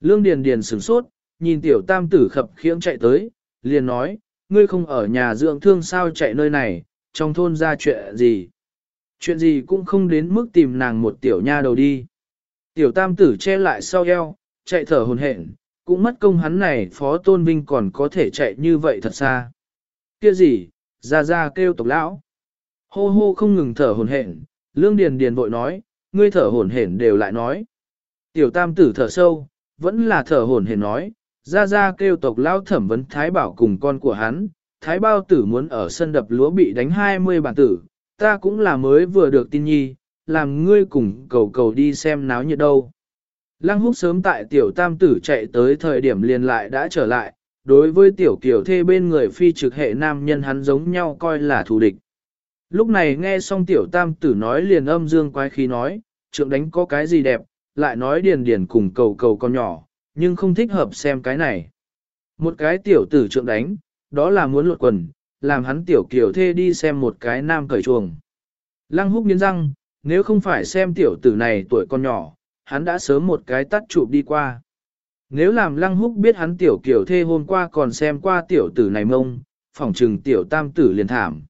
Lương Điền Điền sửng sốt, nhìn tiểu tam tử khập khiễng chạy tới, liền nói, ngươi không ở nhà dưỡng thương sao chạy nơi này, trong thôn ra chuyện gì. Chuyện gì cũng không đến mức tìm nàng một tiểu nha đầu đi. Tiểu tam tử che lại sau eo, chạy thở hồn hển, cũng mất công hắn này phó tôn vinh còn có thể chạy như vậy thật xa. Kia gì, ra ra kêu tộc lão. Hô hô không ngừng thở hồn hển, lương điền điền vội nói, ngươi thở hồn hển đều lại nói. Tiểu tam tử thở sâu, vẫn là thở hồn hển nói, ra ra kêu tộc lao thẩm vấn thái bảo cùng con của hắn, thái bao tử muốn ở sân đập lúa bị đánh 20 bản tử, ta cũng là mới vừa được tin nhi, làm ngươi cùng cầu cầu đi xem náo nhiệt đâu. Lăng húc sớm tại tiểu tam tử chạy tới thời điểm liền lại đã trở lại, đối với tiểu kiểu thê bên người phi trực hệ nam nhân hắn giống nhau coi là thù địch. Lúc này nghe xong tiểu tam tử nói liền âm dương quái khí nói, trượng đánh có cái gì đẹp, lại nói điền điền cùng cầu cầu con nhỏ, nhưng không thích hợp xem cái này. Một cái tiểu tử trượng đánh, đó là muốn lột quần, làm hắn tiểu kiểu thê đi xem một cái nam cởi chuồng. Lăng húc nghiến răng, nếu không phải xem tiểu tử này tuổi con nhỏ, hắn đã sớm một cái tắt chụp đi qua. Nếu làm lăng húc biết hắn tiểu kiểu thê hôm qua còn xem qua tiểu tử này mông, phỏng trừng tiểu tam tử liền thảm.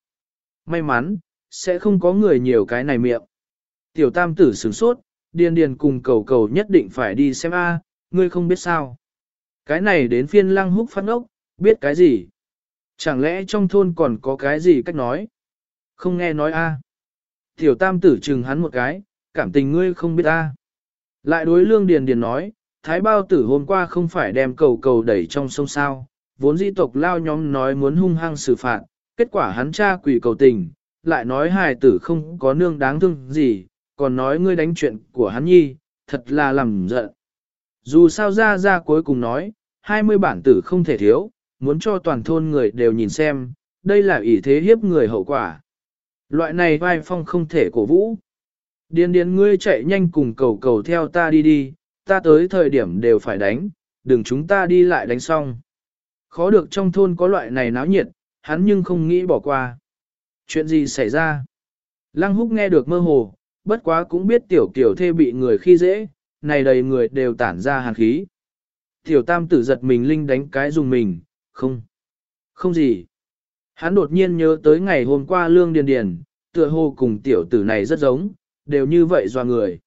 May mắn, sẽ không có người nhiều cái này miệng. Tiểu tam tử sướng sốt, điền điền cùng cầu cầu nhất định phải đi xem a, ngươi không biết sao. Cái này đến phiên lăng húc phát ốc, biết cái gì? Chẳng lẽ trong thôn còn có cái gì cách nói? Không nghe nói a. Tiểu tam tử chừng hắn một cái, cảm tình ngươi không biết a. Lại đối lương điền điền nói, thái bao tử hôm qua không phải đem cầu cầu đẩy trong sông sao, vốn di tộc lao nhóm nói muốn hung hăng xử phạt, kết quả hắn cha quỷ cầu tình, lại nói hài tử không có nương đáng thương gì, còn nói ngươi đánh chuyện của hắn nhi, thật là làm giận. Dù sao ra ra cuối cùng nói, 20 bản tử không thể thiếu, muốn cho toàn thôn người đều nhìn xem, đây là ỷ thế hiếp người hậu quả. Loại này vai phong không thể cổ vũ. Điền điền ngươi chạy nhanh cùng cầu cầu theo ta đi đi, ta tới thời điểm đều phải đánh, đừng chúng ta đi lại đánh xong. Khó được trong thôn có loại này náo nhiệt, hắn nhưng không nghĩ bỏ qua. Chuyện gì xảy ra? Lăng húc nghe được mơ hồ, bất quá cũng biết tiểu kiểu thê bị người khi dễ, này đầy người đều tản ra hàn khí. Tiểu tam tử giật mình linh đánh cái dùng mình, không, không gì. Hắn đột nhiên nhớ tới ngày hôm qua lương điền điền, tựa hồ cùng tiểu tử này rất giống, đều như vậy doa người.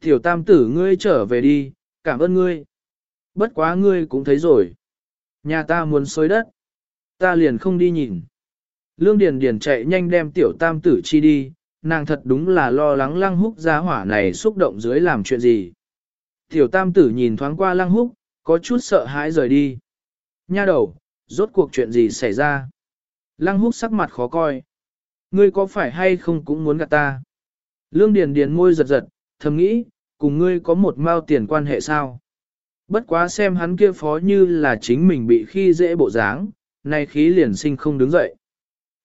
Tiểu tam tử ngươi trở về đi, cảm ơn ngươi. Bất quá ngươi cũng thấy rồi. Nhà ta muốn xối đất. Ta liền không đi nhìn. Lương Điền Điền chạy nhanh đem tiểu tam tử chi đi, nàng thật đúng là lo lắng lăng húc gia hỏa này xúc động dưới làm chuyện gì. Tiểu tam tử nhìn thoáng qua lăng húc, có chút sợ hãi rời đi. Nha đầu, rốt cuộc chuyện gì xảy ra? Lăng húc sắc mặt khó coi. Ngươi có phải hay không cũng muốn gạt ta? Lương Điền Điền môi giật giật, thầm nghĩ, cùng ngươi có một mao tiền quan hệ sao? Bất quá xem hắn kia phó như là chính mình bị khi dễ bộ dáng, nay khí liền sinh không đứng dậy.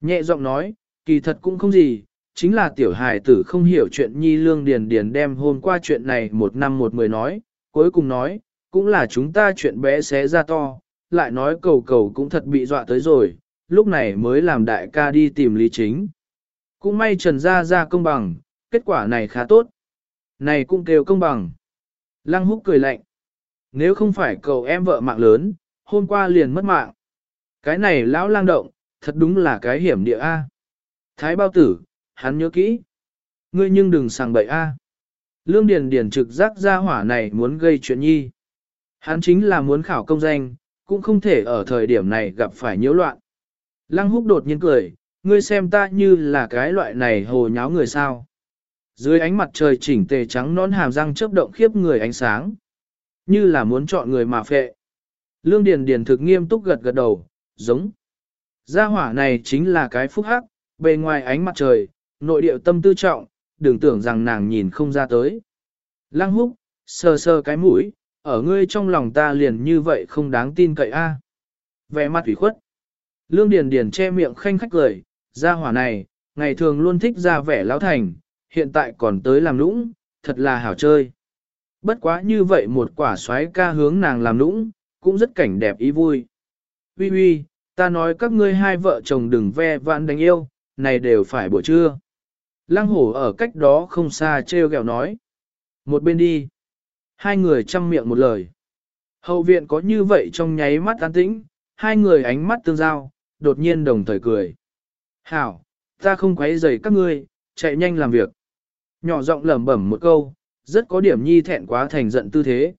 Nhẹ giọng nói, kỳ thật cũng không gì, chính là tiểu hài tử không hiểu chuyện nhi lương điền điền đem hôm qua chuyện này một năm một mười nói, cuối cùng nói, cũng là chúng ta chuyện bé xé ra to, lại nói cầu cầu cũng thật bị dọa tới rồi, lúc này mới làm đại ca đi tìm lý chính. Cũng may trần gia ra công bằng, kết quả này khá tốt. Này cũng kêu công bằng. Lăng húc cười lạnh. Nếu không phải cậu em vợ mạng lớn, hôm qua liền mất mạng. Cái này lão lang động, thật đúng là cái hiểm địa A. Thái bao tử, hắn nhớ kỹ. Ngươi nhưng đừng sàng bậy A. Lương Điền Điền trực giác ra hỏa này muốn gây chuyện nhi. Hắn chính là muốn khảo công danh, cũng không thể ở thời điểm này gặp phải nhiễu loạn. Lăng húc đột nhiên cười, ngươi xem ta như là cái loại này hồ nháo người sao. Dưới ánh mặt trời chỉnh tề trắng nón hàm răng chớp động khiếp người ánh sáng. Như là muốn chọn người mà phệ. Lương Điền Điền thực nghiêm túc gật gật đầu, giống. Gia hỏa này chính là cái phúc hắc, bề ngoài ánh mặt trời, nội điệu tâm tư trọng, đừng tưởng rằng nàng nhìn không ra tới. Lăng húc, sờ sờ cái mũi, ở ngươi trong lòng ta liền như vậy không đáng tin cậy a. À. Vẻ mặt ủy khuất. Lương Điền Điền che miệng khanh khách cười, gia hỏa này, ngày thường luôn thích ra vẻ lão thành, hiện tại còn tới làm lũng, thật là hảo chơi. Bất quá như vậy một quả xoáy ca hướng nàng làm lũng, cũng rất cảnh đẹp ý vui. Ui ui, ta nói các ngươi hai vợ chồng đừng ve vãn đánh yêu, này đều phải buổi trưa. Lăng hổ ở cách đó không xa treo gẹo nói. Một bên đi. Hai người chăm miệng một lời. Hậu viện có như vậy trong nháy mắt an tĩnh, hai người ánh mắt tương giao, đột nhiên đồng thời cười. Hảo, ta không quấy rầy các ngươi, chạy nhanh làm việc. Nhỏ giọng lẩm bẩm một câu, rất có điểm nhi thẹn quá thành giận tư thế.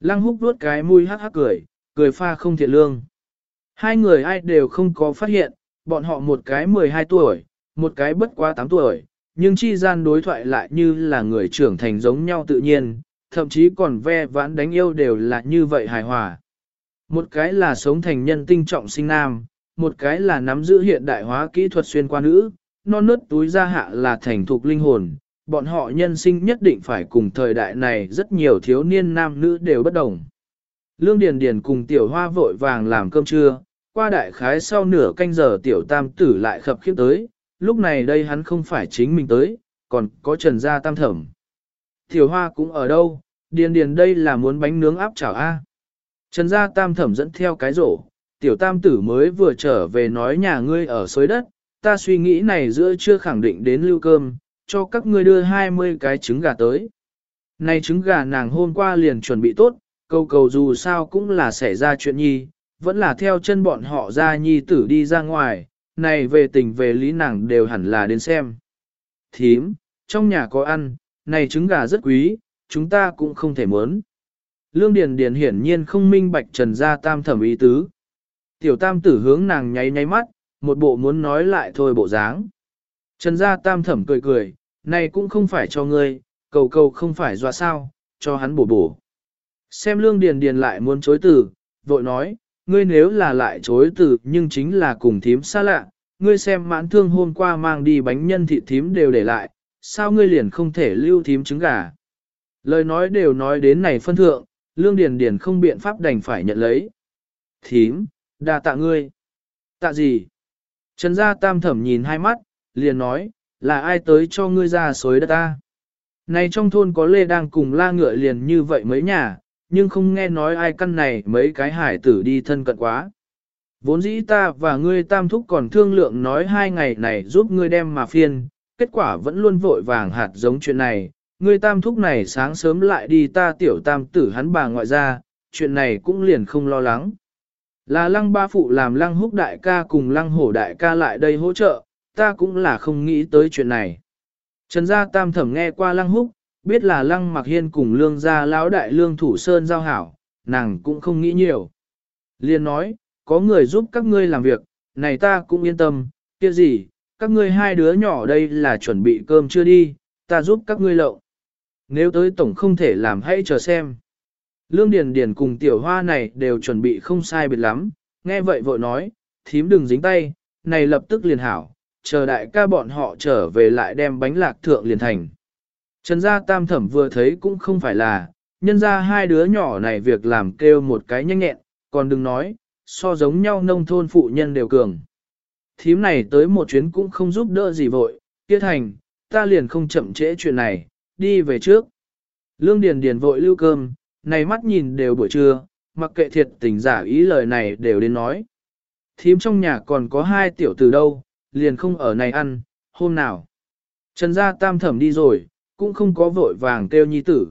Lăng húc vuốt cái mũi hắc hắc cười, cười pha không thiện lương. Hai người ai đều không có phát hiện, bọn họ một cái 12 tuổi, một cái bất quá 8 tuổi, nhưng chi gian đối thoại lại như là người trưởng thành giống nhau tự nhiên, thậm chí còn ve vãn đánh yêu đều là như vậy hài hòa. Một cái là sống thành nhân tinh trọng sinh nam, một cái là nắm giữ hiện đại hóa kỹ thuật xuyên qua nữ, non nớt túi ra hạ là thành thục linh hồn, bọn họ nhân sinh nhất định phải cùng thời đại này rất nhiều thiếu niên nam nữ đều bất đồng. Lương Điền Điền cùng tiểu hoa vội vàng làm cơm trưa, qua đại khái sau nửa canh giờ tiểu tam tử lại khập khiếp tới, lúc này đây hắn không phải chính mình tới, còn có trần gia tam thẩm. Tiểu hoa cũng ở đâu, Điền Điền đây là muốn bánh nướng áp chảo A. Trần gia tam thẩm dẫn theo cái rổ, tiểu tam tử mới vừa trở về nói nhà ngươi ở xới đất, ta suy nghĩ này giữa chưa khẳng định đến lưu cơm, cho các ngươi đưa 20 cái trứng gà tới. Này trứng gà nàng hôm qua liền chuẩn bị tốt, cầu cầu dù sao cũng là xảy ra chuyện nhi, vẫn là theo chân bọn họ ra nhi tử đi ra ngoài, này về tình về lý nàng đều hẳn là đến xem. Thím, trong nhà có ăn, này trứng gà rất quý, chúng ta cũng không thể muốn. Lương Điền Điền hiển nhiên không minh bạch trần gia tam thẩm ý tứ. Tiểu tam tử hướng nàng nháy nháy mắt, một bộ muốn nói lại thôi bộ dáng. Trần gia tam thẩm cười cười, này cũng không phải cho ngươi, cầu cầu không phải dọa sao, cho hắn bổ bổ. Xem lương điền điền lại muốn chối từ, vội nói, ngươi nếu là lại chối từ nhưng chính là cùng thím xa lạ, ngươi xem mãn thương hôm qua mang đi bánh nhân thịt thím đều để lại, sao ngươi liền không thể lưu thím trứng gà. Lời nói đều nói đến này phân thượng, lương điền điền không biện pháp đành phải nhận lấy. Thím, đa tạ ngươi. Tạ gì? Trần gia tam thẩm nhìn hai mắt, liền nói, là ai tới cho ngươi ra xối đất ta? Này trong thôn có lê đang cùng la ngựa liền như vậy mấy nhà, nhưng không nghe nói ai căn này mấy cái hải tử đi thân cận quá. Vốn dĩ ta và ngươi tam thúc còn thương lượng nói hai ngày này giúp ngươi đem mà phiên, kết quả vẫn luôn vội vàng hạt giống chuyện này, ngươi tam thúc này sáng sớm lại đi ta tiểu tam tử hắn bà ngoại ra, chuyện này cũng liền không lo lắng. Là lăng ba phụ làm lăng húc đại ca cùng lăng hổ đại ca lại đây hỗ trợ, ta cũng là không nghĩ tới chuyện này. Trần gia tam thẩm nghe qua lăng húc, biết là lăng mặc hiên cùng lương gia lão đại lương thủ sơn giao hảo, nàng cũng không nghĩ nhiều. Liên nói, có người giúp các ngươi làm việc, này ta cũng yên tâm, kia gì, các ngươi hai đứa nhỏ đây là chuẩn bị cơm chưa đi, ta giúp các ngươi lậu. Nếu tới tổng không thể làm hãy chờ xem. Lương Điền Điền cùng tiểu hoa này đều chuẩn bị không sai biệt lắm, nghe vậy vội nói, thím đừng dính tay, này lập tức liền hảo, chờ đại ca bọn họ trở về lại đem bánh lạc thượng liền thành. Trần gia tam thẩm vừa thấy cũng không phải là, nhân ra hai đứa nhỏ này việc làm kêu một cái nhanh nhẹn, còn đừng nói, so giống nhau nông thôn phụ nhân đều cường. Thím này tới một chuyến cũng không giúp đỡ gì vội, kia thành, ta liền không chậm trễ chuyện này, đi về trước. Lương Điền Điền vội lưu cơm, này mắt nhìn đều buổi trưa, mặc kệ thiệt tình giả ý lời này đều đến nói. Thím trong nhà còn có hai tiểu tử đâu, liền không ở này ăn, hôm nào. Trần gia tam thẩm đi rồi, cũng không có vội vàng kêu nhi tử.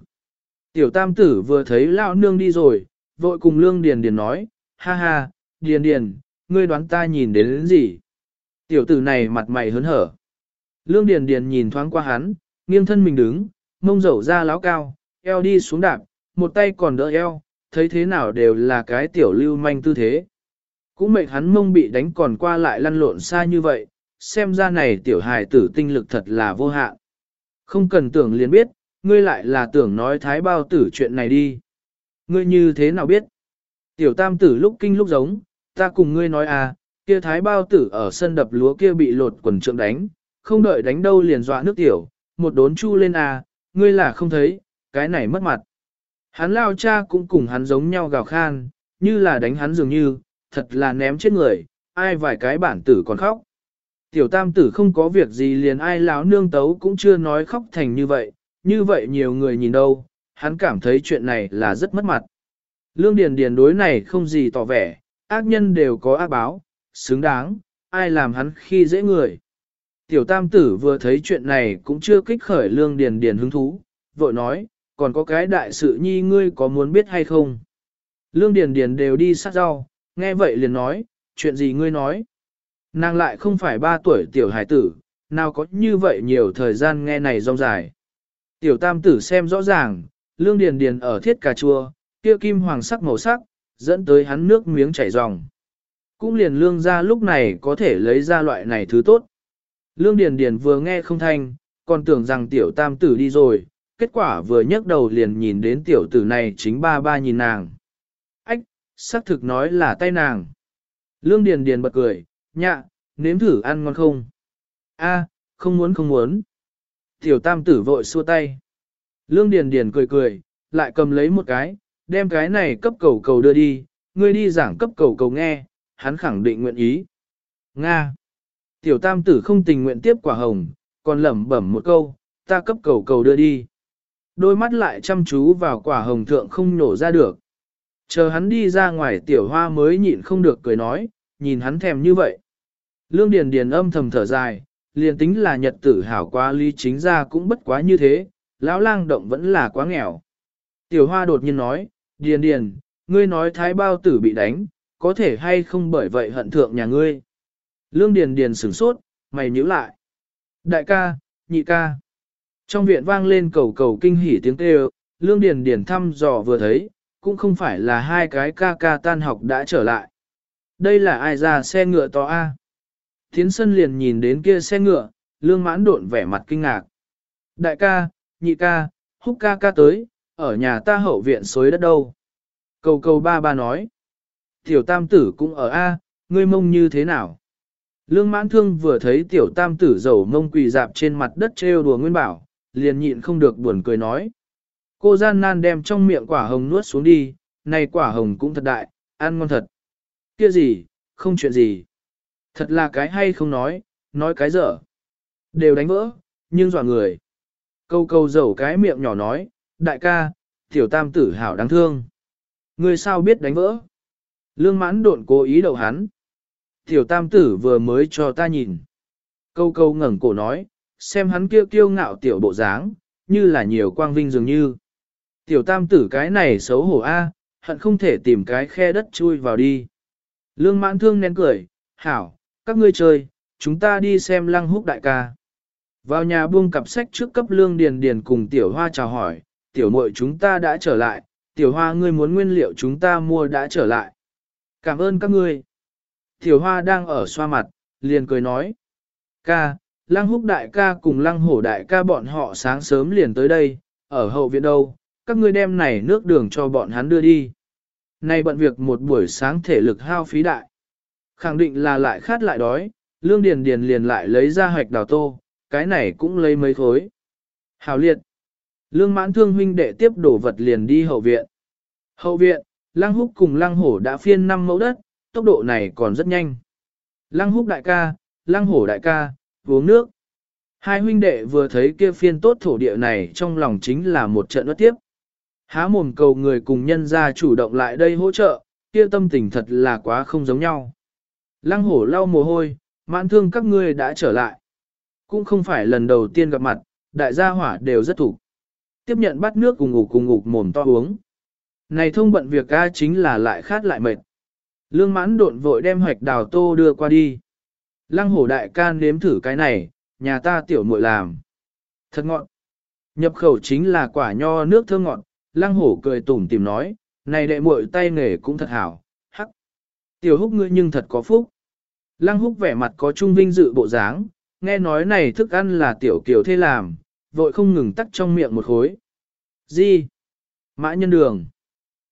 Tiểu tam tử vừa thấy lão nương đi rồi, vội cùng lương điền điền nói, ha ha, điền điền, ngươi đoán ta nhìn đến, đến gì. Tiểu tử này mặt mày hớn hở. Lương điền điền nhìn thoáng qua hắn, nghiêng thân mình đứng, mông dầu ra láo cao, eo đi xuống đạp, một tay còn đỡ eo, thấy thế nào đều là cái tiểu lưu manh tư thế. Cũng mệt hắn mông bị đánh còn qua lại lăn lộn xa như vậy, xem ra này tiểu hài tử tinh lực thật là vô hạn. Không cần tưởng liền biết, ngươi lại là tưởng nói thái bao tử chuyện này đi. Ngươi như thế nào biết? Tiểu tam tử lúc kinh lúc giống, ta cùng ngươi nói à, kia thái bao tử ở sân đập lúa kia bị lột quần trượng đánh, không đợi đánh đâu liền dọa nước tiểu, một đốn chu lên à, ngươi là không thấy, cái này mất mặt. Hắn lao cha cũng cùng hắn giống nhau gào khan, như là đánh hắn dường như, thật là ném chết người, ai vài cái bản tử còn khóc. Tiểu tam tử không có việc gì liền ai láo nương tấu cũng chưa nói khóc thành như vậy, như vậy nhiều người nhìn đâu, hắn cảm thấy chuyện này là rất mất mặt. Lương Điền Điền đối này không gì tỏ vẻ, ác nhân đều có ác báo, xứng đáng, ai làm hắn khi dễ người. Tiểu tam tử vừa thấy chuyện này cũng chưa kích khởi Lương Điền Điền hứng thú, vội nói, còn có cái đại sự nhi ngươi có muốn biết hay không? Lương Điền Điền đều đi sát rau, nghe vậy liền nói, chuyện gì ngươi nói. Nàng lại không phải ba tuổi tiểu hải tử, nào có như vậy nhiều thời gian nghe này rong dài. Tiểu tam tử xem rõ ràng, Lương Điền Điền ở thiết cà chua, kia kim hoàng sắc màu sắc, dẫn tới hắn nước miếng chảy ròng. Cũng liền lương ra lúc này có thể lấy ra loại này thứ tốt. Lương Điền Điền vừa nghe không thanh, còn tưởng rằng tiểu tam tử đi rồi, kết quả vừa nhấc đầu liền nhìn đến tiểu tử này chính ba ba nhìn nàng. Ách, xác thực nói là tay nàng. Lương Điền Điền bật cười, nhạ, nếm thử ăn ngon không? A, không muốn không muốn. Tiểu tam tử vội xua tay. Lương Điền Điền cười cười, lại cầm lấy một cái, đem cái này cấp cầu cầu đưa đi, ngươi đi giảng cấp cầu cầu nghe, hắn khẳng định nguyện ý. Nga. Tiểu tam tử không tình nguyện tiếp quả hồng, còn lẩm bẩm một câu, ta cấp cầu cầu đưa đi. Đôi mắt lại chăm chú vào quả hồng thượng không nổ ra được. Chờ hắn đi ra ngoài tiểu hoa mới nhịn không được cười nói, nhìn hắn thèm như vậy. Lương Điền Điền âm thầm thở dài, liền tính là nhật tử hảo quá ly chính ra cũng bất quá như thế, lão lang động vẫn là quá nghèo. Tiểu hoa đột nhiên nói, Điền Điền, ngươi nói thái bao tử bị đánh, có thể hay không bởi vậy hận thượng nhà ngươi. Lương Điền Điền sửng sốt, mày nhíu lại. Đại ca, nhị ca. Trong viện vang lên cầu cầu kinh hỉ tiếng kêu, Lương Điền Điền thăm dò vừa thấy, cũng không phải là hai cái ca ca tan học đã trở lại. Đây là ai ra xe ngựa to a? Thiến sân liền nhìn đến kia xe ngựa, lương mãn độn vẻ mặt kinh ngạc. Đại ca, nhị ca, húc ca ca tới, ở nhà ta hậu viện xối đất đâu. Cầu cầu ba ba nói. Tiểu tam tử cũng ở A, ngươi mông như thế nào? Lương mãn thương vừa thấy tiểu tam tử dầu mông quỳ dạp trên mặt đất trêu đùa nguyên bảo, liền nhịn không được buồn cười nói. Cô gian nan đem trong miệng quả hồng nuốt xuống đi, này quả hồng cũng thật đại, ăn ngon thật. Kia gì, không chuyện gì. Thật là cái hay không nói, nói cái dở. Đều đánh vỡ, nhưng dọa người. Câu câu dầu cái miệng nhỏ nói, đại ca, tiểu tam tử hảo đáng thương. Người sao biết đánh vỡ? Lương mãn độn cố ý đầu hắn. Tiểu tam tử vừa mới cho ta nhìn. Câu câu ngẩng cổ nói, xem hắn kia kiêu ngạo tiểu bộ dáng, như là nhiều quang vinh dường như. Tiểu tam tử cái này xấu hổ a, hận không thể tìm cái khe đất chui vào đi. Lương mãn thương nén cười, hảo, các ngươi chơi, chúng ta đi xem lăng húc đại ca. Vào nhà buông cặp sách trước cấp lương điền điền cùng tiểu hoa chào hỏi, tiểu muội chúng ta đã trở lại, tiểu hoa ngươi muốn nguyên liệu chúng ta mua đã trở lại. Cảm ơn các ngươi. Tiểu hoa đang ở xoa mặt, liền cười nói. Ca, lăng húc đại ca cùng lăng hổ đại ca bọn họ sáng sớm liền tới đây, ở hậu viện đâu, các ngươi đem này nước đường cho bọn hắn đưa đi nay bận việc một buổi sáng thể lực hao phí đại. Khẳng định là lại khát lại đói, lương điền điền liền lại lấy ra hạch đào tô, cái này cũng lấy mấy khối. Hào liệt. Lương mãn thương huynh đệ tiếp đổ vật liền đi hậu viện. Hậu viện, lăng húc cùng lăng hổ đã phiên năm mẫu đất, tốc độ này còn rất nhanh. Lăng húc đại ca, lăng hổ đại ca, uống nước. Hai huynh đệ vừa thấy kia phiên tốt thổ địa này trong lòng chính là một trận ớt tiếp. Há mồm cầu người cùng nhân ra chủ động lại đây hỗ trợ, kia tâm tình thật là quá không giống nhau. Lăng hổ lau mồ hôi, mãn thương các ngươi đã trở lại. Cũng không phải lần đầu tiên gặp mặt, đại gia hỏa đều rất thủ. Tiếp nhận bắt nước cùng ngục cùng ngục mồm to uống. Này thông bận việc ca chính là lại khát lại mệt. Lương mãn độn vội đem hoạch đào tô đưa qua đi. Lăng hổ đại ca nếm thử cái này, nhà ta tiểu muội làm. Thật ngọn. Nhập khẩu chính là quả nho nước thơm ngọt, lăng hổ cười tủm tìm nói, này đệ muội tay nghề cũng thật hảo, hắc. Tiểu húc ngươi nhưng thật có phúc. Lăng húc vẻ mặt có trung vinh dự bộ dáng, nghe nói này thức ăn là tiểu kiều thế làm, vội không ngừng tắt trong miệng một khối. Gì? Mã nhân đường.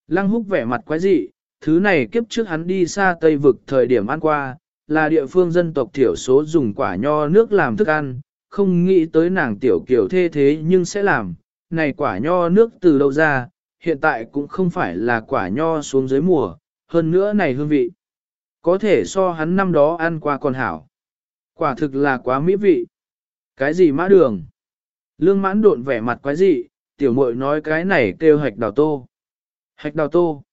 Lăng húc vẻ mặt quái dị, thứ này kiếp trước hắn đi xa Tây vực thời điểm ăn qua, là địa phương dân tộc thiểu số dùng quả nho nước làm thức ăn, không nghĩ tới nàng tiểu kiều thê thế nhưng sẽ làm, này quả nho nước từ đâu ra, hiện tại cũng không phải là quả nho xuống dưới mùa, hơn nữa này hương vị. Có thể so hắn năm đó ăn qua còn hảo. Quả thực là quá mỹ vị. Cái gì mã đường? Lương mãn độn vẻ mặt quái dị, tiểu muội nói cái này kêu hạch đào tô. Hạch đào tô.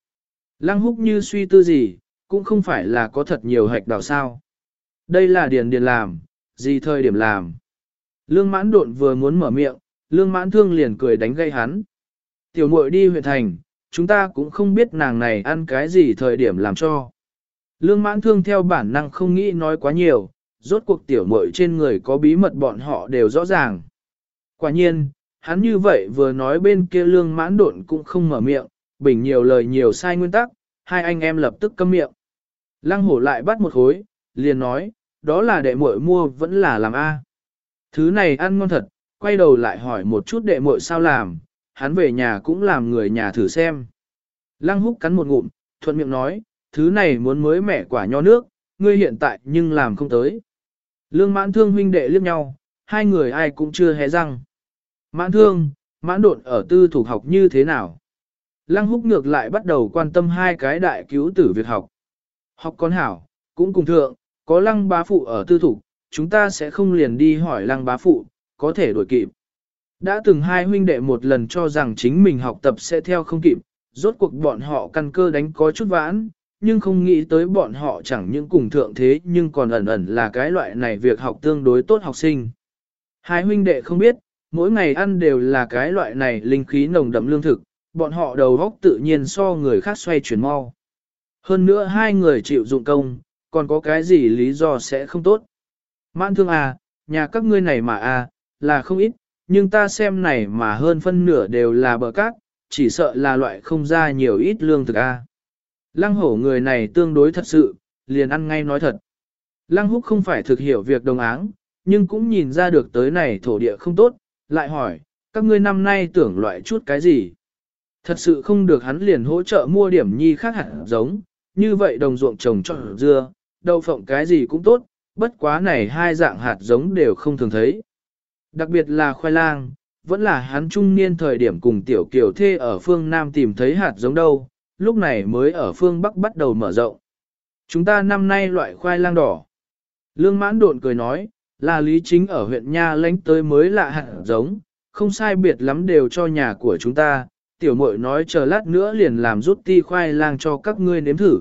Lăng húc như suy tư gì, cũng không phải là có thật nhiều hạch đào sao. Đây là điền điền làm, gì thời điểm làm. Lương mãn độn vừa muốn mở miệng, lương mãn thương liền cười đánh gây hắn. Tiểu muội đi huyện thành, chúng ta cũng không biết nàng này ăn cái gì thời điểm làm cho. Lương mãn thương theo bản năng không nghĩ nói quá nhiều, rốt cuộc tiểu muội trên người có bí mật bọn họ đều rõ ràng. Quả nhiên, hắn như vậy vừa nói bên kia lương mãn độn cũng không mở miệng, bình nhiều lời nhiều sai nguyên tắc, hai anh em lập tức câm miệng. Lăng hổ lại bắt một khối, liền nói, đó là đệ muội mua vẫn là làm A. Thứ này ăn ngon thật, quay đầu lại hỏi một chút đệ muội sao làm, hắn về nhà cũng làm người nhà thử xem. Lăng húc cắn một ngụm, thuận miệng nói, thứ này muốn mới mẻ quả nho nước, ngươi hiện tại nhưng làm không tới. Lương mãn thương huynh đệ liếc nhau, hai người ai cũng chưa hé răng. Mãn thương, mãn độn ở tư thuộc học như thế nào? Lăng húc ngược lại bắt đầu quan tâm hai cái đại cứu tử việc học. Học con hảo, cũng cùng thượng, có lăng bá phụ ở tư thủ, chúng ta sẽ không liền đi hỏi lăng bá phụ, có thể đổi kịp. Đã từng hai huynh đệ một lần cho rằng chính mình học tập sẽ theo không kịp, rốt cuộc bọn họ căn cơ đánh có chút vãn, nhưng không nghĩ tới bọn họ chẳng những cùng thượng thế nhưng còn ẩn ẩn là cái loại này việc học tương đối tốt học sinh. Hai huynh đệ không biết, mỗi ngày ăn đều là cái loại này linh khí nồng đậm lương thực, bọn họ đầu góc tự nhiên so người khác xoay chuyển mau. Hơn nữa hai người chịu dụng công, còn có cái gì lý do sẽ không tốt. Mãn thương à, nhà các ngươi này mà à, là không ít, nhưng ta xem này mà hơn phân nửa đều là bờ cát, chỉ sợ là loại không ra nhiều ít lương thực à. Lăng hổ người này tương đối thật sự, liền ăn ngay nói thật. Lăng húc không phải thực hiểu việc đồng áng, nhưng cũng nhìn ra được tới này thổ địa không tốt, lại hỏi, các ngươi năm nay tưởng loại chút cái gì? Thật sự không được hắn liền hỗ trợ mua điểm nhi khác hẳn giống, như vậy đồng ruộng trồng trọt dưa, đậu phộng cái gì cũng tốt, bất quá này hai dạng hạt giống đều không thường thấy. Đặc biệt là khoai lang, vẫn là hắn trung niên thời điểm cùng tiểu kiều thê ở phương Nam tìm thấy hạt giống đâu, lúc này mới ở phương Bắc bắt đầu mở rộng. Chúng ta năm nay loại khoai lang đỏ. Lương mãn độn cười nói, là lý chính ở huyện Nha lãnh tới mới lạ hạt giống, không sai biệt lắm đều cho nhà của chúng ta, tiểu muội nói chờ lát nữa liền làm rút ti khoai lang cho các ngươi nếm thử.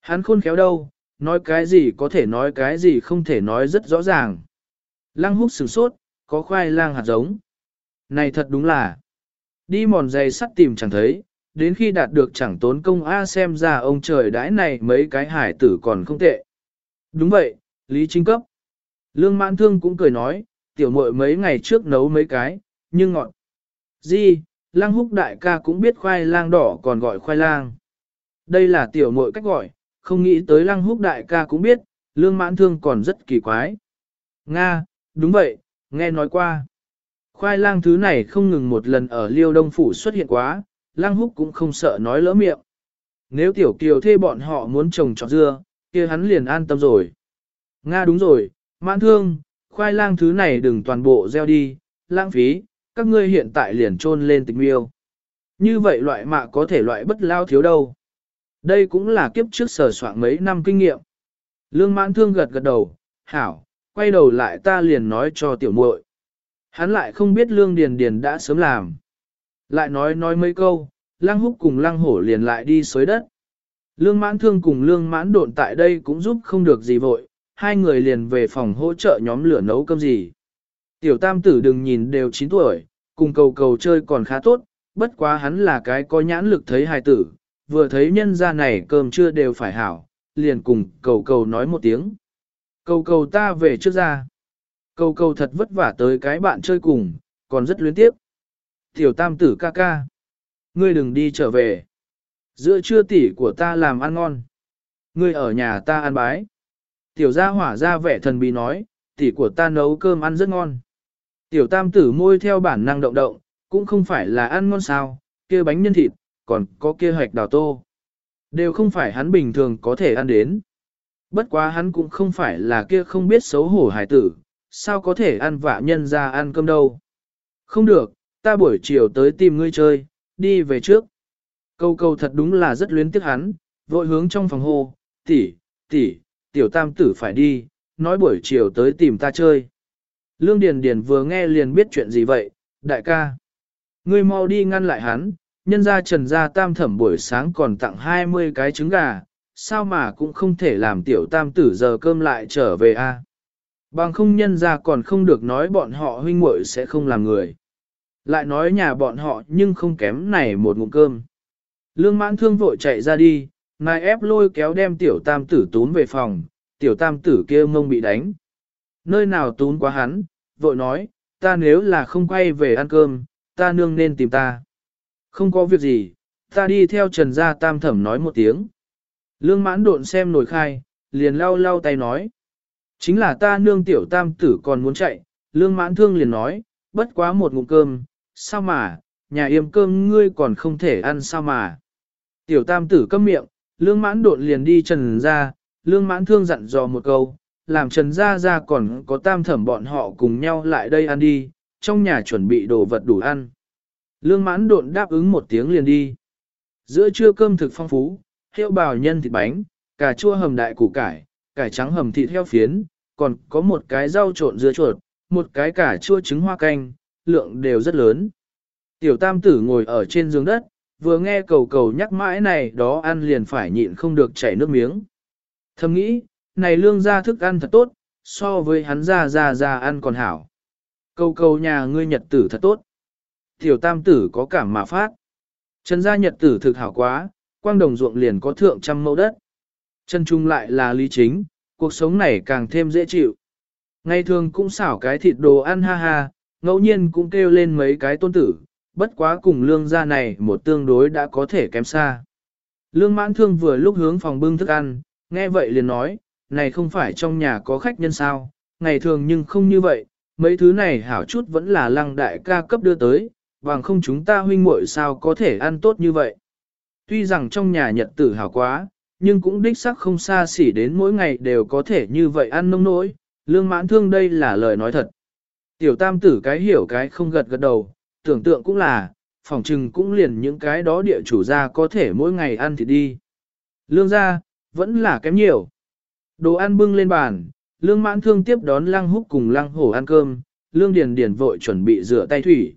Hắn khôn khéo đâu, nói cái gì có thể nói cái gì không thể nói rất rõ ràng. Lăng húc sửng sốt, có khoai lang hạt giống. Này thật đúng là, đi mòn dày sắt tìm chẳng thấy, đến khi đạt được chẳng tốn công A xem ra ông trời đãi này mấy cái hải tử còn không tệ. Đúng vậy, Lý Trinh cấp. Lương mãn thương cũng cười nói, tiểu muội mấy ngày trước nấu mấy cái, nhưng ngọt. Di, lang húc đại ca cũng biết khoai lang đỏ còn gọi khoai lang. Đây là tiểu muội cách gọi, không nghĩ tới lăng húc đại ca cũng biết, lương mãn thương còn rất kỳ quái. Nga, đúng vậy, nghe nói qua. Khoai lang thứ này không ngừng một lần ở liêu đông phủ xuất hiện quá, lang húc cũng không sợ nói lỡ miệng. Nếu tiểu kiều thê bọn họ muốn trồng trọt dưa, kia hắn liền an tâm rồi. Nga đúng rồi, mãn thương, khoai lang thứ này đừng toàn bộ gieo đi, lãng phí, các ngươi hiện tại liền trôn lên tịch miêu. Như vậy loại mạ có thể loại bất lao thiếu đâu. Đây cũng là kiếp trước sở soạn mấy năm kinh nghiệm. Lương mãn thương gật gật đầu, hảo, quay đầu lại ta liền nói cho tiểu muội. Hắn lại không biết lương điền điền đã sớm làm. Lại nói nói mấy câu, lăng húc cùng lăng hổ liền lại đi xới đất. Lương mãn thương cùng lương mãn độn tại đây cũng giúp không được gì vội, hai người liền về phòng hỗ trợ nhóm lửa nấu cơm gì. Tiểu tam tử đừng nhìn đều 9 tuổi, cùng cầu cầu chơi còn khá tốt, bất quá hắn là cái có nhãn lực thấy hài tử, vừa thấy nhân gia này cơm chưa đều phải hảo, liền cùng cầu cầu nói một tiếng. Cầu cầu ta về trước ra. Cầu cầu thật vất vả tới cái bạn chơi cùng, còn rất luyến tiếp. Tiểu tam tử ca ca. Ngươi đừng đi trở về. Giữa trưa tỷ của ta làm ăn ngon. Ngươi ở nhà ta ăn bái. Tiểu gia hỏa ra vẻ thần bí nói, tỷ của ta nấu cơm ăn rất ngon. Tiểu tam tử môi theo bản năng động động, cũng không phải là ăn ngon sao, kia bánh nhân thịt, còn có kia hoạch đào tô. Đều không phải hắn bình thường có thể ăn đến. Bất quá hắn cũng không phải là kia không biết xấu hổ hải tử, sao có thể ăn vạ nhân ra ăn cơm đâu. Không được, ta buổi chiều tới tìm ngươi chơi, đi về trước. Câu câu thật đúng là rất luyến tiếc hắn, vội hướng trong phòng hô, tỷ, tỷ, tiểu tam tử phải đi, nói buổi chiều tới tìm ta chơi. Lương Điền Điền vừa nghe liền biết chuyện gì vậy, đại ca. Ngươi mau đi ngăn lại hắn, nhân gia trần gia tam thẩm buổi sáng còn tặng 20 cái trứng gà, sao mà cũng không thể làm tiểu tam tử giờ cơm lại trở về a Bằng không nhân ra còn không được nói bọn họ huynh muội sẽ không làm người. Lại nói nhà bọn họ nhưng không kém này một ngụm cơm. Lương mãn thương vội chạy ra đi, nài ép lôi kéo đem tiểu tam tử tún về phòng, tiểu tam tử kia mông bị đánh. Nơi nào tún quá hắn, vội nói, ta nếu là không quay về ăn cơm, ta nương nên tìm ta. Không có việc gì, ta đi theo trần gia tam thẩm nói một tiếng. Lương mãn độn xem nổi khai, liền lau lau tay nói. Chính là ta nương tiểu tam tử còn muốn chạy, lương mãn thương liền nói, bất quá một ngụm cơm, sao mà, nhà yêm cơm ngươi còn không thể ăn sao mà. Tiểu tam tử câm miệng, lương mãn độn liền đi trần ra, lương mãn thương dặn dò một câu, làm trần ra ra còn có tam thẩm bọn họ cùng nhau lại đây ăn đi, trong nhà chuẩn bị đồ vật đủ ăn. Lương mãn độn đáp ứng một tiếng liền đi. Giữa trưa cơm thực phong phú, heo bào nhân thịt bánh, cà chua hầm đại củ cải, cải trắng hầm thịt heo phiến, còn có một cái rau trộn dưa chuột, một cái cà chua trứng hoa canh, lượng đều rất lớn. Tiểu tam tử ngồi ở trên giường đất, vừa nghe cầu cầu nhắc mãi này đó ăn liền phải nhịn không được chảy nước miếng. Thầm nghĩ, này lương ra thức ăn thật tốt, so với hắn ra ra ra ăn còn hảo. Cầu cầu nhà ngươi nhật tử thật tốt. Tiểu tam tử có cảm mà phát. Trần gia nhật tử thực hảo quá, quang đồng ruộng liền có thượng trăm mẫu đất. chân Trung lại là lý chính, cuộc sống này càng thêm dễ chịu. Ngày thường cũng xảo cái thịt đồ ăn ha ha, ngẫu nhiên cũng kêu lên mấy cái tôn tử, bất quá cùng lương gia này một tương đối đã có thể kém xa. Lương mãn thương vừa lúc hướng phòng bưng thức ăn, nghe vậy liền nói, này không phải trong nhà có khách nhân sao, ngày thường nhưng không như vậy, mấy thứ này hảo chút vẫn là lăng đại ca cấp đưa tới, bằng không chúng ta huynh muội sao có thể ăn tốt như vậy. Tuy rằng trong nhà nhật tử hào quá, nhưng cũng đích sắc không xa xỉ đến mỗi ngày đều có thể như vậy ăn nông nỗi, lương mãn thương đây là lời nói thật. Tiểu tam tử cái hiểu cái không gật gật đầu, tưởng tượng cũng là, phòng trừng cũng liền những cái đó địa chủ gia có thể mỗi ngày ăn thì đi. Lương gia, vẫn là kém nhiều. Đồ ăn bưng lên bàn, lương mãn thương tiếp đón lăng húc cùng lăng hổ ăn cơm, lương điền điền vội chuẩn bị rửa tay thủy.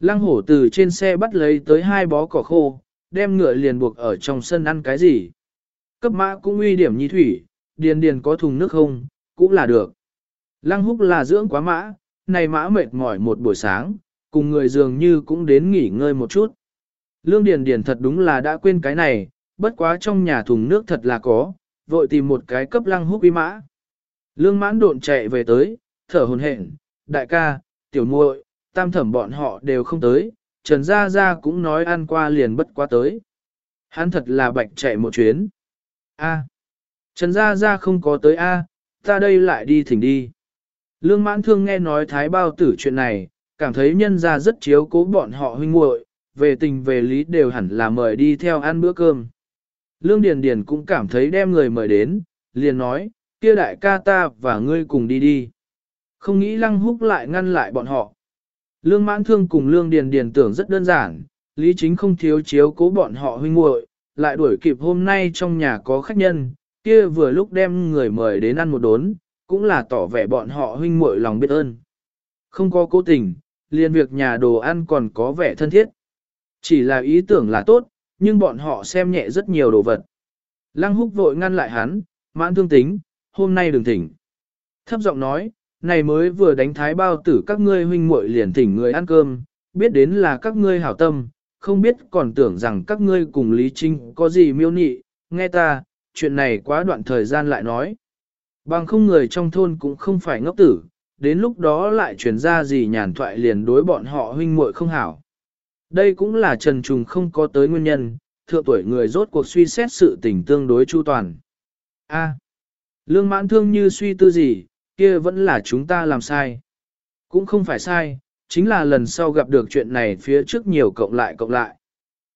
Lăng hổ từ trên xe bắt lấy tới hai bó cỏ khô, đem ngựa liền buộc ở trong sân ăn cái gì. Cấp mã cũng uy điểm nhi thủy, điền điền có thùng nước không, cũng là được. Lăng húc là dưỡng quá mã, này mã mệt mỏi một buổi sáng, cùng người dường như cũng đến nghỉ ngơi một chút. Lương Điền Điền thật đúng là đã quên cái này, bất quá trong nhà thùng nước thật là có, vội tìm một cái cấp lăng húc uy mã. Lương mãn độn chạy về tới, thở hồn hển, đại ca, tiểu muội, tam thẩm bọn họ đều không tới, Trần Gia Gia cũng nói ăn qua liền bất quá tới. Hắn thật là bạch chạy một chuyến. A. Trần Gia Gia không có tới A, ta đây lại đi thỉnh đi. Lương mãn thương nghe nói thái bao tử chuyện này, cảm thấy nhân gia rất chiếu cố bọn họ huynh muội, về tình về lý đều hẳn là mời đi theo ăn bữa cơm. Lương Điền Điền cũng cảm thấy đem người mời đến, liền nói, kia đại ca ta và ngươi cùng đi đi. Không nghĩ lăng húc lại ngăn lại bọn họ. Lương mãn thương cùng Lương Điền Điền tưởng rất đơn giản, lý chính không thiếu chiếu cố bọn họ huynh muội, lại đuổi kịp hôm nay trong nhà có khách nhân, kia vừa lúc đem người mời đến ăn một đốn, cũng là tỏ vẻ bọn họ huynh muội lòng biết ơn. Không có cố tình, liền việc nhà đồ ăn còn có vẻ thân thiết. Chỉ là ý tưởng là tốt, nhưng bọn họ xem nhẹ rất nhiều đồ vật. Lăng húc vội ngăn lại hắn, mãn thương tính, hôm nay đừng thỉnh. Thấp giọng nói, này mới vừa đánh thái bao tử các ngươi huynh muội liền thỉnh người ăn cơm, biết đến là các ngươi hảo tâm, không biết còn tưởng rằng các ngươi cùng Lý Trinh có gì miêu nị, nghe ta, chuyện này quá đoạn thời gian lại nói. Bằng không người trong thôn cũng không phải ngốc tử, đến lúc đó lại truyền ra gì nhàn thoại liền đối bọn họ huynh muội không hảo. Đây cũng là Trần Trùng không có tới nguyên nhân, thượng tuổi người rốt cuộc suy xét sự tình tương đối chu toàn. A. lương mãn thương như suy tư gì, kia vẫn là chúng ta làm sai. Cũng không phải sai, chính là lần sau gặp được chuyện này phía trước nhiều cộng lại cộng lại.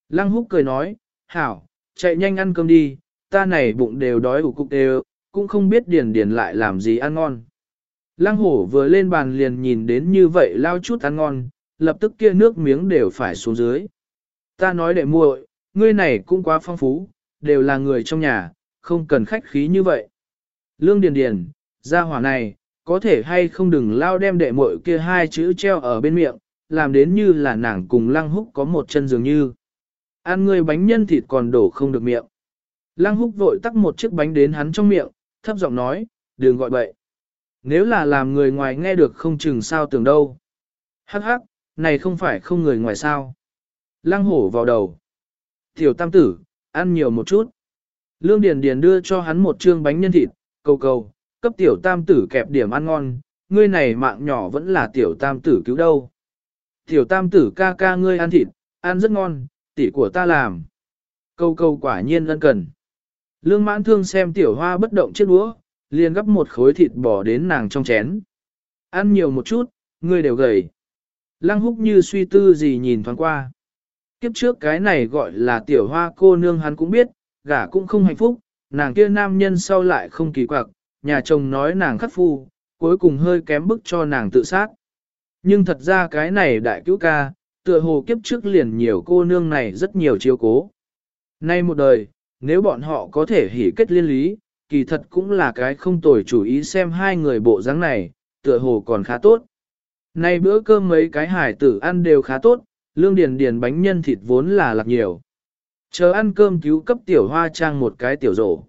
Lăng húc cười nói, hảo, chạy nhanh ăn cơm đi, ta này bụng đều đói ủ cục đều, cũng không biết điền điền lại làm gì ăn ngon. Lăng hổ vừa lên bàn liền nhìn đến như vậy lao chút ăn ngon, lập tức kia nước miếng đều phải xuống dưới. Ta nói đệ muội, ngươi này cũng quá phong phú, đều là người trong nhà, không cần khách khí như vậy. Lương Điền Điền, gia hỏa này, có thể hay không đừng lao đem đệ muội kia hai chữ treo ở bên miệng, làm đến như là nàng cùng lăng húc có một chân dường như. Ăn ngươi bánh nhân thịt còn đổ không được miệng. Lăng húc vội tắc một chiếc bánh đến hắn trong miệng, thấp giọng nói, đừng gọi bậy. Nếu là làm người ngoài nghe được không chừng sao tưởng đâu. Hắc hắc, này không phải không người ngoài sao. Lăng hổ vào đầu. Tiểu tam tử, ăn nhiều một chút. Lương Điền Điền đưa cho hắn một trương bánh nhân thịt, cầu cầu, cấp tiểu tam tử kẹp điểm ăn ngon, ngươi này mạng nhỏ vẫn là tiểu tam tử cứu đâu. Tiểu tam tử ca ca ngươi ăn thịt, ăn rất ngon, tỷ của ta làm. Câu câu quả nhiên ân cần. Lương mãn thương xem tiểu hoa bất động chiếc đũa, liền gấp một khối thịt bò đến nàng trong chén. Ăn nhiều một chút, ngươi đều gầy. Lăng húc như suy tư gì nhìn thoáng qua. Kiếp trước cái này gọi là tiểu hoa cô nương hắn cũng biết, gả cũng không hạnh phúc, nàng kia nam nhân sau lại không kỳ quặc, nhà chồng nói nàng khắc phu, cuối cùng hơi kém bức cho nàng tự sát. Nhưng thật ra cái này đại cứu ca, tựa hồ kiếp trước liền nhiều cô nương này rất nhiều chiếu cố. Nay một đời, nếu bọn họ có thể hỉ kết liên lý, kỳ thật cũng là cái không tồi chủ ý xem hai người bộ dáng này, tựa hồ còn khá tốt. Nay bữa cơm mấy cái hải tử ăn đều khá tốt, lương điền điền bánh nhân thịt vốn là lạc nhiều. Chờ ăn cơm cứu cấp tiểu hoa trang một cái tiểu rổ.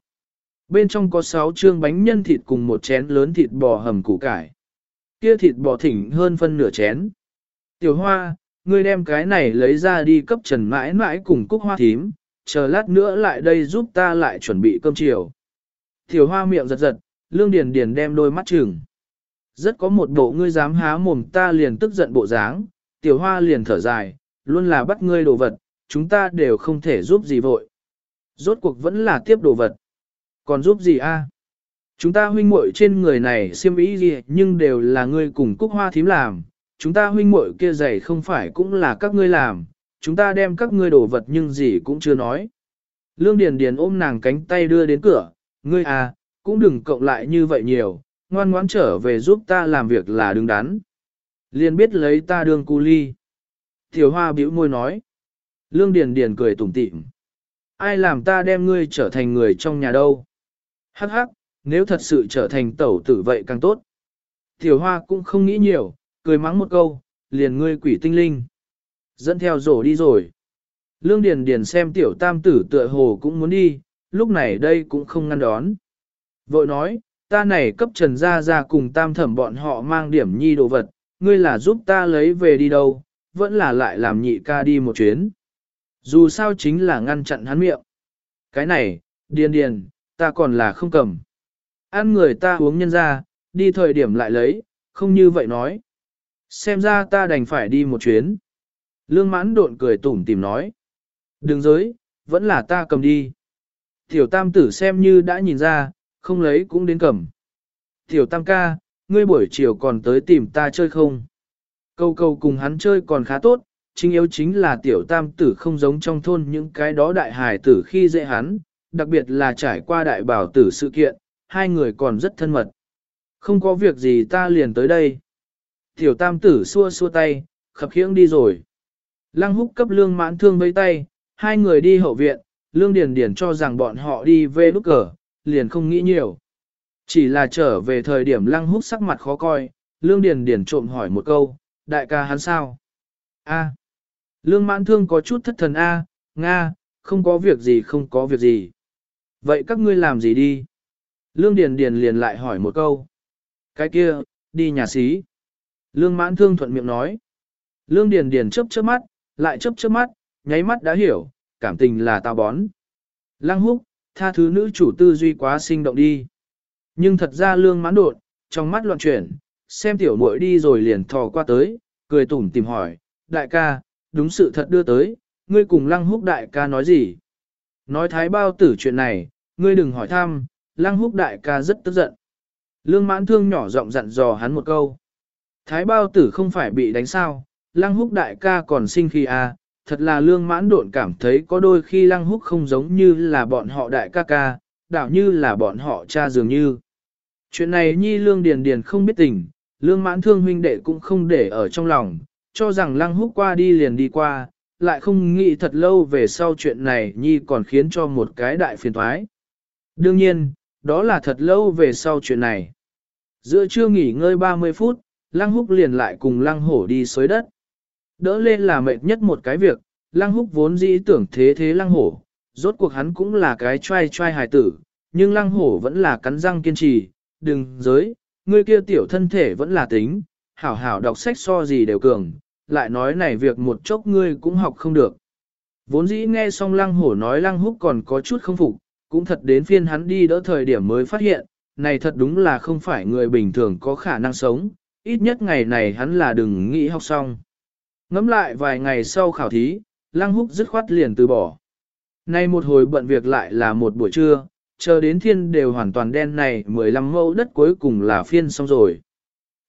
Bên trong có 6 trương bánh nhân thịt cùng một chén lớn thịt bò hầm củ cải. Kia thịt bò thỉnh hơn phân nửa chén. Tiểu hoa, ngươi đem cái này lấy ra đi cấp trần mãi mãi cùng cúc hoa thím, chờ lát nữa lại đây giúp ta lại chuẩn bị cơm chiều. Tiểu hoa miệng giật giật, lương điền điền đem đôi mắt trừng. Rất có một bộ ngươi dám há mồm ta liền tức giận bộ dáng, tiểu hoa liền thở dài, luôn là bắt ngươi đồ vật, chúng ta đều không thể giúp gì vội. Rốt cuộc vẫn là tiếp đồ vật. Còn giúp gì a? Chúng ta huynh muội trên người này xiêm ý gì nhưng đều là ngươi cùng cúc hoa thím làm. Chúng ta huynh muội kia giày không phải cũng là các ngươi làm. Chúng ta đem các ngươi đồ vật nhưng gì cũng chưa nói. Lương Điền Điền ôm nàng cánh tay đưa đến cửa. Ngươi à, cũng đừng cộng lại như vậy nhiều. Ngoan ngoãn trở về giúp ta làm việc là đứng đắn. Liên biết lấy ta đương cu ly. Tiểu hoa bĩu môi nói. Lương Điền Điền cười tủm tỉm. Ai làm ta đem ngươi trở thành người trong nhà đâu? Hắc hắc, nếu thật sự trở thành tẩu tử vậy càng tốt. Tiểu hoa cũng không nghĩ nhiều, cười mắng một câu, liền ngươi quỷ tinh linh. Dẫn theo rổ đi rồi. Lương Điền Điền xem tiểu tam tử tựa hồ cũng muốn đi, lúc này đây cũng không ngăn đón. Vội nói, ta này cấp trần gia gia cùng tam thẩm bọn họ mang điểm nhi đồ vật, ngươi là giúp ta lấy về đi đâu, vẫn là lại làm nhị ca đi một chuyến. Dù sao chính là ngăn chặn hắn miệng. Cái này, điền điền, ta còn là không cầm. Ăn người ta uống nhân ra, đi thời điểm lại lấy, không như vậy nói. Xem ra ta đành phải đi một chuyến. Lương mãn độn cười tủm tìm nói. Đừng giới, vẫn là ta cầm đi. Tiểu tam tử xem như đã nhìn ra, không lấy cũng đến cầm. Tiểu tam ca, ngươi buổi chiều còn tới tìm ta chơi không? Câu câu cùng hắn chơi còn khá tốt, chính yếu chính là tiểu tam tử không giống trong thôn những cái đó đại hài tử khi dễ hắn, đặc biệt là trải qua đại bảo tử sự kiện, hai người còn rất thân mật. Không có việc gì ta liền tới đây. Tiểu tam tử xua xua tay, khập khiễng đi rồi. Lăng húc cấp lương mãn thương với tay, hai người đi hậu viện, lương điền điền cho rằng bọn họ đi về lúc cờ, liền không nghĩ nhiều. Chỉ là trở về thời điểm lăng húc sắc mặt khó coi, lương điền điền trộm hỏi một câu, đại ca hắn sao? A. Lương mãn thương có chút thất thần A, Nga, không có việc gì không có việc gì. Vậy các ngươi làm gì đi? Lương Điền Điền liền lại hỏi một câu. Cái kia, đi nhà xí. Lương mãn thương thuận miệng nói. Lương Điền Điền chớp chớp mắt, lại chớp chớp mắt, nháy mắt đã hiểu, cảm tình là tao bón. Lăng húc, tha thứ nữ chủ tư duy quá sinh động đi. Nhưng thật ra lương mãn đột, trong mắt loạn chuyển, xem tiểu muội đi rồi liền thò qua tới, cười tủm tìm hỏi, đại ca, đúng sự thật đưa tới, ngươi cùng lăng húc đại ca nói gì? Nói thái bao tử chuyện này, ngươi đừng hỏi thăm, lăng húc đại ca rất tức giận. Lương mãn thương nhỏ giọng dặn dò hắn một câu. Thái bao tử không phải bị đánh sao, lăng húc đại ca còn sinh khi à, thật là lương mãn độn cảm thấy có đôi khi lăng húc không giống như là bọn họ đại ca ca, đảo như là bọn họ cha dường như. Chuyện này nhi lương điền điền không biết tình, lương mãn thương huynh đệ cũng không để ở trong lòng, cho rằng lăng húc qua đi liền đi qua, lại không nghĩ thật lâu về sau chuyện này nhi còn khiến cho một cái đại phiền thoái. Đương nhiên, đó là thật lâu về sau chuyện này. Giữa trưa nghỉ ngơi 30 phút, lăng húc liền lại cùng lăng hổ đi xới đất. Đỡ lên là mệt nhất một cái việc, lăng húc vốn dĩ tưởng thế thế lăng hổ, rốt cuộc hắn cũng là cái trai trai hài tử, nhưng lăng hổ vẫn là cắn răng kiên trì, đừng giới, ngươi kia tiểu thân thể vẫn là tính, hảo hảo đọc sách so gì đều cường, lại nói này việc một chốc ngươi cũng học không được. Vốn dĩ nghe xong lăng hổ nói lăng húc còn có chút không phục, cũng thật đến phiên hắn đi đỡ thời điểm mới phát hiện, này thật đúng là không phải người bình thường có khả năng sống, ít nhất ngày này hắn là đừng nghĩ học xong. Ngắm lại vài ngày sau khảo thí, lăng húc dứt khoát liền từ bỏ. Nay một hồi bận việc lại là một buổi trưa, chờ đến thiên đều hoàn toàn đen này 15 mẫu đất cuối cùng là phiên xong rồi.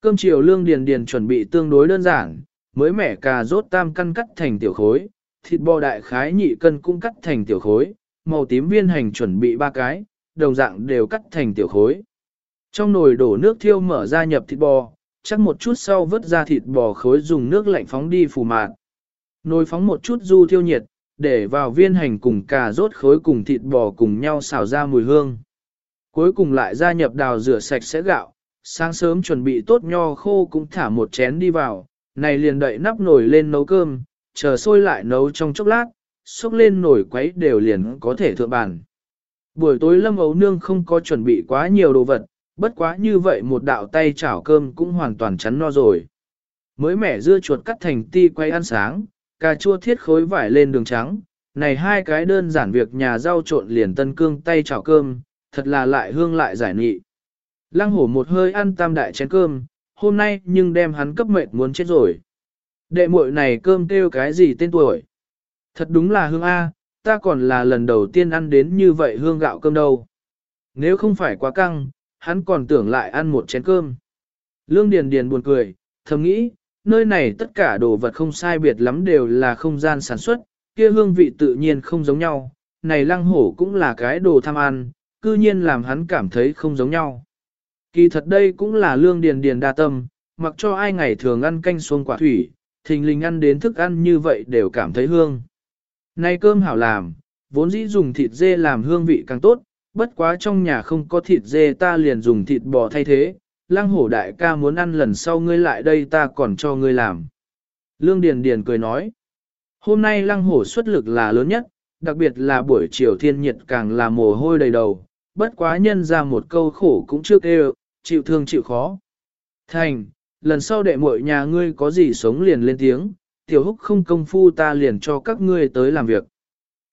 Cơm chiều lương điền điền chuẩn bị tương đối đơn giản, mới mẻ cà rốt tam căn cắt thành tiểu khối, thịt bò đại khái nhị cân cũng cắt thành tiểu khối, màu tím viên hành chuẩn bị ba cái, đồng dạng đều cắt thành tiểu khối. Trong nồi đổ nước thiêu mở ra nhập thịt bò, chắc một chút sau vớt ra thịt bò khối dùng nước lạnh phóng đi phủ mạt. Nồi phóng một chút du thiêu nhiệt, để vào viên hành cùng cà rốt khối cùng thịt bò cùng nhau xào ra mùi hương. Cuối cùng lại gia nhập đào rửa sạch sẽ gạo, sáng sớm chuẩn bị tốt nho khô cũng thả một chén đi vào, này liền đậy nắp nồi lên nấu cơm, chờ sôi lại nấu trong chốc lát, xúc lên nồi quấy đều liền có thể thượng bàn. Buổi tối lâm ấu nương không có chuẩn bị quá nhiều đồ vật, bất quá như vậy một đạo tay chảo cơm cũng hoàn toàn chắn no rồi. Mới mẻ dưa chuột cắt thành ti quay ăn sáng, cà chua thiết khối vải lên đường trắng, này hai cái đơn giản việc nhà rau trộn liền tân cương tay chảo cơm, thật là lại hương lại giải nghị. Lăng hổ một hơi ăn tam đại chén cơm, hôm nay nhưng đem hắn cấp mệnh muốn chết rồi. Đệ muội này cơm kêu cái gì tên tuổi? Thật đúng là hương A, ta còn là lần đầu tiên ăn đến như vậy hương gạo cơm đâu. Nếu không phải quá căng, hắn còn tưởng lại ăn một chén cơm. Lương Điền Điền buồn cười, thầm nghĩ, nơi này tất cả đồ vật không sai biệt lắm đều là không gian sản xuất, kia hương vị tự nhiên không giống nhau, này lăng hổ cũng là cái đồ tham ăn, cư nhiên làm hắn cảm thấy không giống nhau. Kỳ thật đây cũng là lương điền điền đa tâm, mặc cho ai ngày thường ăn canh xuông quả thủy, thình lình ăn đến thức ăn như vậy đều cảm thấy hương. Nay cơm hảo làm, vốn dĩ dùng thịt dê làm hương vị càng tốt, bất quá trong nhà không có thịt dê ta liền dùng thịt bò thay thế, Lang hổ đại ca muốn ăn lần sau ngươi lại đây ta còn cho ngươi làm. Lương Điền Điền cười nói, hôm nay lăng hổ xuất lực là lớn nhất, đặc biệt là buổi chiều thiên nhiệt càng là mồ hôi đầy đầu, bất quá nhân ra một câu khổ cũng chưa kêu, chịu thương chịu khó. Thành, lần sau đệ muội nhà ngươi có gì sống liền lên tiếng, tiểu húc không công phu ta liền cho các ngươi tới làm việc.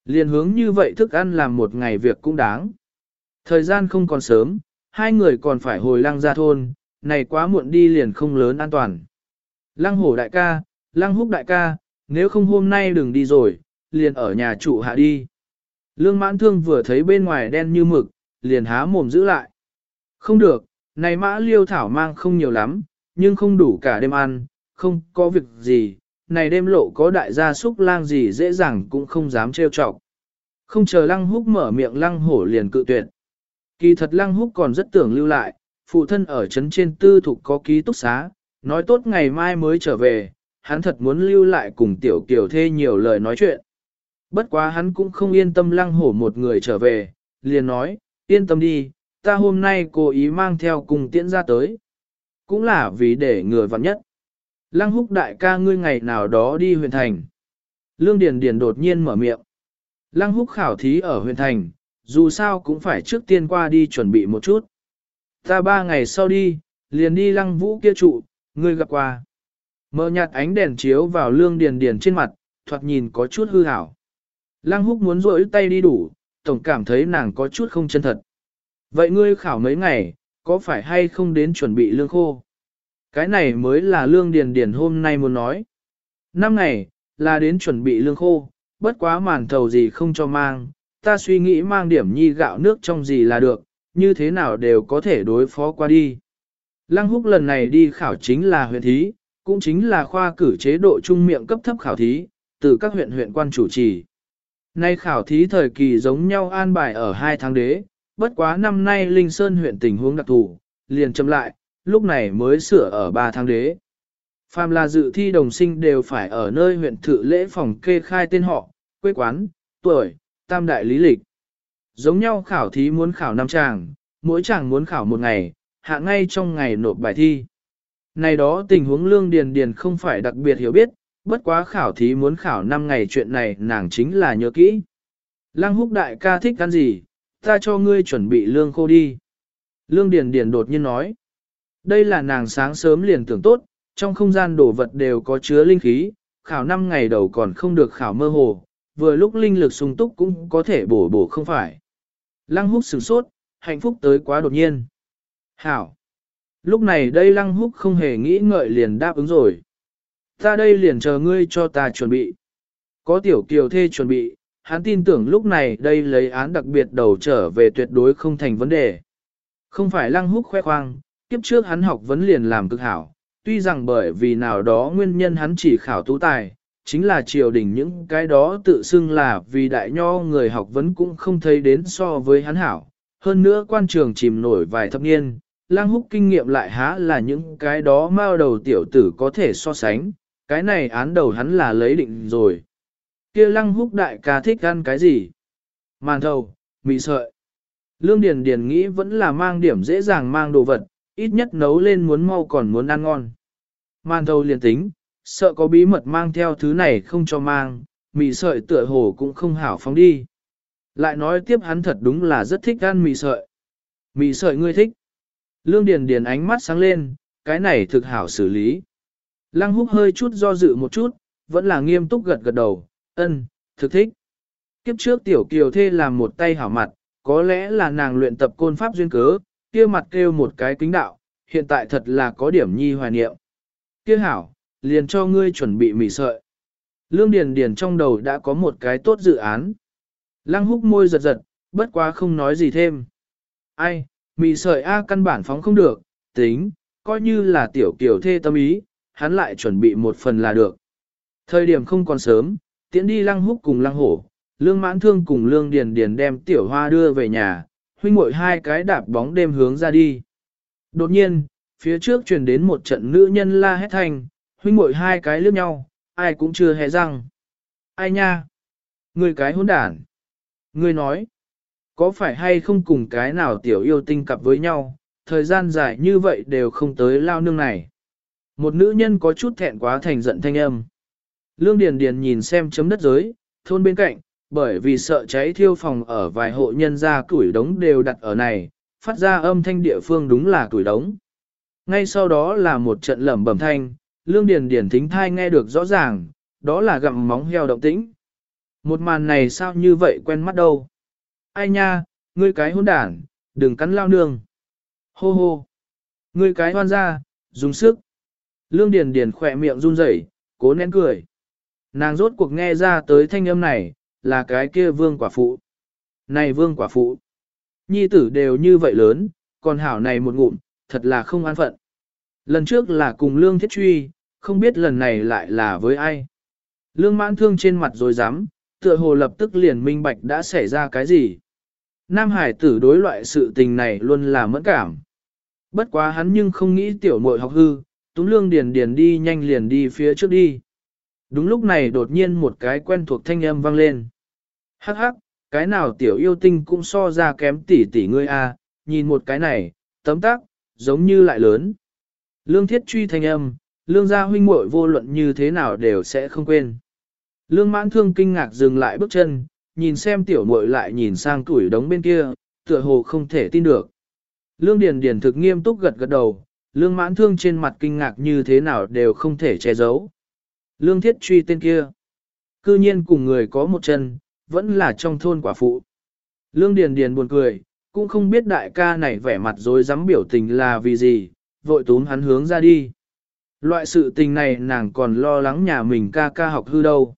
Liền hướng như vậy thức ăn làm một ngày việc cũng đáng. Thời gian không còn sớm, hai người còn phải hồi lăng ra thôn, này quá muộn đi liền không lớn an toàn. Lăng hổ đại ca, lăng húc đại ca, nếu không hôm nay đừng đi rồi, liền ở nhà trụ hạ đi. Lương mãn thương vừa thấy bên ngoài đen như mực, liền há mồm giữ lại. Không được, này mã liêu thảo mang không nhiều lắm, nhưng không đủ cả đêm ăn, không có việc gì, này đêm lộ có đại gia súc lang gì dễ dàng cũng không dám trêu chọc. Không chờ lăng húc mở miệng lăng hổ liền cự tuyệt. Kỳ thật lăng húc còn rất tưởng lưu lại, phụ thân ở trấn trên tư thục có ký túc xá, nói tốt ngày mai mới trở về, hắn thật muốn lưu lại cùng tiểu kiều thê nhiều lời nói chuyện. Bất quá hắn cũng không yên tâm lăng hổ một người trở về, liền nói, yên tâm đi, ta hôm nay cố ý mang theo cùng tiễn ra tới. Cũng là vì để người vặn nhất. Lăng húc đại ca ngươi ngày nào đó đi huyện thành. Lương Điền Điền đột nhiên mở miệng. Lăng húc khảo thí ở huyện thành, dù sao cũng phải trước tiên qua đi chuẩn bị một chút. Ta ba ngày sau đi, liền đi lăng vũ kia trụ, ngươi gặp qua. Mở nhạt ánh đèn chiếu vào lương điền điền trên mặt, thoạt nhìn có chút hư hảo. Lăng húc muốn rỗi tay đi đủ, tổng cảm thấy nàng có chút không chân thật. Vậy ngươi khảo mấy ngày, có phải hay không đến chuẩn bị lương khô? Cái này mới là lương điền điền hôm nay muốn nói. Năm ngày, là đến chuẩn bị lương khô, bất quá màn thầu gì không cho mang, ta suy nghĩ mang điểm nhi gạo nước trong gì là được, như thế nào đều có thể đối phó qua đi. Lăng húc lần này đi khảo chính là huyện thí, cũng chính là khoa cử chế độ trung miệng cấp thấp khảo thí, từ các huyện huyện quan chủ trì. Nay khảo thí thời kỳ giống nhau an bài ở hai tháng đế, bất quá năm nay Linh Sơn huyện tình huống đặc thù, liền chậm lại, lúc này mới sửa ở 3 tháng đế. Phàm là dự thi đồng sinh đều phải ở nơi huyện thự lễ phòng kê khai tên họ, quê quán, tuổi, tam đại lý lịch. Giống nhau khảo thí muốn khảo năm chàng, mỗi chàng muốn khảo một ngày, hạ ngay trong ngày nộp bài thi. Này đó tình huống lương điền điền không phải đặc biệt hiểu biết, bất quá khảo thí muốn khảo 5 ngày chuyện này nàng chính là nhớ kỹ. Lăng húc đại ca thích ăn gì, ta cho ngươi chuẩn bị lương khô đi. Lương điền điền đột nhiên nói. Đây là nàng sáng sớm liền tưởng tốt, trong không gian đồ vật đều có chứa linh khí, khảo 5 ngày đầu còn không được khảo mơ hồ, vừa lúc linh lực sung túc cũng có thể bổ bổ không phải. Lăng húc sửng sốt, hạnh phúc tới quá đột nhiên. Hảo! Lúc này đây lăng húc không hề nghĩ ngợi liền đáp ứng rồi. Ta đây liền chờ ngươi cho ta chuẩn bị. Có tiểu kiều thê chuẩn bị, hắn tin tưởng lúc này đây lấy án đặc biệt đầu trở về tuyệt đối không thành vấn đề. Không phải lăng húc khoe khoang, kiếp trước hắn học vấn liền làm cực hảo, tuy rằng bởi vì nào đó nguyên nhân hắn chỉ khảo tú tài, chính là triều đình những cái đó tự xưng là vì đại nho người học vấn cũng không thấy đến so với hắn hảo. Hơn nữa quan trường chìm nổi vài thập niên, lang húc kinh nghiệm lại há là những cái đó mao đầu tiểu tử có thể so sánh, cái này án đầu hắn là lấy định rồi kia lăng húc đại ca thích ăn cái gì? Màn thầu, mì sợi. Lương Điền Điền nghĩ vẫn là mang điểm dễ dàng mang đồ vật, ít nhất nấu lên muốn mau còn muốn ăn ngon. Màn thầu liền tính, sợ có bí mật mang theo thứ này không cho mang, mì sợi tựa hồ cũng không hảo phóng đi. Lại nói tiếp hắn thật đúng là rất thích ăn mì sợi. Mì sợi ngươi thích. Lương Điền Điền ánh mắt sáng lên, cái này thực hảo xử lý. Lăng húc hơi chút do dự một chút, vẫn là nghiêm túc gật gật đầu, ân, thực thích. Kiếp trước tiểu kiều thê làm một tay hảo mặt, có lẽ là nàng luyện tập côn pháp duyên cớ, kia mặt kêu một cái kính đạo, hiện tại thật là có điểm nhi hoài niệm. Kia hảo, liền cho ngươi chuẩn bị mì sợi. Lương Điền Điền trong đầu đã có một cái tốt dự án. Lăng húc môi giật giật, bất quá không nói gì thêm. Ai, mì sợi A căn bản phóng không được, tính, coi như là tiểu kiểu thê tâm ý, hắn lại chuẩn bị một phần là được. Thời điểm không còn sớm, tiễn đi lăng húc cùng lăng hổ, lương mãn thương cùng lương điền điền đem tiểu hoa đưa về nhà, huynh muội hai cái đạp bóng đêm hướng ra đi. Đột nhiên, phía trước truyền đến một trận nữ nhân la hét thành. huynh muội hai cái liếc nhau, ai cũng chưa hề răng. Ai nha? Người cái hỗn đản. Người nói, có phải hay không cùng cái nào tiểu yêu tinh cặp với nhau, thời gian dài như vậy đều không tới lao nương này. Một nữ nhân có chút thẹn quá thành giận thanh âm. Lương Điền Điền nhìn xem chấm đất giới, thôn bên cạnh, bởi vì sợ cháy thiêu phòng ở vài hộ nhân gia củi đống đều đặt ở này, phát ra âm thanh địa phương đúng là củi đống. Ngay sau đó là một trận lẩm bẩm thanh, Lương Điền Điền thính thai nghe được rõ ràng, đó là gặm móng heo động tĩnh. Một màn này sao như vậy quen mắt đâu. Ai nha, ngươi cái hỗn đản, đừng cắn lao nương. Hô hô. Ngươi cái hoan ra, dùng sức. Lương Điền Điền khỏe miệng run rẩy, cố nén cười. Nàng rốt cuộc nghe ra tới thanh âm này, là cái kia vương quả phụ. Này vương quả phụ. Nhi tử đều như vậy lớn, còn hảo này một ngụm, thật là không an phận. Lần trước là cùng Lương Thiết Truy, không biết lần này lại là với ai. Lương mãn thương trên mặt rồi dám, tựa hồ lập tức liền minh bạch đã xảy ra cái gì. Nam Hải tử đối loại sự tình này luôn là mẫn cảm. Bất quá hắn nhưng không nghĩ tiểu muội học hư, túng lương điền điền đi nhanh liền đi phía trước đi. Đúng lúc này đột nhiên một cái quen thuộc thanh âm vang lên. Hắc hắc, cái nào tiểu yêu tinh cũng so ra kém tỷ tỷ ngươi a, nhìn một cái này, tấm tác, giống như lại lớn. Lương thiết truy thanh âm, lương gia huynh muội vô luận như thế nào đều sẽ không quên. Lương mãn thương kinh ngạc dừng lại bước chân, nhìn xem tiểu muội lại nhìn sang tuổi đống bên kia, tựa hồ không thể tin được. Lương Điền Điền thực nghiêm túc gật gật đầu, lương mãn thương trên mặt kinh ngạc như thế nào đều không thể che giấu. Lương thiết truy tên kia. Cư nhiên cùng người có một chân, vẫn là trong thôn quả phụ. Lương Điền Điền buồn cười, cũng không biết đại ca này vẻ mặt rồi dám biểu tình là vì gì, vội túm hắn hướng ra đi. Loại sự tình này nàng còn lo lắng nhà mình ca ca học hư đâu.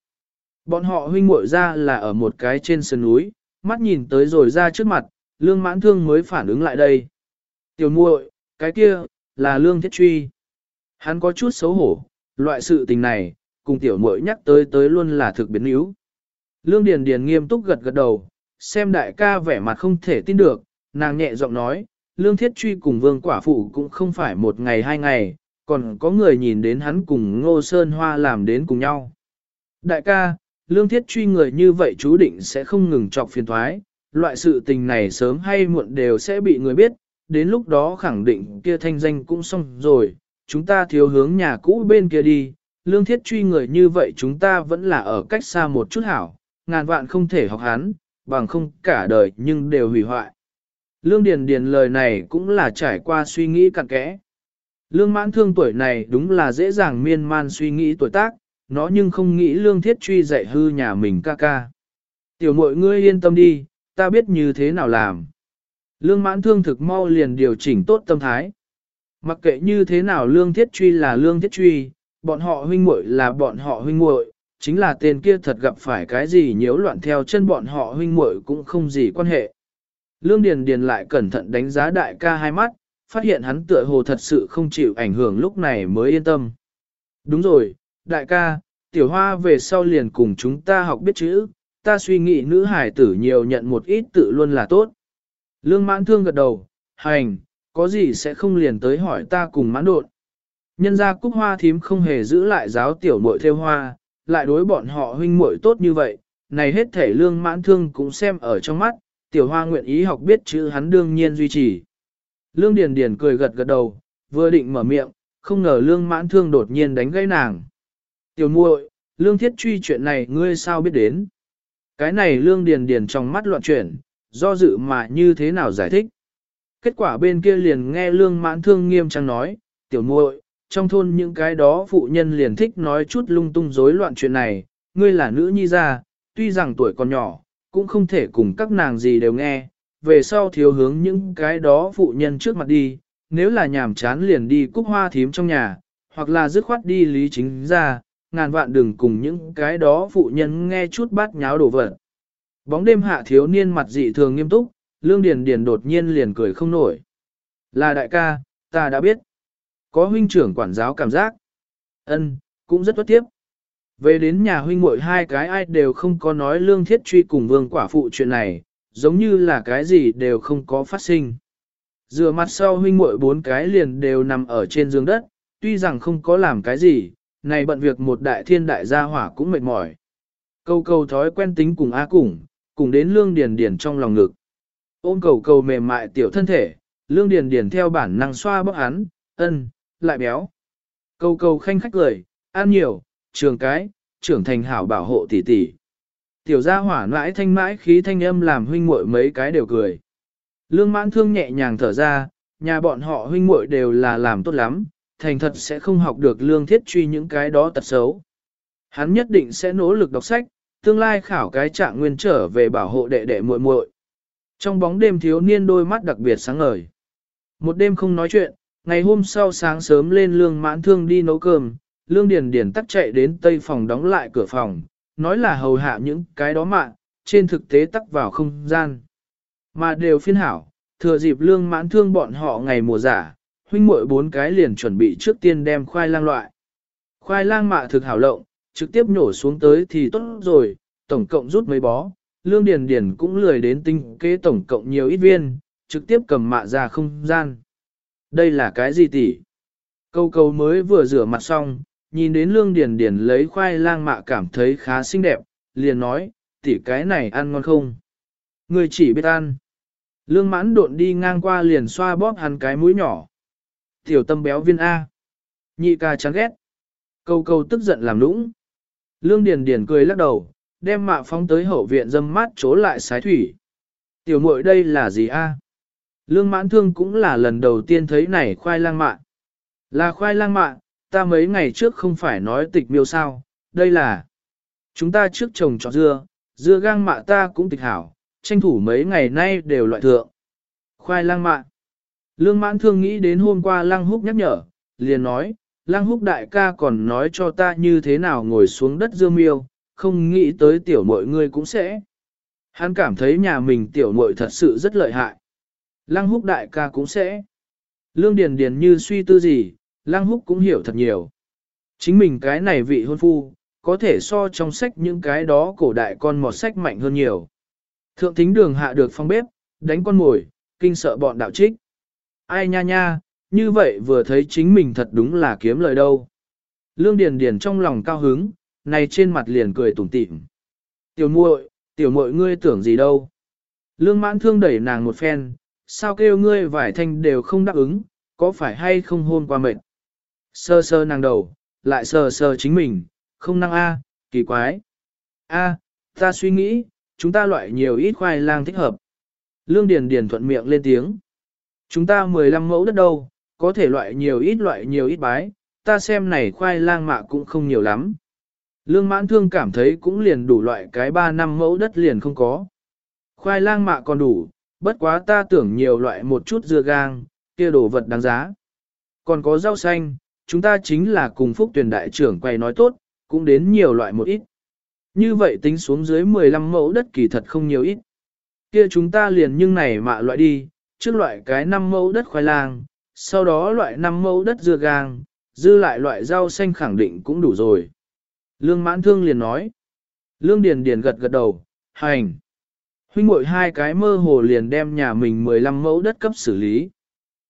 Bọn họ huynh muội ra là ở một cái trên sườn núi, mắt nhìn tới rồi ra trước mặt, lương mãn thương mới phản ứng lại đây. Tiểu muội, cái kia, là lương thiết truy. Hắn có chút xấu hổ, loại sự tình này, cùng tiểu muội nhắc tới tới luôn là thực biến yếu. Lương Điền Điền nghiêm túc gật gật đầu, xem đại ca vẻ mặt không thể tin được, nàng nhẹ giọng nói, Lương Thiết Truy cùng Vương Quả Phụ cũng không phải một ngày hai ngày, còn có người nhìn đến hắn cùng Ngô Sơn Hoa làm đến cùng nhau. Đại ca, Lương Thiết Truy người như vậy chú định sẽ không ngừng chọc phiền toái loại sự tình này sớm hay muộn đều sẽ bị người biết, đến lúc đó khẳng định kia thanh danh cũng xong rồi, chúng ta thiếu hướng nhà cũ bên kia đi, Lương Thiết Truy người như vậy chúng ta vẫn là ở cách xa một chút hảo, ngàn vạn không thể học hắn, bằng không cả đời nhưng đều hủy hoại. Lương Điền Điền lời này cũng là trải qua suy nghĩ cặn kẽ. Lương mãn thương tuổi này đúng là dễ dàng miên man suy nghĩ tuổi tác, nó nhưng không nghĩ lương thiết truy dạy hư nhà mình ca ca. Tiểu mội ngươi yên tâm đi, ta biết như thế nào làm. Lương mãn thương thực mau liền điều chỉnh tốt tâm thái. Mặc kệ như thế nào lương thiết truy là lương thiết truy, bọn họ huynh muội là bọn họ huynh muội, chính là tên kia thật gặp phải cái gì nhiễu loạn theo chân bọn họ huynh muội cũng không gì quan hệ. Lương Điền Điền lại cẩn thận đánh giá đại ca hai mắt, phát hiện hắn tựa hồ thật sự không chịu ảnh hưởng lúc này mới yên tâm. Đúng rồi, đại ca, tiểu hoa về sau liền cùng chúng ta học biết chữ, ta suy nghĩ nữ hải tử nhiều nhận một ít tự luôn là tốt. Lương mãn thương gật đầu, hành, có gì sẽ không liền tới hỏi ta cùng mãn đột. Nhân ra cúc hoa thím không hề giữ lại giáo tiểu muội theo hoa, lại đối bọn họ huynh muội tốt như vậy, này hết thể lương mãn thương cũng xem ở trong mắt, tiểu hoa nguyện ý học biết chữ hắn đương nhiên duy trì. Lương Điền Điền cười gật gật đầu, vừa định mở miệng, không ngờ lương mãn thương đột nhiên đánh gãy nàng. Tiểu muội, lương thiết truy chuyện này ngươi sao biết đến? Cái này lương điền điền trong mắt loạn chuyển, do dự mà như thế nào giải thích? Kết quả bên kia liền nghe lương mãn thương nghiêm trang nói, tiểu muội, trong thôn những cái đó phụ nhân liền thích nói chút lung tung rối loạn chuyện này, ngươi là nữ nhi gia, tuy rằng tuổi còn nhỏ, cũng không thể cùng các nàng gì đều nghe, về sau thiếu hướng những cái đó phụ nhân trước mặt đi, nếu là nhàm chán liền đi cúc hoa thím trong nhà, hoặc là dứt khoát đi lý chính ra, ngàn vạn đừng cùng những cái đó phụ nhân nghe chút bát nháo đổ vật. Bóng đêm hạ thiếu niên mặt dị thường nghiêm túc, lương điền điền đột nhiên liền cười không nổi. Là đại ca, ta đã biết. Có huynh trưởng quản giáo cảm giác. ân cũng rất tốt tiếp. Về đến nhà huynh muội hai cái ai đều không có nói lương thiết truy cùng vương quả phụ chuyện này, giống như là cái gì đều không có phát sinh. rửa mặt sau huynh muội bốn cái liền đều nằm ở trên giường đất, tuy rằng không có làm cái gì, này bận việc một đại thiên đại gia hỏa cũng mệt mỏi. Câu câu thói quen tính cùng a cùng, cùng đến lương điền điền trong lòng ngực. Ôm cầu cầu mềm mại tiểu thân thể, lương điền điền theo bản năng xoa bóp hắn, ân, lại béo. Câu câu khanh khách cười, ăn nhiều, trường cái, trưởng thành hảo bảo hộ tỷ tỷ. Tiểu gia hỏa mãi thanh mãi khí thanh âm làm huynh muội mấy cái đều cười. Lương mãn thương nhẹ nhàng thở ra, nhà bọn họ huynh muội đều là làm tốt lắm, thành thật sẽ không học được lương thiết truy những cái đó tật xấu. Hắn nhất định sẽ nỗ lực đọc sách, tương lai khảo cái trạng nguyên trở về bảo hộ đệ đệ muội muội. Trong bóng đêm thiếu niên đôi mắt đặc biệt sáng ngời. Một đêm không nói chuyện, ngày hôm sau sáng sớm lên lương mãn thương đi nấu cơm, lương điền điền tắt chạy đến tây phòng đóng lại cửa phòng, nói là hầu hạ những cái đó mạng, trên thực tế tắt vào không gian. Mà đều phiên hảo, thừa dịp lương mãn thương bọn họ ngày mùa giả, huynh muội bốn cái liền chuẩn bị trước tiên đem khoai lang loại. Khoai lang mạ thực hảo lộng, trực tiếp nhổ xuống tới thì tốt rồi, tổng cộng rút mấy bó, lương điền điền cũng lười đến tinh kế tổng cộng nhiều ít viên, trực tiếp cầm mạ ra không gian. Đây là cái gì tỷ? Câu câu mới vừa rửa mặt xong, nhìn đến lương điền điền lấy khoai lang mạ cảm thấy khá xinh đẹp, liền nói, tỷ cái này ăn ngon không? Người chỉ biết ăn. Lương mãn độn đi ngang qua liền xoa bóp hắn cái mũi nhỏ. Tiểu tâm béo viên A. Nhị ca chán ghét. Câu câu tức giận làm lũng. Lương Điền Điền cười lắc đầu, đem mạ phóng tới hậu viện dâm mát chỗ lại sái thủy. Tiểu muội đây là gì a? Lương mãn thương cũng là lần đầu tiên thấy này khoai lang mạ. Là khoai lang mạ, ta mấy ngày trước không phải nói tịch miêu sao, đây là. Chúng ta trước trồng trọt dưa, dưa gang mạ ta cũng tịch hảo, tranh thủ mấy ngày nay đều loại thượng. Khoai lang mạ. Lương mãn thương nghĩ đến hôm qua Lang húc nhắc nhở, liền nói, Lang húc đại ca còn nói cho ta như thế nào ngồi xuống đất dưa miêu, không nghĩ tới tiểu muội ngươi cũng sẽ. Hắn cảm thấy nhà mình tiểu muội thật sự rất lợi hại. Lăng húc đại ca cũng sẽ. Lương Điền Điền như suy tư gì, Lăng húc cũng hiểu thật nhiều. Chính mình cái này vị hôn phu, có thể so trong sách những cái đó cổ đại con mọt sách mạnh hơn nhiều. Thượng thính đường hạ được phong bếp, đánh con mồi, kinh sợ bọn đạo trích. Ai nha nha, như vậy vừa thấy chính mình thật đúng là kiếm lời đâu. Lương Điền Điền trong lòng cao hứng, này trên mặt liền cười tủm tỉm. Tiểu muội, tiểu muội ngươi tưởng gì đâu. Lương mãn thương đẩy nàng một phen, sao kêu ngươi vải thanh đều không đáp ứng, có phải hay không hôn qua mệt. Sơ sơ nàng đầu, lại sờ sờ chính mình, không năng A, kỳ quái. A, ta suy nghĩ, chúng ta loại nhiều ít khoai lang thích hợp. Lương Điền Điền thuận miệng lên tiếng. Chúng ta 15 mẫu đất đâu, có thể loại nhiều ít loại nhiều ít bái, ta xem này khoai lang mạ cũng không nhiều lắm. Lương mãn thương cảm thấy cũng liền đủ loại cái 3 năm mẫu đất liền không có. Khoai lang mạ còn đủ, bất quá ta tưởng nhiều loại một chút dưa gang, kia đồ vật đáng giá. Còn có rau xanh, chúng ta chính là cùng phúc tuyển đại trưởng quay nói tốt, cũng đến nhiều loại một ít. Như vậy tính xuống dưới 15 mẫu đất kỳ thật không nhiều ít. Kia chúng ta liền nhưng này mạ loại đi, trước loại cái 5 mẫu đất khoai lang, sau đó loại 5 mẫu đất dưa gang, dư lại loại rau xanh khẳng định cũng đủ rồi. Lương mãn thương liền nói. Lương Điền Điền gật gật đầu, hành. Huynh muội hai cái mơ hồ liền đem nhà mình 15 mẫu đất cấp xử lý.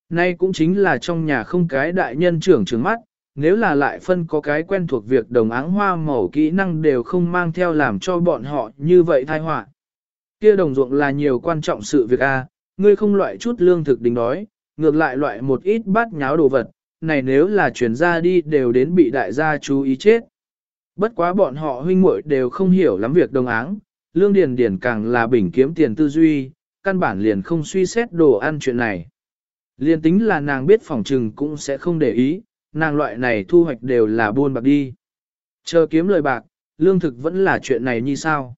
Nay cũng chính là trong nhà không cái đại nhân trưởng trường mắt, nếu là lại phân có cái quen thuộc việc đồng áng hoa màu kỹ năng đều không mang theo làm cho bọn họ như vậy thai họa. Kia đồng ruộng là nhiều quan trọng sự việc a, ngươi không loại chút lương thực đính đói, ngược lại loại một ít bát nháo đồ vật, này nếu là chuyển ra đi đều đến bị đại gia chú ý chết. Bất quá bọn họ huynh muội đều không hiểu lắm việc đồng áng, lương điền điền càng là bình kiếm tiền tư duy, căn bản liền không suy xét đồ ăn chuyện này. Liên tính là nàng biết phòng trừng cũng sẽ không để ý, nàng loại này thu hoạch đều là buôn bạc đi. Chờ kiếm lời bạc, lương thực vẫn là chuyện này như sao.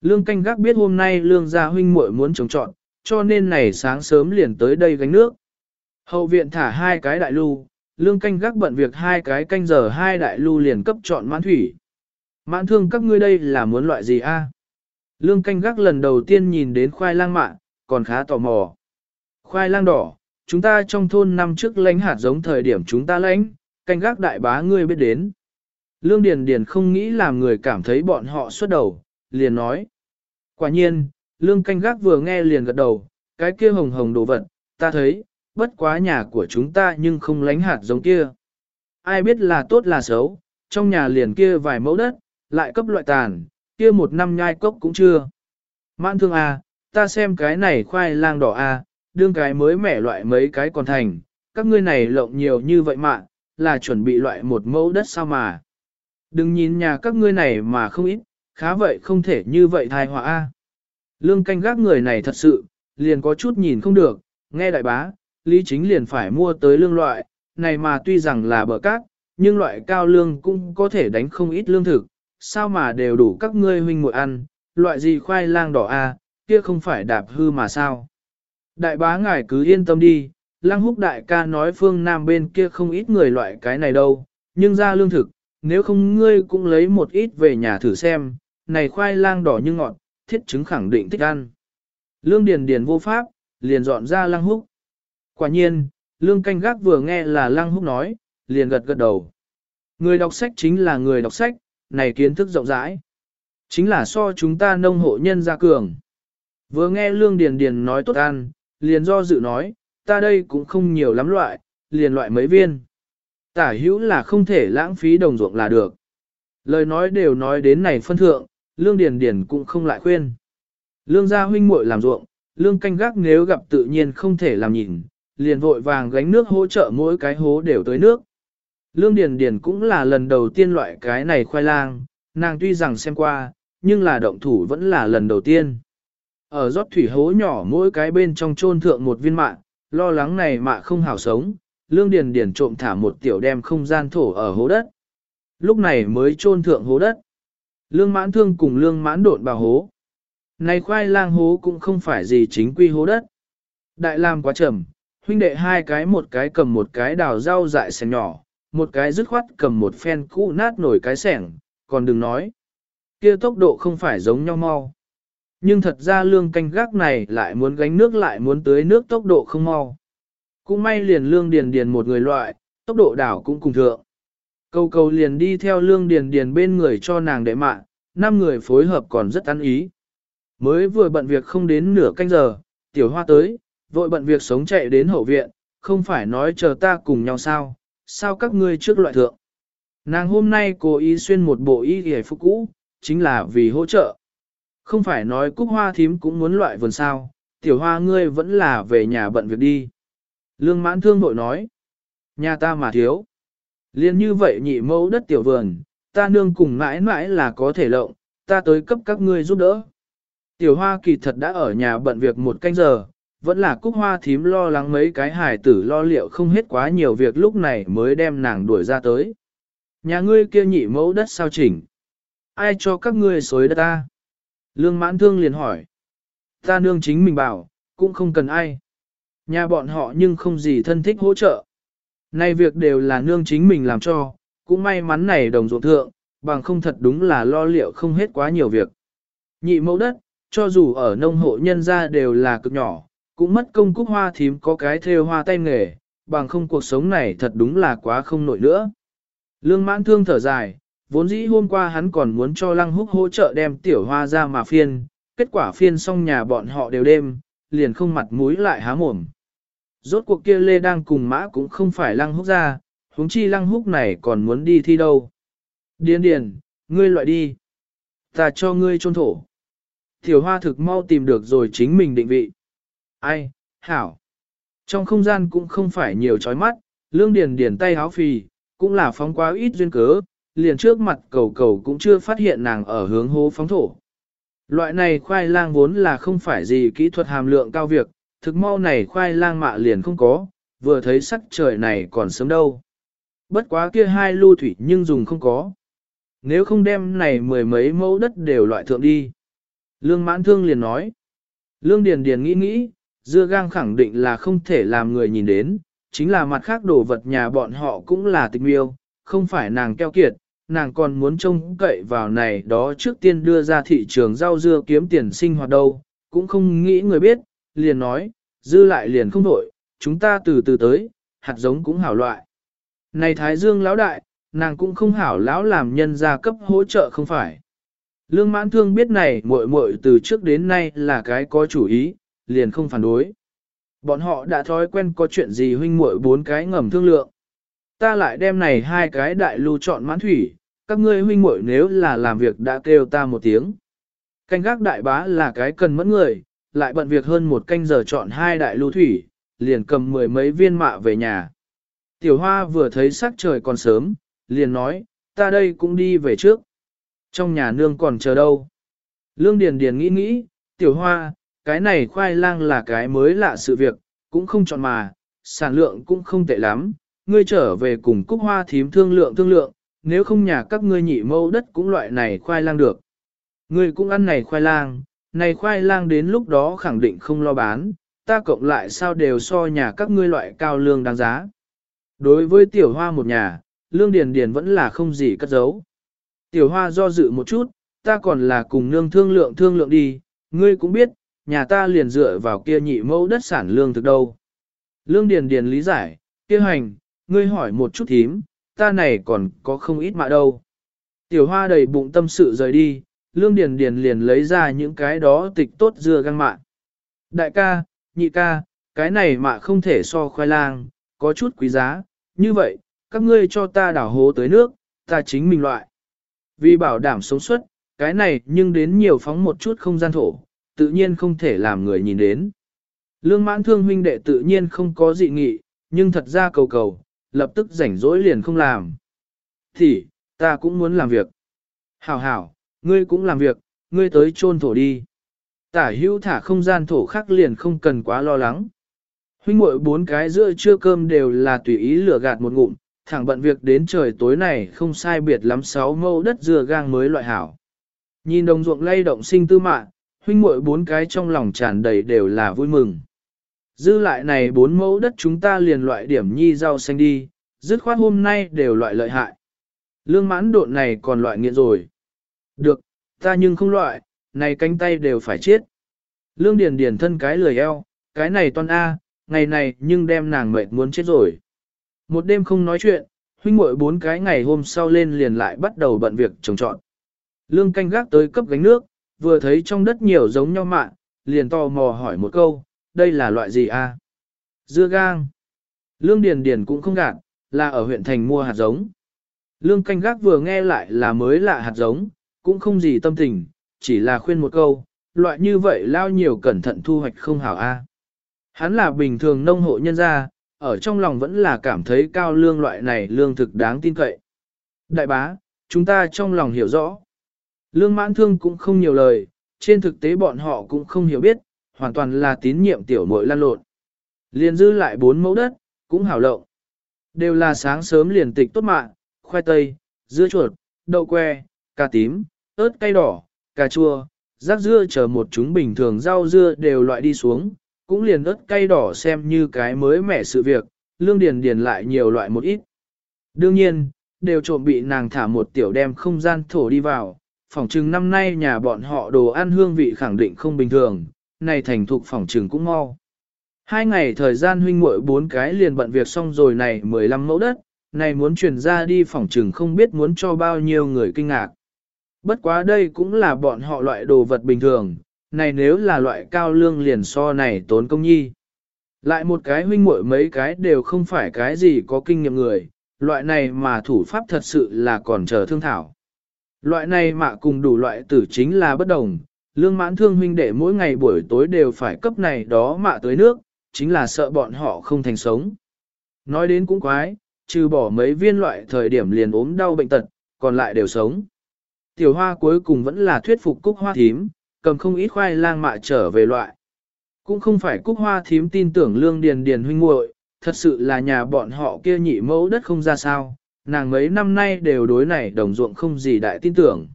Lương canh gác biết hôm nay lương gia huynh muội muốn trồng trọn, cho nên này sáng sớm liền tới đây gánh nước. Hậu viện thả hai cái đại lưu, lương canh gác bận việc hai cái canh giờ hai đại lưu liền cấp chọn mãn thủy. Mãn thương các ngươi đây là muốn loại gì a? Lương canh gác lần đầu tiên nhìn đến khoai lang mạ, còn khá tò mò. Khoai lang đỏ, chúng ta trong thôn năm trước lãnh hạt giống thời điểm chúng ta lãnh, canh gác đại bá ngươi biết đến. Lương Điền Điền không nghĩ làm người cảm thấy bọn họ xuất đầu, liền nói. Quả nhiên, lương canh gác vừa nghe liền gật đầu, cái kia hồng hồng đồ vật, ta thấy, bất quá nhà của chúng ta nhưng không lánh hạt giống kia. Ai biết là tốt là xấu, trong nhà liền kia vài mẫu đất, lại cấp loại tàn, kia một năm nhai cốc cũng chưa. Mãn thương à, ta xem cái này khoai lang đỏ à, đương cái mới mẻ loại mấy cái còn thành, các ngươi này lộng nhiều như vậy mà, là chuẩn bị loại một mẫu đất sao mà. Đừng nhìn nhà các ngươi này mà không ít, khá vậy không thể như vậy thai họa a. Lương canh gác người này thật sự, liền có chút nhìn không được, nghe đại bá, lý chính liền phải mua tới lương loại, này mà tuy rằng là bờ cát, nhưng loại cao lương cũng có thể đánh không ít lương thực, sao mà đều đủ các ngươi huynh muội ăn, loại gì khoai lang đỏ a, kia không phải đạp hư mà sao. Đại bá ngài cứ yên tâm đi, lang húc đại ca nói phương nam bên kia không ít người loại cái này đâu, nhưng ra lương thực, nếu không ngươi cũng lấy một ít về nhà thử xem, này khoai lang đỏ như ngọn thiết chứng khẳng định thích ăn. Lương Điền Điền vô pháp, liền dọn ra lăng húc. Quả nhiên, lương canh gác vừa nghe là lăng húc nói, liền gật gật đầu. Người đọc sách chính là người đọc sách, này kiến thức rộng rãi. Chính là so chúng ta nông hộ nhân gia cường. Vừa nghe lương điền điền nói tốt ăn, liền do dự nói, ta đây cũng không nhiều lắm loại, liền loại mấy viên. Tả hữu là không thể lãng phí đồng ruộng là được. Lời nói đều nói đến này phân thượng, lương điền điền cũng không lại khuyên. Lương gia huynh muội làm ruộng, lương canh gác nếu gặp tự nhiên không thể làm nhìn, liền vội vàng gánh nước hỗ trợ mỗi cái hố đều tới nước. Lương Điền Điền cũng là lần đầu tiên loại cái này khoai lang, nàng tuy rằng xem qua, nhưng là động thủ vẫn là lần đầu tiên. Ở rót thủy hố nhỏ mỗi cái bên trong chôn thượng một viên mạ, lo lắng này mạ không hảo sống, Lương Điền Điền trộm thả một tiểu đem không gian thổ ở hố đất. Lúc này mới chôn thượng hố đất. Lương mãn thương cùng lương mãn độn vào hố. Này khoai lang hố cũng không phải gì chính quy hố đất. Đại làm quá chậm, huynh đệ hai cái một cái cầm một cái đào rau dại sẻng nhỏ, một cái dứt khoát cầm một phen cũ nát nổi cái sẻng, còn đừng nói. Kia tốc độ không phải giống nhau mau. Nhưng thật ra lương canh gác này lại muốn gánh nước lại muốn tưới nước tốc độ không mau. Cũng may liền lương điền điền một người loại, tốc độ đảo cũng cùng thượng. Cầu cầu liền đi theo lương điền điền bên người cho nàng đệ mạng, năm người phối hợp còn rất ăn ý. Mới vừa bận việc không đến nửa canh giờ, tiểu hoa tới, vội bận việc sống chạy đến hậu viện, không phải nói chờ ta cùng nhau sao, sao các ngươi trước loại thượng. Nàng hôm nay cố ý xuyên một bộ y hề phục cũ, chính là vì hỗ trợ. Không phải nói cúc hoa thím cũng muốn loại vườn sao, tiểu hoa ngươi vẫn là về nhà bận việc đi. Lương mãn thương bội nói, nhà ta mà thiếu. Liên như vậy nhị mẫu đất tiểu vườn, ta nương cùng mãi mãi là có thể lộng, ta tới cấp các ngươi giúp đỡ. Tiểu hoa kỳ thật đã ở nhà bận việc một canh giờ, vẫn là cúc hoa thím lo lắng mấy cái hài tử lo liệu không hết quá nhiều việc lúc này mới đem nàng đuổi ra tới. Nhà ngươi kia nhị mẫu đất sao chỉnh. ai cho các ngươi xối đất ta? Lương mãn thương liền hỏi. Ta nương chính mình bảo, cũng không cần ai. Nhà bọn họ nhưng không gì thân thích hỗ trợ. Nay việc đều là nương chính mình làm cho, cũng may mắn này đồng ruộng thượng, bằng không thật đúng là lo liệu không hết quá nhiều việc. Nhị mẫu đất, cho dù ở nông hộ nhân gia đều là cực nhỏ, cũng mất công cúc hoa thím có cái thêu hoa tay nghề, bằng không cuộc sống này thật đúng là quá không nổi nữa. Lương mãn thương thở dài, vốn dĩ hôm qua hắn còn muốn cho lăng húc hỗ trợ đem tiểu hoa ra mà phiên, kết quả phiên xong nhà bọn họ đều đêm, liền không mặt mũi lại há mồm. Rốt cuộc kia Lê đang cùng mã cũng không phải lăng húc ra, huống chi lăng húc này còn muốn đi thi đâu. Điền điền, ngươi loại đi. Ta cho ngươi trôn thổ. Tiểu hoa thực mau tìm được rồi chính mình định vị. Ai, hảo. Trong không gian cũng không phải nhiều chói mắt, lương điền điền tay háo phì, cũng là phóng quá ít duyên cớ, liền trước mặt cầu cầu cũng chưa phát hiện nàng ở hướng hố phóng thổ. Loại này khoai lang vốn là không phải gì kỹ thuật hàm lượng cao việc, thực mau này khoai lang mạ liền không có, vừa thấy sắc trời này còn sớm đâu. Bất quá kia hai lưu thủy nhưng dùng không có. Nếu không đem này mười mấy mẫu đất đều loại thượng đi. Lương mãn thương liền nói. Lương Điền Điền nghĩ nghĩ, dưa gang khẳng định là không thể làm người nhìn đến, chính là mặt khác đồ vật nhà bọn họ cũng là tình yêu, không phải nàng keo kiệt, nàng còn muốn trông cậy vào này đó trước tiên đưa ra thị trường rau dưa kiếm tiền sinh hoạt đâu, cũng không nghĩ người biết, liền nói, dư lại liền không đổi, chúng ta từ từ tới, hạt giống cũng hảo loại. Này Thái Dương lão đại, nàng cũng không hảo lão làm nhân gia cấp hỗ trợ không phải. Lương mãn thương biết này muội muội từ trước đến nay là cái có chủ ý, liền không phản đối. Bọn họ đã thói quen có chuyện gì huynh muội bốn cái ngầm thương lượng. Ta lại đem này hai cái đại lưu chọn mãn thủy, các ngươi huynh muội nếu là làm việc đã kêu ta một tiếng. Canh gác đại bá là cái cần mẫn người, lại bận việc hơn một canh giờ chọn hai đại lưu thủy, liền cầm mười mấy viên mạ về nhà. Tiểu hoa vừa thấy sắc trời còn sớm, liền nói, ta đây cũng đi về trước. Trong nhà nương còn chờ đâu. Lương Điền Điền nghĩ nghĩ, tiểu hoa, cái này khoai lang là cái mới lạ sự việc, cũng không chọn mà, sản lượng cũng không tệ lắm, ngươi trở về cùng cúc hoa thím thương lượng thương lượng, nếu không nhà các ngươi nhị mâu đất cũng loại này khoai lang được. Ngươi cũng ăn này khoai lang, này khoai lang đến lúc đó khẳng định không lo bán, ta cộng lại sao đều so nhà các ngươi loại cao lương đáng giá. Đối với tiểu hoa một nhà, lương điền điền vẫn là không gì cất giấu. Tiểu hoa do dự một chút, ta còn là cùng nương thương lượng thương lượng đi, ngươi cũng biết, nhà ta liền dựa vào kia nhị mẫu đất sản lương thực đâu. Lương điền điền lý giải, kia hành, ngươi hỏi một chút thím, ta này còn có không ít mạ đâu. Tiểu hoa đầy bụng tâm sự rời đi, lương điền điền liền lấy ra những cái đó tịch tốt dưa găng mạ. Đại ca, nhị ca, cái này mạ không thể so khoai lang, có chút quý giá, như vậy, các ngươi cho ta đảo hố tới nước, ta chính mình loại. Vì bảo đảm sống suất, cái này nhưng đến nhiều phóng một chút không gian thổ, tự nhiên không thể làm người nhìn đến. Lương mãn thương huynh đệ tự nhiên không có dị nghị, nhưng thật ra cầu cầu, lập tức rảnh rỗi liền không làm. Thì, ta cũng muốn làm việc. Hảo hảo, ngươi cũng làm việc, ngươi tới chôn thổ đi. Tả hữu thả không gian thổ khác liền không cần quá lo lắng. Huynh muội bốn cái giữa trưa cơm đều là tùy ý lửa gạt một ngụm, thẳng bận việc đến trời tối này không sai biệt lắm sáu mẫu đất dừa gang mới loại hảo. Nhìn đồng ruộng lay động sinh tư mạ, huynh muội bốn cái trong lòng tràn đầy đều là vui mừng. Dư lại này bốn mẫu đất chúng ta liền loại điểm nhi rau xanh đi, dứt khoát hôm nay đều loại lợi hại. Lương mãn độn này còn loại nghiện rồi. Được, ta nhưng không loại, này cánh tay đều phải chết. Lương điền điền thân cái lười eo, cái này toan A, ngày này nhưng đem nàng mệt muốn chết rồi. Một đêm không nói chuyện, huynh muội bốn cái ngày hôm sau lên liền lại bắt đầu bận việc trồng trọt. Lương canh gác tới cấp gánh nước, vừa thấy trong đất nhiều giống nhau mạ liền tò mò hỏi một câu, đây là loại gì a? Dưa gang. Lương Điền Điền cũng không gạt, là ở huyện thành mua hạt giống. Lương canh gác vừa nghe lại là mới lạ hạt giống, cũng không gì tâm tình, chỉ là khuyên một câu, loại như vậy lao nhiều cẩn thận thu hoạch không hảo a. Hắn là bình thường nông hộ nhân gia, ở trong lòng vẫn là cảm thấy cao lương loại này lương thực đáng tin cậy. Đại bá, chúng ta trong lòng hiểu rõ. Lương mãn thương cũng không nhiều lời, trên thực tế bọn họ cũng không hiểu biết, hoàn toàn là tín nhiệm tiểu muội lan lộn. Liền dư lại bốn mẫu đất, cũng hảo lộng. Đều là sáng sớm liền tịch tốt mạng, khoai tây, dưa chuột, đậu que, cà tím, ớt cay đỏ, cà chua, rác dưa chờ một chúng bình thường rau dưa đều loại đi xuống, cũng liền ớt cay đỏ xem như cái mới mẻ sự việc, lương điền điền lại nhiều loại một ít. Đương nhiên, đều trộm bị nàng thả một tiểu đem không gian thổ đi vào, phỏng chừng năm nay nhà bọn họ đồ ăn hương vị khẳng định không bình thường, này thành thục phỏng chừng cũng mau. Hai ngày thời gian huynh muội bốn cái liền bận việc xong rồi này 15 mẫu đất, này muốn chuyển ra đi phỏng chừng không biết muốn cho bao nhiêu người kinh ngạc. Bất quá đây cũng là bọn họ loại đồ vật bình thường, này nếu là loại cao lương liền so này tốn công nhi. Lại một cái huynh muội mấy cái đều không phải cái gì có kinh nghiệm người, loại này mà thủ pháp thật sự là còn chờ thương thảo. Loại này mạ cùng đủ loại tử chính là bất đồng, lương mãn thương huynh đệ mỗi ngày buổi tối đều phải cấp này đó mạ tới nước, chính là sợ bọn họ không thành sống. Nói đến cũng quái, trừ bỏ mấy viên loại thời điểm liền ốm đau bệnh tật, còn lại đều sống. Tiểu hoa cuối cùng vẫn là thuyết phục cúc hoa thím, cầm không ít khoai lang mạ trở về loại. Cũng không phải cúc hoa thím tin tưởng lương điền điền huynh muội, thật sự là nhà bọn họ kia nhị mẫu đất không ra sao, nàng mấy năm nay đều đối này đồng ruộng không gì đại tin tưởng.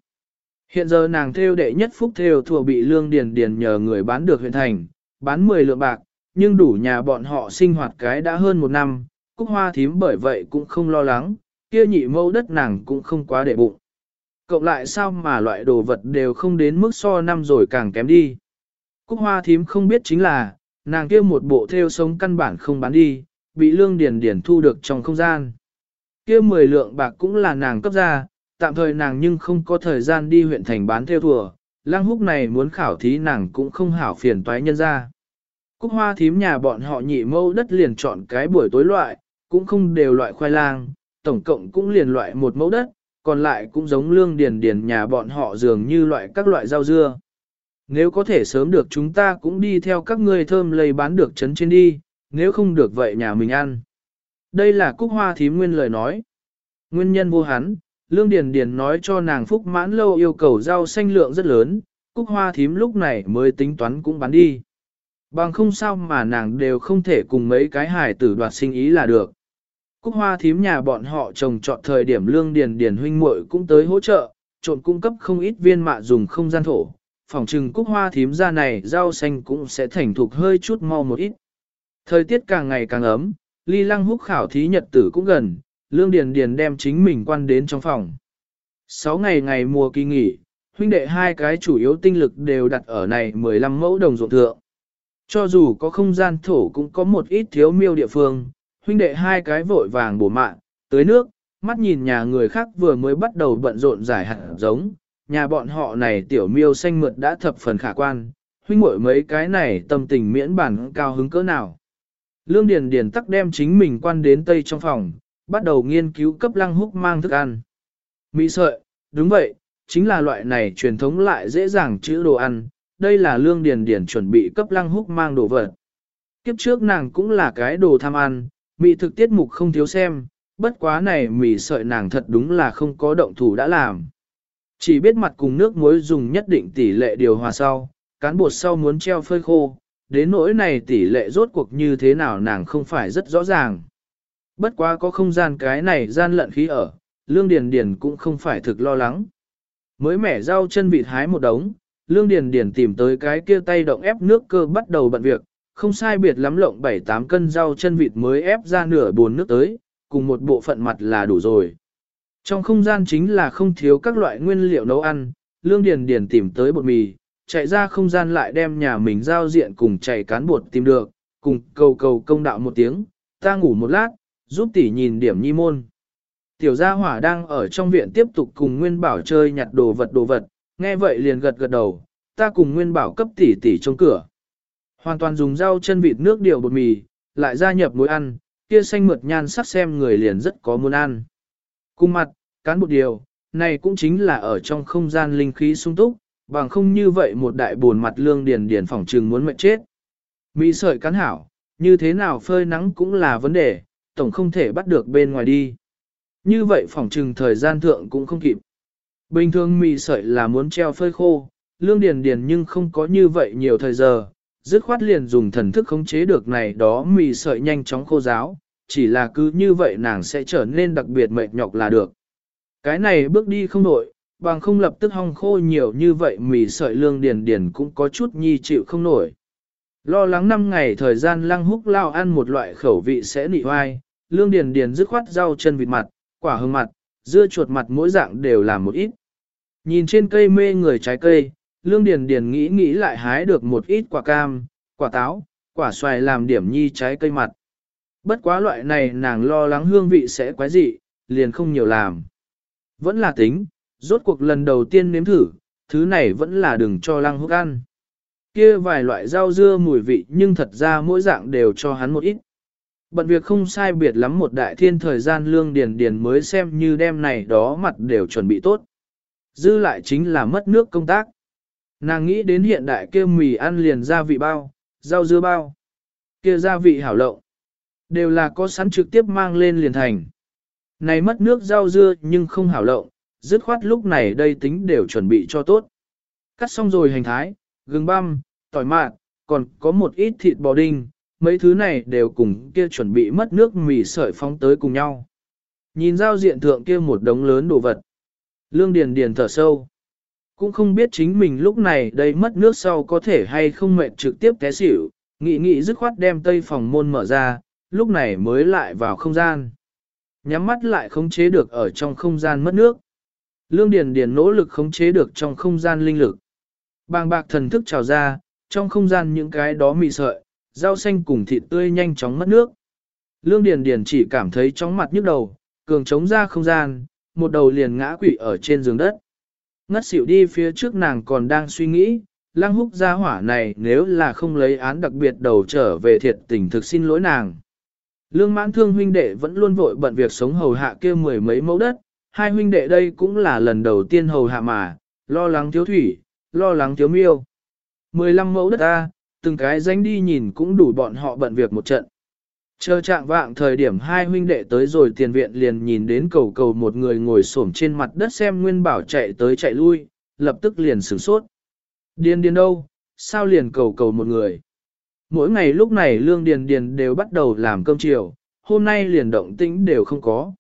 Hiện giờ nàng theo đệ nhất phúc theo thua bị lương điền điền nhờ người bán được huyện thành, bán 10 lượng bạc, nhưng đủ nhà bọn họ sinh hoạt cái đã hơn một năm, cúc hoa thím bởi vậy cũng không lo lắng, kia nhị mâu đất nàng cũng không quá để bụng. Cộng lại sao mà loại đồ vật đều không đến mức so năm rồi càng kém đi. Cúc hoa thím không biết chính là, nàng kia một bộ theo sống căn bản không bán đi, bị lương điền điền thu được trong không gian. Kia 10 lượng bạc cũng là nàng cấp ra, tạm thời nàng nhưng không có thời gian đi huyện thành bán theo thùa, lang húc này muốn khảo thí nàng cũng không hảo phiền toái nhân ra. Cúc hoa thím nhà bọn họ nhị mâu đất liền chọn cái buổi tối loại, cũng không đều loại khoai lang, tổng cộng cũng liền loại một mẫu đất, còn lại cũng giống lương điền điền nhà bọn họ dường như loại các loại rau dưa. Nếu có thể sớm được chúng ta cũng đi theo các ngươi thơm lây bán được chấn trên đi, nếu không được vậy nhà mình ăn. Đây là cúc hoa thím nguyên lời nói. Nguyên nhân vô hắn, Lương Điền Điền nói cho nàng Phúc Mãn Lâu yêu cầu rau xanh lượng rất lớn, cúc hoa thím lúc này mới tính toán cũng bán đi. Bằng không sao mà nàng đều không thể cùng mấy cái hài tử đoạt sinh ý là được. Cúc hoa thím nhà bọn họ trồng trọt thời điểm Lương Điền Điền huynh muội cũng tới hỗ trợ, trộn cung cấp không ít viên mạ dùng không gian thổ. Phòng trừng cúc hoa thím ra này rau xanh cũng sẽ thành thục hơi chút mau một ít. Thời tiết càng ngày càng ấm, ly lăng húc khảo thí nhật tử cũng gần, Lương Điền Điền đem chính mình quan đến trong phòng. Sáu ngày ngày mùa kỳ nghỉ, huynh đệ hai cái chủ yếu tinh lực đều đặt ở này 15 mẫu đồng ruộng thượng. Cho dù có không gian thổ cũng có một ít thiếu miêu địa phương, huynh đệ hai cái vội vàng bổ mạng, tới nước, mắt nhìn nhà người khác vừa mới bắt đầu bận rộn giải hạt giống, nhà bọn họ này tiểu miêu xanh mượt đã thập phần khả quan, huynh muội mấy cái này tâm tình miễn bản cao hứng cỡ nào. Lương Điền Điền tắc đem chính mình quan đến tây trong phòng, bắt đầu nghiên cứu cấp lăng húc mang thức ăn. Mỹ sợi, đúng vậy, chính là loại này truyền thống lại dễ dàng chữ đồ ăn, đây là lương điền điền chuẩn bị cấp lăng húc mang đồ vật. Kiếp trước nàng cũng là cái đồ tham ăn, mỹ thực tiết mục không thiếu xem, bất quá này mì sợi nàng thật đúng là không có động thủ đã làm. Chỉ biết mặt cùng nước muối dùng nhất định tỷ lệ điều hòa sau, cán bột sau muốn treo phơi khô, đến nỗi này tỷ lệ rốt cuộc như thế nào nàng không phải rất rõ ràng. Bất quá có không gian cái này gian lận khí ở, Lương Điền Điền cũng không phải thực lo lắng. Mới mẻ rau chân vịt hái một đống, Lương Điền Điền tìm tới cái kia tay động ép nước cơ bắt đầu bận việc, không sai biệt lắm lộng 7-8 cân rau chân vịt mới ép ra nửa bồn nước tới, cùng một bộ phận mặt là đủ rồi. Trong không gian chính là không thiếu các loại nguyên liệu nấu ăn, Lương Điền Điền tìm tới bột mì, chạy ra không gian lại đem nhà mình giao diện cùng chạy cán bột tìm được, cùng cầu cầu công đạo một tiếng, ta ngủ một lát, giúp tỷ nhìn điểm nhi môn. Tiểu gia hỏa đang ở trong viện tiếp tục cùng Nguyên Bảo chơi nhặt đồ vật đồ vật, nghe vậy liền gật gật đầu, ta cùng Nguyên Bảo cấp tỷ tỷ trong cửa. Hoàn toàn dùng rau chân vịt nước điều bột mì, lại gia nhập muối ăn, kia xanh mượt nhan sắc xem người liền rất có muốn ăn. Cùng mặt, cán bột điều, này cũng chính là ở trong không gian linh khí sung túc, bằng không như vậy một đại buồn mặt lương điền điền phỏng trừng muốn mệt chết. Mỹ sợi cán hảo, như thế nào phơi nắng cũng là vấn đề, tổng không thể bắt được bên ngoài đi. Như vậy phỏng trừng thời gian thượng cũng không kịp. Bình thường mì sợi là muốn treo phơi khô, lương điền điền nhưng không có như vậy nhiều thời giờ, dứt khoát liền dùng thần thức khống chế được này đó mì sợi nhanh chóng khô ráo chỉ là cứ như vậy nàng sẽ trở nên đặc biệt mệt nhọc là được. Cái này bước đi không nổi, bằng không lập tức hong khô nhiều như vậy mì sợi lương điền điền cũng có chút nhi chịu không nổi. Lo lắng năm ngày thời gian lăng húc lao ăn một loại khẩu vị sẽ nị hoai, lương điền điền dứt khoát rau chân vịt mặt, quả hương mặt, dưa chuột mặt mỗi dạng đều làm một ít. Nhìn trên cây mê người trái cây, lương điền điền nghĩ nghĩ lại hái được một ít quả cam, quả táo, quả xoài làm điểm nhi trái cây mặt. Bất quá loại này nàng lo lắng hương vị sẽ quái dị, liền không nhiều làm. Vẫn là tính, rốt cuộc lần đầu tiên nếm thử, thứ này vẫn là đừng cho lăng húc ăn. Kia vài loại rau dưa mùi vị nhưng thật ra mỗi dạng đều cho hắn một ít. Bận việc không sai biệt lắm một đại thiên thời gian lương điền điền mới xem như đêm này đó mặt đều chuẩn bị tốt. Dư lại chính là mất nước công tác. Nàng nghĩ đến hiện đại kia mì ăn liền gia vị bao, rau dưa bao, kia gia vị hảo lộng. Đều là có sẵn trực tiếp mang lên liền thành. Này mất nước rau dưa nhưng không hảo lộng, dứt khoát lúc này đây tính đều chuẩn bị cho tốt. Cắt xong rồi hành thái, gừng băm, tỏi mạn, còn có một ít thịt bò đinh, mấy thứ này đều cùng kia chuẩn bị mất nước mì sợi phóng tới cùng nhau. Nhìn giao diện thượng kia một đống lớn đồ vật. Lương Điền Điền thở sâu. Cũng không biết chính mình lúc này đây mất nước sau có thể hay không mệt trực tiếp té xỉu, nghĩ nghĩ dứt khoát đem tây phòng môn mở ra, lúc này mới lại vào không gian. Nhắm mắt lại không chế được ở trong không gian mất nước. Lương Điền Điền nỗ lực khống chế được trong không gian linh lực. Bàng bạc thần thức trào ra, trong không gian những cái đó mị sợi, rau xanh cùng thịt tươi nhanh chóng mất nước. Lương Điền Điền chỉ cảm thấy chóng mặt nhức đầu, cường chống ra không gian, một đầu liền ngã quỵ ở trên giường đất. Ngất xỉu đi phía trước nàng còn đang suy nghĩ, lăng húc gia hỏa này nếu là không lấy án đặc biệt đầu trở về thiệt tình thực xin lỗi nàng. Lương mãn thương huynh đệ vẫn luôn vội bận việc sống hầu hạ kia mười mấy mẫu đất, hai huynh đệ đây cũng là lần đầu tiên hầu hạ mà, lo lắng thiếu thủy, lo lắng thiếu miêu. Mười lăm mẫu đất ta, từng cái danh đi nhìn cũng đủ bọn họ bận việc một trận. Chờ trạng vạng thời điểm hai huynh đệ tới rồi tiền viện liền nhìn đến cầu cầu một người ngồi xổm trên mặt đất xem Nguyên Bảo chạy tới chạy lui, lập tức liền sửng sốt. Điên điên đâu, sao liền cầu cầu một người. Mỗi ngày lúc này lương điền điền đều bắt đầu làm cơm chiều, hôm nay liền động tĩnh đều không có.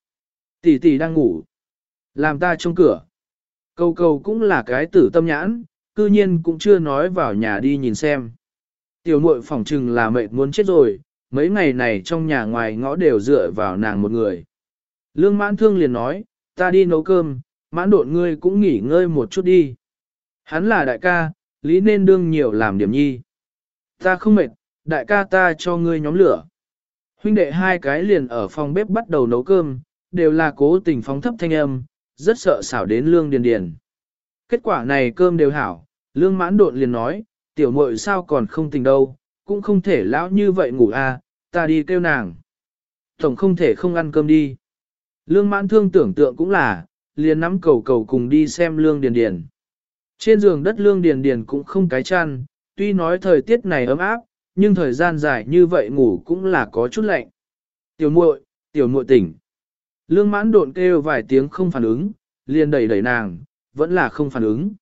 Tỷ tỷ đang ngủ. Làm ta trong cửa. Cầu cầu cũng là cái tử tâm nhãn, cư nhiên cũng chưa nói vào nhà đi nhìn xem. Tiểu muội phỏng chừng là mệt muốn chết rồi, mấy ngày này trong nhà ngoài ngõ đều dựa vào nàng một người. Lương mãn thương liền nói, ta đi nấu cơm, mãn độn ngươi cũng nghỉ ngơi một chút đi. Hắn là đại ca, lý nên đương nhiều làm điểm nhi. Ta không mệt, đại ca ta cho ngươi nhóm lửa. Huynh đệ hai cái liền ở phòng bếp bắt đầu nấu cơm, đều là cố tình phóng thấp thanh âm, rất sợ xảo đến lương điền điền. Kết quả này cơm đều hảo, lương mãn độn liền nói, tiểu muội sao còn không tỉnh đâu, cũng không thể lão như vậy ngủ à, ta đi kêu nàng. Tổng không thể không ăn cơm đi. Lương mãn thương tưởng tượng cũng là, liền nắm cầu cầu cùng đi xem lương điền điền. Trên giường đất lương điền điền cũng không cái chăn, tuy nói thời tiết này ấm áp, nhưng thời gian dài như vậy ngủ cũng là có chút lạnh. Tiểu muội, tiểu muội tỉnh. Lương mãn độn kêu vài tiếng không phản ứng, liền đẩy đẩy nàng, vẫn là không phản ứng.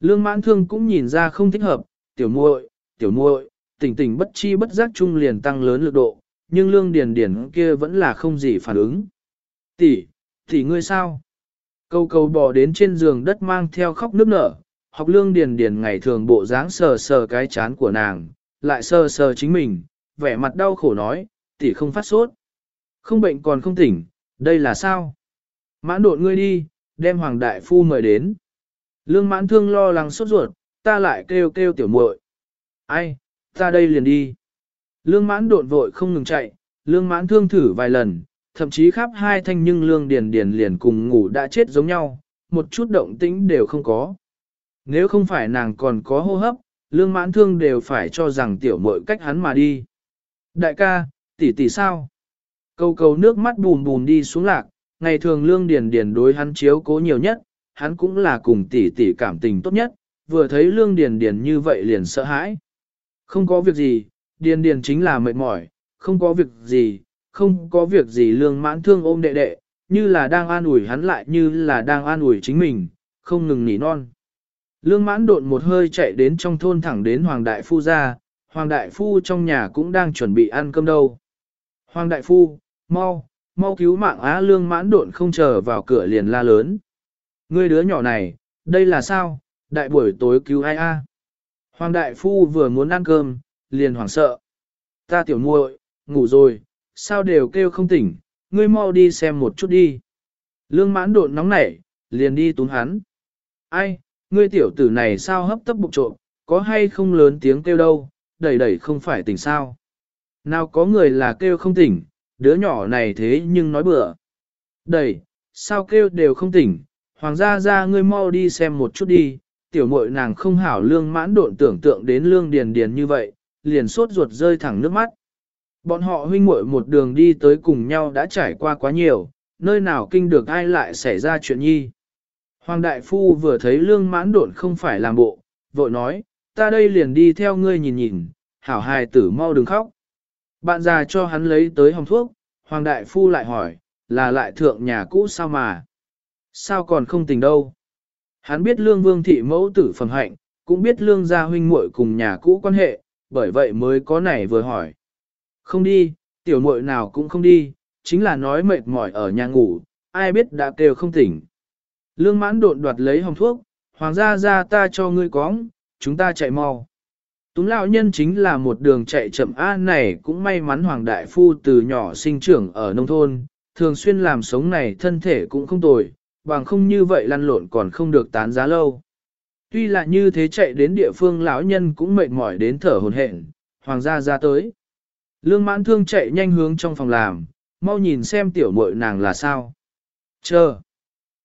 Lương mãn thương cũng nhìn ra không thích hợp, tiểu muội, tiểu muội, tỉnh tỉnh bất chi bất giác chung liền tăng lớn lực độ, nhưng lương điền điền kia vẫn là không gì phản ứng. Tỷ, tỷ ngươi sao? Câu câu bò đến trên giường đất mang theo khóc nước nở, học lương điền điền ngày thường bộ dáng sờ sờ cái chán của nàng, lại sờ sờ chính mình, vẻ mặt đau khổ nói, tỷ không phát sốt. Không bệnh còn không tỉnh, đây là sao? Mãn đột ngươi đi, đem Hoàng Đại Phu mời đến. Lương mãn thương lo lắng sốt ruột, ta lại kêu kêu tiểu muội. Ai, ta đây liền đi. Lương mãn đột vội không ngừng chạy, lương mãn thương thử vài lần, thậm chí khắp hai thanh nhưng lương điền điền liền cùng ngủ đã chết giống nhau, một chút động tĩnh đều không có. Nếu không phải nàng còn có hô hấp, lương mãn thương đều phải cho rằng tiểu muội cách hắn mà đi. Đại ca, tỷ tỷ sao? Câu cầu nước mắt bùn bùn đi xuống lạc, ngày thường lương điền điền đối hắn chiếu cố nhiều nhất, hắn cũng là cùng tỷ tỷ cảm tình tốt nhất, vừa thấy lương điền điền như vậy liền sợ hãi. Không có việc gì, điền điền chính là mệt mỏi, không có việc gì, không có việc gì lương mãn thương ôm đệ đệ, như là đang an ủi hắn lại như là đang an ủi chính mình, không ngừng nỉ non. Lương mãn đột một hơi chạy đến trong thôn thẳng đến Hoàng Đại Phu ra, Hoàng Đại Phu trong nhà cũng đang chuẩn bị ăn cơm đâu. Hoàng Đại Phu, mau, mau cứu mạng á lương mãn độn không chờ vào cửa liền la lớn. Ngươi đứa nhỏ này, đây là sao, đại buổi tối cứu ai a? Hoàng đại phu vừa muốn ăn cơm, liền hoảng sợ. Ta tiểu muội, ngủ rồi, sao đều kêu không tỉnh, ngươi mau đi xem một chút đi. Lương mãn độn nóng nảy, liền đi túm hắn. Ai, ngươi tiểu tử này sao hấp tấp bụng trộm, có hay không lớn tiếng kêu đâu, đẩy đẩy không phải tỉnh sao. Nào có người là kêu không tỉnh, đứa nhỏ này thế nhưng nói bừa. Đẩy, sao kêu đều không tỉnh, hoàng gia ra ngươi mau đi xem một chút đi, tiểu muội nàng không hảo lương mãn độn tưởng tượng đến lương điền điền như vậy, liền sốt ruột rơi thẳng nước mắt. Bọn họ huynh muội một đường đi tới cùng nhau đã trải qua quá nhiều, nơi nào kinh được ai lại xảy ra chuyện nhi. Hoàng đại phu vừa thấy lương mãn độn không phải làm bộ, vội nói, ta đây liền đi theo ngươi nhìn nhìn, hảo hài tử mau đừng khóc. Bạn già cho hắn lấy tới hồng thuốc, hoàng đại phu lại hỏi, là lại thượng nhà cũ sao mà? Sao còn không tình đâu? Hắn biết lương vương thị mẫu tử phần hạnh, cũng biết lương gia huynh muội cùng nhà cũ quan hệ, bởi vậy mới có này vừa hỏi. Không đi, tiểu muội nào cũng không đi, chính là nói mệt mỏi ở nhà ngủ, ai biết đã kêu không tỉnh. Lương mãn độn đoạt lấy hồng thuốc, hoàng gia ra ta cho ngươi cóng, chúng ta chạy mau. Túng lão nhân chính là một đường chạy chậm A này cũng may mắn hoàng đại phu từ nhỏ sinh trưởng ở nông thôn, thường xuyên làm sống này thân thể cũng không tồi, bằng không như vậy lăn lộn còn không được tán giá lâu. Tuy là như thế chạy đến địa phương lão nhân cũng mệt mỏi đến thở hồn hển, hoàng gia ra tới. Lương mãn thương chạy nhanh hướng trong phòng làm, mau nhìn xem tiểu muội nàng là sao. Chờ,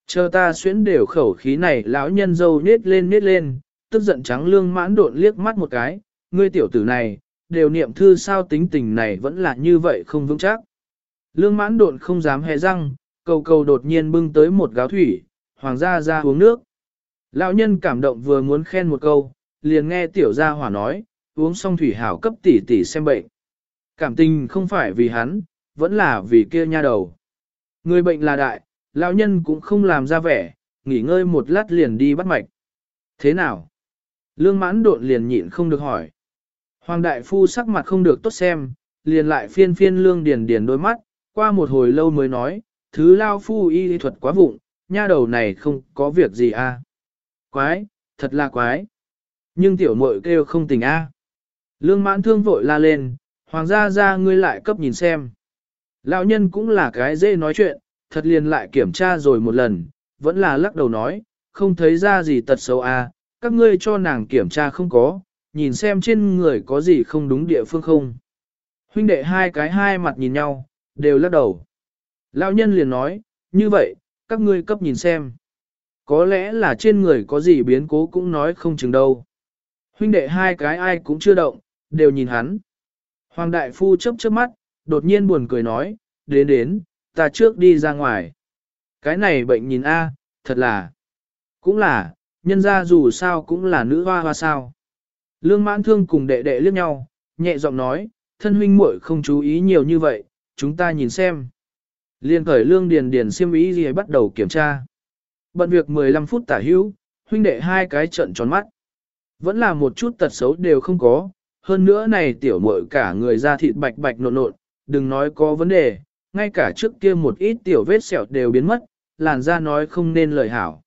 chờ ta xuyến đều khẩu khí này lão nhân dâu nết lên nết lên, tức giận trắng lương mãn độn liếc mắt một cái, ngươi tiểu tử này, đều niệm thư sao tính tình này vẫn là như vậy không vững chắc. Lương mãn độn không dám hé răng, cầu cầu đột nhiên bưng tới một gáo thủy, hoàng gia ra uống nước. Lão nhân cảm động vừa muốn khen một câu, liền nghe tiểu gia hỏa nói, uống xong thủy hảo cấp tỷ tỷ xem bệnh. Cảm tình không phải vì hắn, vẫn là vì kia nha đầu. Người bệnh là đại, lão nhân cũng không làm ra vẻ, nghỉ ngơi một lát liền đi bắt mạch. Thế nào? Lương mãn độn liền nhịn không được hỏi. Hoàng đại phu sắc mặt không được tốt xem, liền lại phiên phiên lương điền điền đôi mắt, qua một hồi lâu mới nói, thứ lao phu y lý thuật quá vụng, nha đầu này không có việc gì à. Quái, thật là quái. Nhưng tiểu muội kêu không tỉnh a. Lương mãn thương vội la lên, hoàng gia gia ngươi lại cấp nhìn xem. Lão nhân cũng là cái dễ nói chuyện, thật liền lại kiểm tra rồi một lần, vẫn là lắc đầu nói, không thấy ra gì tật xấu a, các ngươi cho nàng kiểm tra không có, nhìn xem trên người có gì không đúng địa phương không. Huynh đệ hai cái hai mặt nhìn nhau, đều lắc đầu. Lão nhân liền nói, như vậy, các ngươi cấp nhìn xem. Có lẽ là trên người có gì biến cố cũng nói không chừng đâu. Huynh đệ hai cái ai cũng chưa động, đều nhìn hắn. Hoàng đại phu chớp chớp mắt, đột nhiên buồn cười nói, đến đến, ta trước đi ra ngoài. Cái này bệnh nhìn A, thật là, cũng là, nhân ra dù sao cũng là nữ hoa hoa sao. Lương mãn thương cùng đệ đệ liếc nhau, nhẹ giọng nói, thân huynh muội không chú ý nhiều như vậy, chúng ta nhìn xem. Liên khởi lương điền điền siêm ý gì bắt đầu kiểm tra. Bận việc 15 phút tả hữu, huynh đệ hai cái trận tròn mắt. Vẫn là một chút tật xấu đều không có, hơn nữa này tiểu muội cả người da thịt bạch bạch nộn nộn, đừng nói có vấn đề, ngay cả trước kia một ít tiểu vết sẹo đều biến mất, làn da nói không nên lời hảo.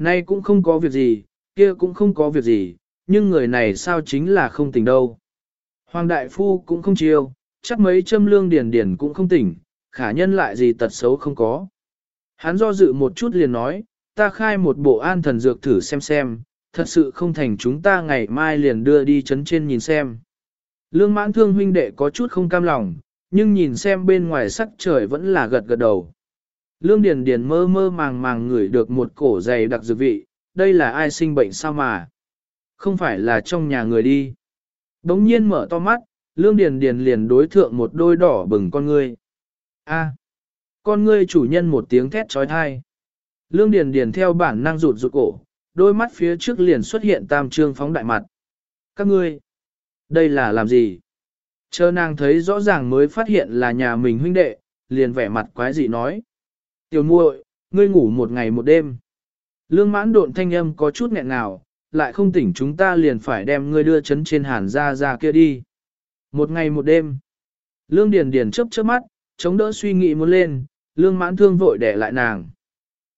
Nay cũng không có việc gì, kia cũng không có việc gì, nhưng người này sao chính là không tỉnh đâu. Hoàng đại phu cũng không chiêu, chắc mấy châm lương điền điền cũng không tỉnh, khả nhân lại gì tật xấu không có. Hắn do dự một chút liền nói, ta khai một bộ an thần dược thử xem xem, thật sự không thành chúng ta ngày mai liền đưa đi chấn trên nhìn xem. Lương mãn thương huynh đệ có chút không cam lòng, nhưng nhìn xem bên ngoài sắc trời vẫn là gật gật đầu. Lương Điền Điền mơ mơ màng màng ngửi được một cổ dày đặc dược vị, đây là ai sinh bệnh sao mà? Không phải là trong nhà người đi. Đống nhiên mở to mắt, Lương Điền Điền liền đối thượng một đôi đỏ bừng con ngươi. A, con ngươi chủ nhân một tiếng thét chói tai. Lương Điền Điền theo bản năng rụt rụt cổ, đôi mắt phía trước liền xuất hiện tam trương phóng đại mặt. Các ngươi, đây là làm gì? Chờ nàng thấy rõ ràng mới phát hiện là nhà mình huynh đệ, liền vẻ mặt quái dị nói. Tiểu muội, ngươi ngủ một ngày một đêm. Lương mãn độn thanh âm có chút nghẹn nào, lại không tỉnh chúng ta liền phải đem ngươi đưa chấn trên hàn ra ra kia đi. Một ngày một đêm. Lương Điền Điền chớp chớp mắt, chống đỡ suy nghĩ muốn lên, lương mãn thương vội để lại nàng.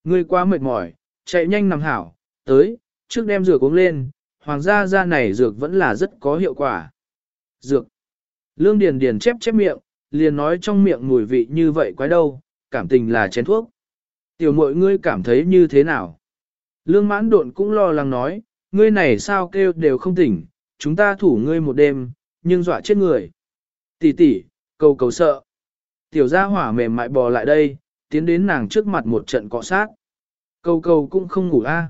Ngươi quá mệt mỏi, chạy nhanh nằm hảo, tới, trước đem dược uống lên, hoàng gia gia này dược vẫn là rất có hiệu quả. Dược. Lương Điền Điền chép chép miệng, liền nói trong miệng mùi vị như vậy quái đâu, cảm tình là chén thuốc. Tiểu mội ngươi cảm thấy như thế nào? Lương mãn độn cũng lo lắng nói, ngươi này sao kêu đều không tỉnh, chúng ta thủ ngươi một đêm, nhưng dọa chết người. Tỷ tỷ, cầu cầu sợ. Tiểu gia hỏa mềm mại bò lại đây, tiến đến nàng trước mặt một trận cọ sát. Cầu cầu cũng không ngủ a.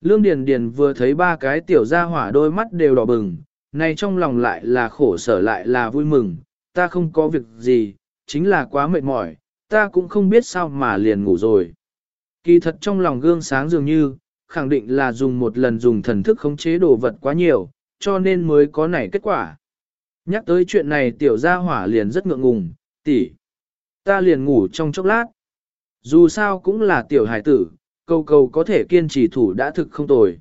Lương Điền Điền vừa thấy ba cái tiểu gia hỏa đôi mắt đều đỏ bừng, này trong lòng lại là khổ sở lại là vui mừng, ta không có việc gì, chính là quá mệt mỏi, ta cũng không biết sao mà liền ngủ rồi. Kỳ thật trong lòng gương sáng dường như, khẳng định là dùng một lần dùng thần thức khống chế đồ vật quá nhiều, cho nên mới có nảy kết quả. Nhắc tới chuyện này tiểu gia hỏa liền rất ngượng ngùng, tỷ, ta liền ngủ trong chốc lát. Dù sao cũng là tiểu hải tử, cầu cầu có thể kiên trì thủ đã thực không tồi.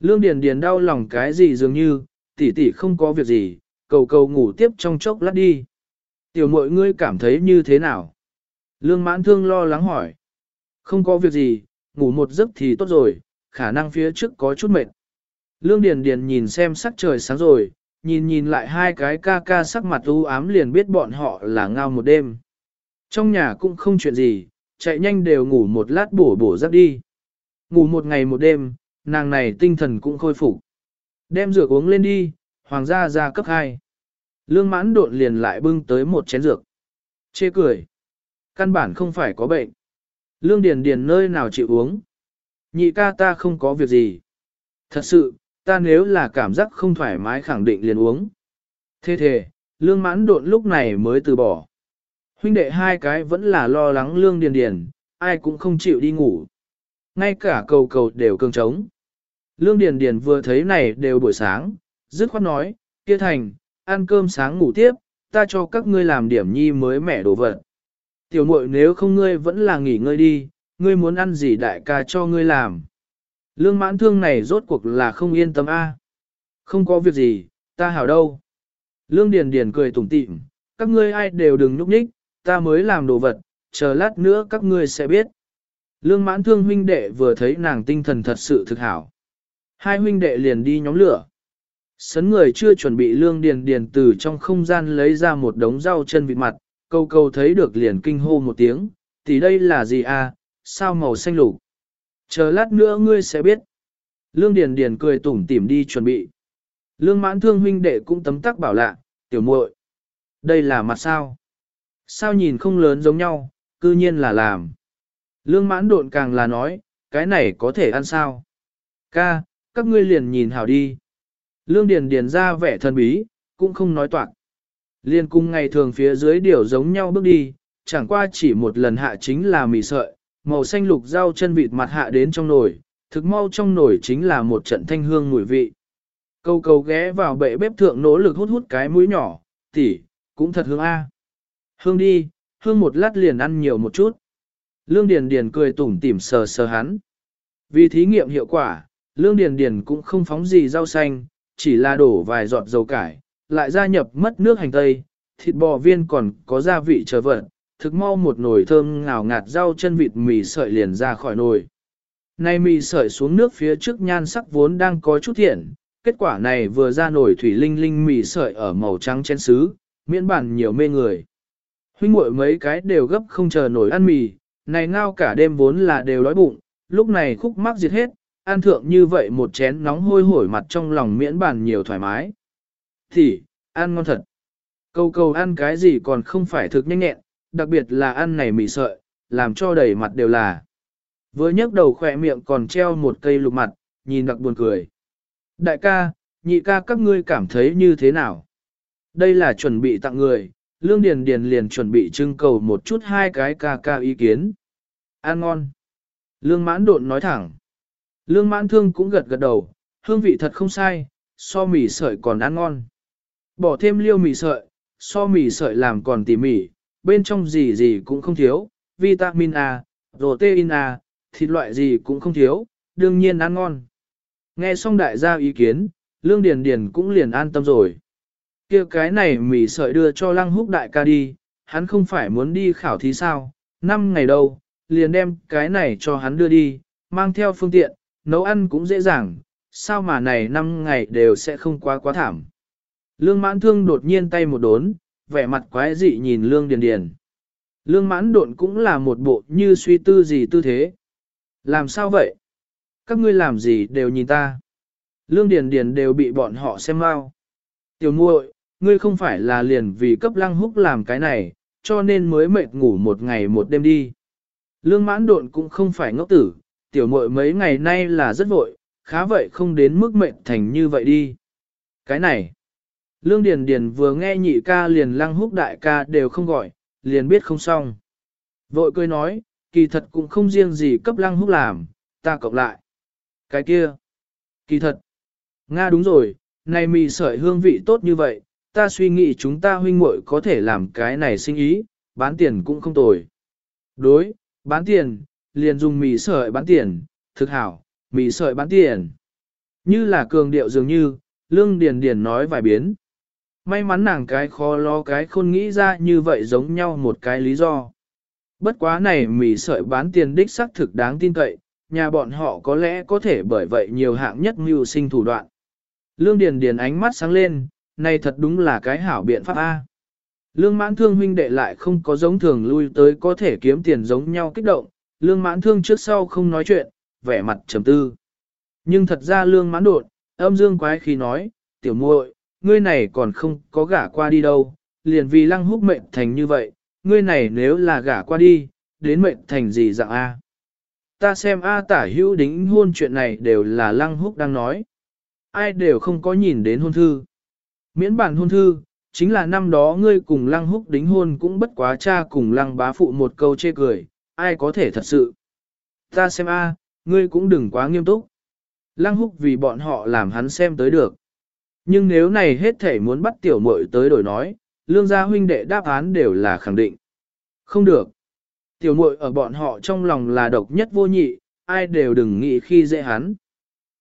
Lương Điền Điền đau lòng cái gì dường như, tỷ tỷ không có việc gì, cầu cầu ngủ tiếp trong chốc lát đi. Tiểu muội ngươi cảm thấy như thế nào? Lương mãn thương lo lắng hỏi. Không có việc gì, ngủ một giấc thì tốt rồi, khả năng phía trước có chút mệt. Lương Điền Điền nhìn xem sắc trời sáng rồi, nhìn nhìn lại hai cái ca ca sắc mặt u ám liền biết bọn họ là ngao một đêm. Trong nhà cũng không chuyện gì, chạy nhanh đều ngủ một lát bổ bổ giấc đi. Ngủ một ngày một đêm, nàng này tinh thần cũng khôi phục. Đem dược uống lên đi, hoàng gia ra cấp 2. Lương mãn độn liền lại bưng tới một chén dược. Chê cười. Căn bản không phải có bệnh. Lương Điền Điền nơi nào chịu uống. Nhị ca ta không có việc gì. Thật sự, ta nếu là cảm giác không thoải mái khẳng định liền uống. Thế thế, lương mãn độn lúc này mới từ bỏ. Huynh đệ hai cái vẫn là lo lắng lương điền điền, ai cũng không chịu đi ngủ. Ngay cả cầu cầu đều cương trống. Lương điền điền vừa thấy này đều buổi sáng, dứt khoát nói, kia thành, ăn cơm sáng ngủ tiếp, ta cho các ngươi làm điểm nhi mới mẻ đồ vật. Tiểu muội nếu không ngươi vẫn là nghỉ ngơi đi, ngươi muốn ăn gì đại ca cho ngươi làm. Lương mãn thương này rốt cuộc là không yên tâm a. Không có việc gì, ta hảo đâu. Lương Điền Điền cười tủm tỉm, các ngươi ai đều đừng nhúc nhích, ta mới làm đồ vật, chờ lát nữa các ngươi sẽ biết. Lương mãn thương huynh đệ vừa thấy nàng tinh thần thật sự thực hảo. Hai huynh đệ liền đi nhóm lửa. Sấn người chưa chuẩn bị lương điền điền từ trong không gian lấy ra một đống rau chân vịt mặt, câu câu thấy được liền kinh hô một tiếng, thì đây là gì à, sao màu xanh lục. Chờ lát nữa ngươi sẽ biết. Lương Điền Điền cười tủm tỉm đi chuẩn bị. Lương mãn thương huynh đệ cũng tấm tắc bảo lạ, tiểu muội, Đây là mặt sao? Sao nhìn không lớn giống nhau, cư nhiên là làm. Lương mãn độn càng là nói, cái này có thể ăn sao? Ca, các ngươi liền nhìn hảo đi. Lương Điền Điền ra vẻ thần bí, cũng không nói toạc. Liên cung ngày thường phía dưới điều giống nhau bước đi, chẳng qua chỉ một lần hạ chính là mì sợi, màu xanh lục rau chân vịt mặt hạ đến trong nồi, thực mau trong nồi chính là một trận thanh hương mùi vị. Câu cầu ghé vào bệ bếp thượng nỗ lực hút hút cái mũi nhỏ, tỉ, cũng thật hương a. Hương đi, hương một lát liền ăn nhiều một chút. Lương Điền Điền cười tủm tỉm sờ sờ hắn. Vì thí nghiệm hiệu quả, Lương Điền Điền cũng không phóng gì rau xanh, chỉ là đổ vài giọt dầu cải, lại gia nhập mất nước hành tây, thịt bò viên còn có gia vị chờ vật, thực mau một nồi thơm ngào ngạt rau chân vịt mì sợi liền ra khỏi nồi. Nay mì sợi xuống nước phía trước nhan sắc vốn đang có chút thiện, kết quả này vừa ra nồi thủy linh linh mì sợi ở màu trắng chén sứ, miễn bản nhiều mê người. Huynh muội mấy cái đều gấp không chờ nổi ăn mì, này ngao cả đêm vốn là đều đói bụng, lúc này khúc mắc diệt hết, ăn thượng như vậy một chén nóng hôi hổi mặt trong lòng miễn bản nhiều thoải mái. Thì, ăn ngon thật. Câu câu ăn cái gì còn không phải thực nhanh nhẹn, đặc biệt là ăn này mì sợi, làm cho đầy mặt đều là. Vừa nhấc đầu khỏe miệng còn treo một cây lục mặt, nhìn đặc buồn cười. Đại ca, nhị ca các ngươi cảm thấy như thế nào? Đây là chuẩn bị tặng người, Lương Điền Điền liền chuẩn bị trưng cầu một chút hai cái ca ca ý kiến. Ăn ngon. Lương mãn độn nói thẳng. Lương mãn thương cũng gật gật đầu, hương vị thật không sai, so mì sợi còn ăn ngon. Bỏ thêm liêu mì sợi, so mì sợi làm còn tỉ mỉ, bên trong gì gì cũng không thiếu, vitamin A, protein A, thịt loại gì cũng không thiếu, đương nhiên ăn ngon. Nghe xong đại gia ý kiến, Lương Điền Điền cũng liền an tâm rồi. kia cái này mì sợi đưa cho lăng húc đại ca đi, hắn không phải muốn đi khảo thí sao, năm ngày đâu, liền đem cái này cho hắn đưa đi, mang theo phương tiện, nấu ăn cũng dễ dàng, sao mà này năm ngày đều sẽ không quá quá thảm. Lương mãn thương đột nhiên tay một đốn, vẻ mặt quái dị nhìn lương điền điền. Lương mãn độn cũng là một bộ như suy tư gì tư thế. Làm sao vậy? Các ngươi làm gì đều nhìn ta. Lương điền điền đều bị bọn họ xem mau. Tiểu muội, ngươi không phải là liền vì cấp lăng húc làm cái này, cho nên mới mệt ngủ một ngày một đêm đi. Lương mãn độn cũng không phải ngốc tử, tiểu muội mấy ngày nay là rất vội, khá vậy không đến mức mệt thành như vậy đi. Cái này, Lương Điền Điền vừa nghe nhị ca liền lăng húc đại ca đều không gọi, liền biết không xong. Vội cười nói, kỳ thật cũng không riêng gì cấp lăng húc làm, ta cộng lại. Cái kia, kỳ thật, Nga đúng rồi, này mì sợi hương vị tốt như vậy, ta suy nghĩ chúng ta huynh muội có thể làm cái này sinh ý, bán tiền cũng không tồi. Đối, bán tiền, liền dùng mì sợi bán tiền, thực hảo, mì sợi bán tiền. Như là cường điệu dường như, lương điền điền nói vài biến. May mắn nàng cái khó lo cái khôn nghĩ ra như vậy giống nhau một cái lý do. Bất quá này mì sợi bán tiền đích xác thực đáng tin cậy, nhà bọn họ có lẽ có thể bởi vậy nhiều hạng nhất mưu sinh thủ đoạn. Lương Điền Điền ánh mắt sáng lên, này thật đúng là cái hảo biện pháp A. Lương mãn thương huynh đệ lại không có giống thường lui tới có thể kiếm tiền giống nhau kích động, lương mãn thương trước sau không nói chuyện, vẻ mặt trầm tư. Nhưng thật ra lương mãn đột, âm dương quái khi nói, tiểu muội, ngươi này còn không có gả qua đi đâu, liền vì lăng húc mệnh thành như vậy, ngươi này nếu là gả qua đi, đến mệnh thành gì dạng A. Ta xem A tả hữu đính hôn chuyện này đều là lăng húc đang nói. Ai đều không có nhìn đến hôn thư. Miễn bản hôn thư, chính là năm đó ngươi cùng lăng húc đính hôn cũng bất quá cha cùng lăng bá phụ một câu chê cười, ai có thể thật sự. Ta xem A, ngươi cũng đừng quá nghiêm túc. Lăng húc vì bọn họ làm hắn xem tới được. Nhưng nếu này hết thể muốn bắt tiểu muội tới đổi nói, lương gia huynh đệ đáp án đều là khẳng định. Không được. Tiểu muội ở bọn họ trong lòng là độc nhất vô nhị, ai đều đừng nghĩ khi dễ hắn.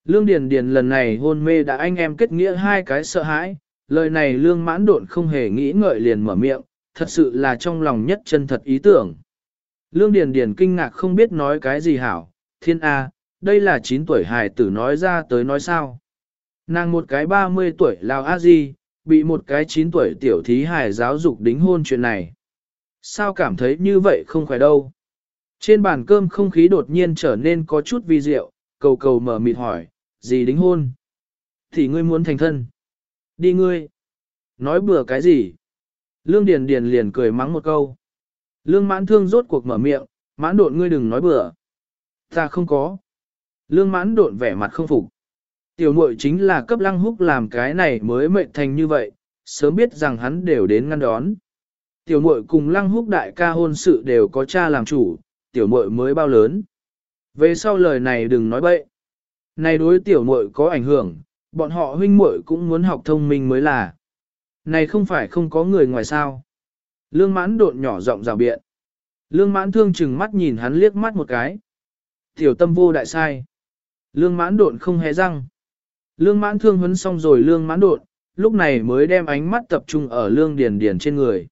Lương Điền Điền lần này hôn mê đã anh em kết nghĩa hai cái sợ hãi, lời này lương mãn độn không hề nghĩ ngợi liền mở miệng, thật sự là trong lòng nhất chân thật ý tưởng. Lương Điền Điền kinh ngạc không biết nói cái gì hảo, thiên A, đây là 9 tuổi hài tử nói ra tới nói sao. Nàng một cái 30 tuổi lao a di, bị một cái 9 tuổi tiểu thí hài giáo dục đính hôn chuyện này. Sao cảm thấy như vậy không phải đâu. Trên bàn cơm không khí đột nhiên trở nên có chút vi diệu, cầu cầu mở mịt hỏi, gì đính hôn? Thì ngươi muốn thành thân. Đi ngươi. Nói bừa cái gì? Lương Điền Điền liền cười mắng một câu. Lương mãn thương rốt cuộc mở miệng, mãn độn ngươi đừng nói bừa. Ta không có. Lương mãn độn vẻ mặt không phục. Tiểu muội chính là cấp lăng húc làm cái này mới mệnh thành như vậy, sớm biết rằng hắn đều đến ngăn đón. Tiểu muội cùng lăng húc đại ca hôn sự đều có cha làm chủ, tiểu muội mới bao lớn. Về sau lời này đừng nói bậy. Này đối tiểu muội có ảnh hưởng, bọn họ huynh muội cũng muốn học thông minh mới là. Này không phải không có người ngoài sao. Lương mãn độn nhỏ rộng rào biện. Lương mãn thương chừng mắt nhìn hắn liếc mắt một cái. Tiểu tâm vô đại sai. Lương mãn độn không hề răng. Lương mãn thương huấn xong rồi lương mãn đột, lúc này mới đem ánh mắt tập trung ở lương điền điền trên người.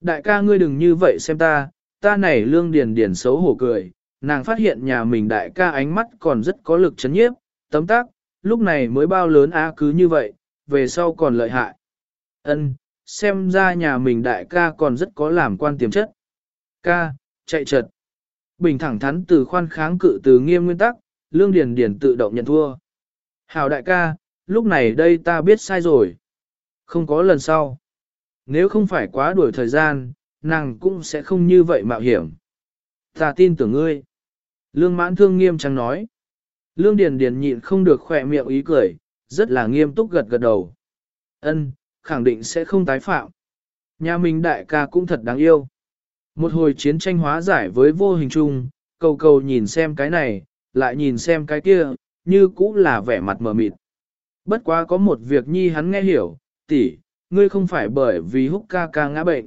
Đại ca ngươi đừng như vậy xem ta, ta này lương điền điền xấu hổ cười, nàng phát hiện nhà mình đại ca ánh mắt còn rất có lực chấn nhiếp, tấm tác, lúc này mới bao lớn á cứ như vậy, về sau còn lợi hại. Ân, xem ra nhà mình đại ca còn rất có làm quan tiềm chất. Ca, chạy trật. Bình thẳng thắn từ khoan kháng cự từ nghiêm nguyên tắc, lương điền điền tự động nhận thua. Hảo đại ca, lúc này đây ta biết sai rồi. Không có lần sau. Nếu không phải quá đuổi thời gian, nàng cũng sẽ không như vậy mạo hiểm. Ta tin tưởng ngươi. Lương mãn thương nghiêm trang nói. Lương Điền Điền nhịn không được khỏe miệng ý cười, rất là nghiêm túc gật gật đầu. Ân, khẳng định sẽ không tái phạm. Nhà mình đại ca cũng thật đáng yêu. Một hồi chiến tranh hóa giải với vô hình chung, cầu cầu nhìn xem cái này, lại nhìn xem cái kia, như cũng là vẻ mặt mờ mịt. Bất quá có một việc nhi hắn nghe hiểu, tỷ, ngươi không phải bởi vì húc ca ca ngã bệnh.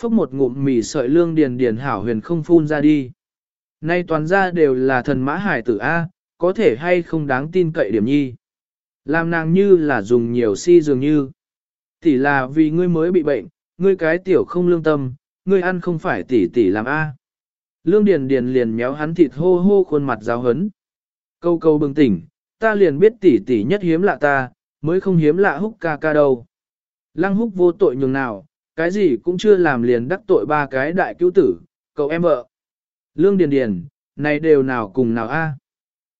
Phốc một ngụm mì sợi lương điền điền hảo huyền không phun ra đi. Nay toàn ra đều là thần mã hải tử A, có thể hay không đáng tin cậy điểm nhi. Làm nàng như là dùng nhiều si dường như. Tỷ là vì ngươi mới bị bệnh, ngươi cái tiểu không lương tâm, ngươi ăn không phải tỷ tỷ làm A. Lương Điền Điền liền méo hắn thịt hô hô khuôn mặt giáo hấn. Câu câu bừng tỉnh, ta liền biết tỷ tỷ nhất hiếm lạ ta, mới không hiếm lạ húc ca ca đâu. Lăng húc vô tội nhường nào, cái gì cũng chưa làm liền đắc tội ba cái đại cứu tử, cậu em vợ. Lương Điền Điền, này đều nào cùng nào a?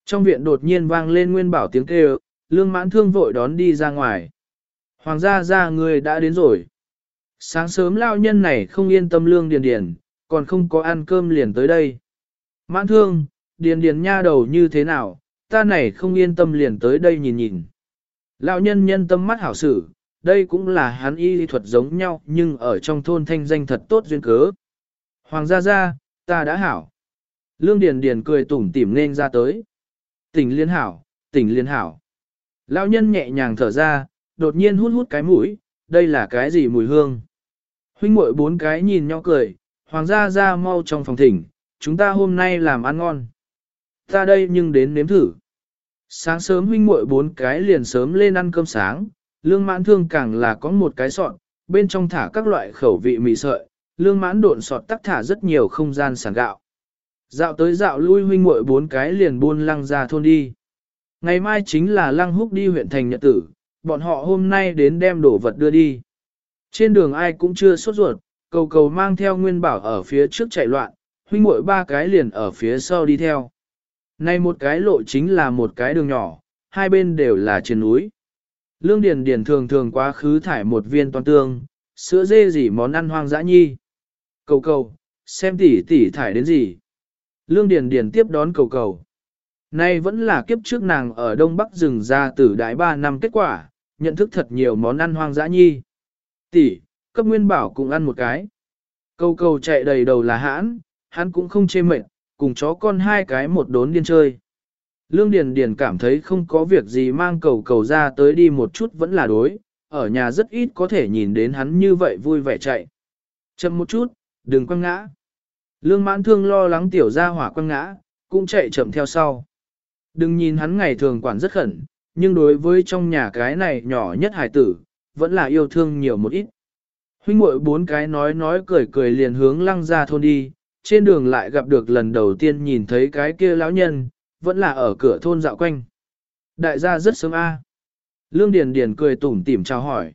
Trong viện đột nhiên vang lên nguyên bảo tiếng kêu, lương mãn thương vội đón đi ra ngoài. Hoàng gia gia người đã đến rồi. Sáng sớm lao nhân này không yên tâm lương điền điền, còn không có ăn cơm liền tới đây. Mãn thương, điền điền nha đầu như thế nào, ta này không yên tâm liền tới đây nhìn nhìn. Lão nhân nhân tâm mắt hảo sử, đây cũng là hắn y thuật giống nhau nhưng ở trong thôn thanh danh thật tốt duyên cớ. Hoàng gia gia, ta đã hảo. Lương Điền Điền cười tủm tỉm nên ra tới. Tỉnh liên hảo, tỉnh liên hảo. Lão nhân nhẹ nhàng thở ra, đột nhiên hút hút cái mũi, đây là cái gì mùi hương. Huynh muội bốn cái nhìn nhau cười, hoàng gia gia mau trong phòng thỉnh, chúng ta hôm nay làm ăn ngon. Ta đây nhưng đến nếm thử. Sáng sớm huynh muội bốn cái liền sớm lên ăn cơm sáng, lương mãn thương càng là có một cái sọt, bên trong thả các loại khẩu vị mì sợi, lương mãn độn sọt tắc thả rất nhiều không gian sản gạo. Dạo tới dạo lui huynh muội bốn cái liền buôn lăng ra thôn đi. Ngày mai chính là lăng húc đi huyện thành nhật tử, bọn họ hôm nay đến đem đồ vật đưa đi. Trên đường ai cũng chưa sốt ruột, cầu cầu mang theo nguyên bảo ở phía trước chạy loạn, huynh muội ba cái liền ở phía sau đi theo. Nay một cái lộ chính là một cái đường nhỏ, hai bên đều là trên núi. Lương Điền Điền thường thường quá khứ thải một viên toàn tương, sữa dê gì món ăn hoang dã nhi. Cầu cầu, xem tỷ tỷ thải đến gì. Lương Điền Điền tiếp đón cầu cầu. Nay vẫn là kiếp trước nàng ở Đông Bắc rừng ra tử đại 3 năm kết quả, nhận thức thật nhiều món ăn hoang dã nhi. Tỷ, cấp nguyên bảo cũng ăn một cái. Cầu cầu chạy đầy đầu là hãn, hắn cũng không chê mệt, cùng chó con hai cái một đốn điên chơi. Lương Điền Điền cảm thấy không có việc gì mang cầu cầu ra tới đi một chút vẫn là đối, ở nhà rất ít có thể nhìn đến hắn như vậy vui vẻ chạy. Chậm một chút, đừng quăng ngã. Lương mãn thương lo lắng tiểu gia hỏa quăng ngã, cũng chạy chậm theo sau. Đừng nhìn hắn ngày thường quản rất khẩn, nhưng đối với trong nhà cái này nhỏ nhất hải tử, vẫn là yêu thương nhiều một ít. Huynh muội bốn cái nói nói cười cười liền hướng lăng ra thôn đi, trên đường lại gặp được lần đầu tiên nhìn thấy cái kia lão nhân, vẫn là ở cửa thôn dạo quanh. Đại gia rất sớm a. Lương Điền Điền cười tủm tỉm chào hỏi.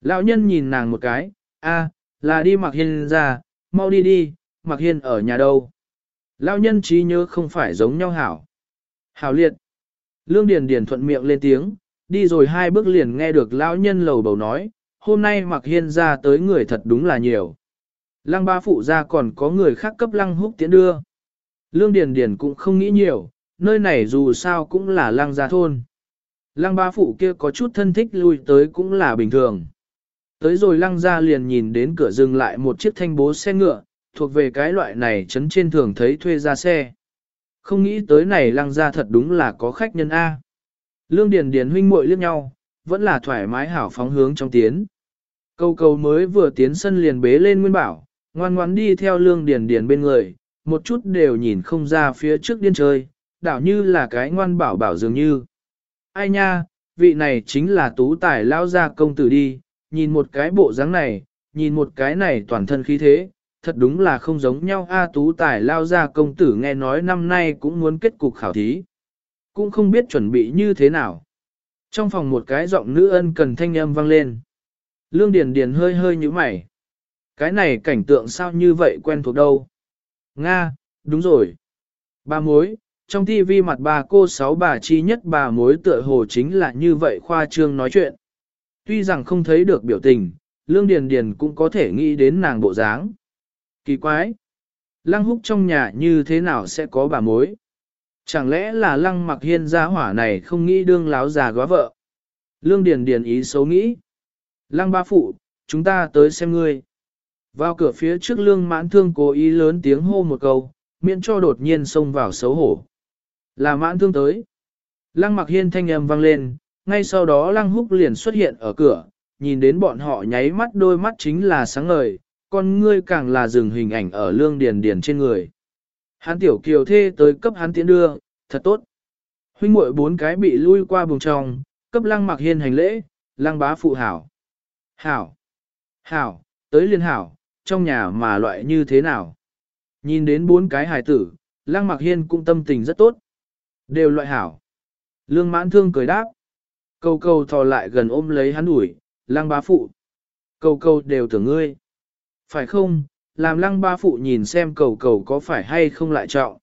Lão nhân nhìn nàng một cái, a, là đi mặc hiên ra, mau đi đi, mặc hiên ở nhà đâu. Lão nhân trí nhớ không phải giống nhau hảo. Hảo liệt. Lương Điền Điền thuận miệng lên tiếng, đi rồi hai bước liền nghe được lão nhân lầu bầu nói, hôm nay mặc hiên ra tới người thật đúng là nhiều. Lăng ba phụ ra còn có người khác cấp lăng húc tiến đưa. Lương Điền Điền cũng không nghĩ nhiều, nơi này dù sao cũng là lăng gia thôn. Lăng ba phụ kia có chút thân thích lui tới cũng là bình thường. Tới rồi lăng gia liền nhìn đến cửa dừng lại một chiếc thanh bố xe ngựa, thuộc về cái loại này chấn trên thường thấy thuê ra xe. Không nghĩ tới này lăng gia thật đúng là có khách nhân A. Lương Điền Điền huynh muội liếc nhau, vẫn là thoải mái hảo phóng hướng trong tiến. Câu câu mới vừa tiến sân liền bế lên nguyên bảo, ngoan ngoãn đi theo lương điền điền bên người, một chút đều nhìn không ra phía trước điên chơi, đảo như là cái ngoan bảo bảo dường như. Ai nha, vị này chính là tú tài lao gia công tử đi, nhìn một cái bộ dáng này, nhìn một cái này toàn thân khí thế, thật đúng là không giống nhau a tú tài lao gia công tử nghe nói năm nay cũng muốn kết cục khảo thí. Cũng không biết chuẩn bị như thế nào. Trong phòng một cái giọng nữ ân cần thanh âm vang lên. Lương Điền Điền hơi hơi như mày. Cái này cảnh tượng sao như vậy quen thuộc đâu? Nga, đúng rồi. Ba mối, trong TV mặt bà cô sáu bà chi nhất bà mối tựa hồ chính là như vậy khoa trương nói chuyện. Tuy rằng không thấy được biểu tình, Lương Điền Điền cũng có thể nghĩ đến nàng bộ dáng. Kỳ quái! Lăng húc trong nhà như thế nào sẽ có bà mối? Chẳng lẽ là lăng mặc hiên gia hỏa này không nghĩ đương láo già góa vợ? Lương Điền Điền ý xấu nghĩ. Lăng ba phụ, chúng ta tới xem ngươi. Vào cửa phía trước lương mãn thương cố ý lớn tiếng hô một câu, miễn cho đột nhiên xông vào xấu hổ. Là mãn thương tới. Lăng mặc hiên thanh âm vang lên, ngay sau đó lăng húc liền xuất hiện ở cửa, nhìn đến bọn họ nháy mắt đôi mắt chính là sáng ngời, con ngươi càng là dừng hình ảnh ở lương điền điền trên người. hán tiểu kiều thê tới cấp hán tiễn đưa, thật tốt. Huynh muội bốn cái bị lui qua bùng trong, cấp lăng mặc hiên hành lễ, lăng bá phụ hảo. Hảo, hảo, tới liên hảo, trong nhà mà loại như thế nào. Nhìn đến bốn cái hài tử, Lăng Mặc Hiên cũng tâm tình rất tốt. Đều loại hảo. Lương mãn thương cười đáp. Cầu cầu thò lại gần ôm lấy hắn ủi, Lăng bá phụ. Cầu cầu đều tưởng ngươi. Phải không, làm lăng bá phụ nhìn xem cầu cầu có phải hay không lại trọng.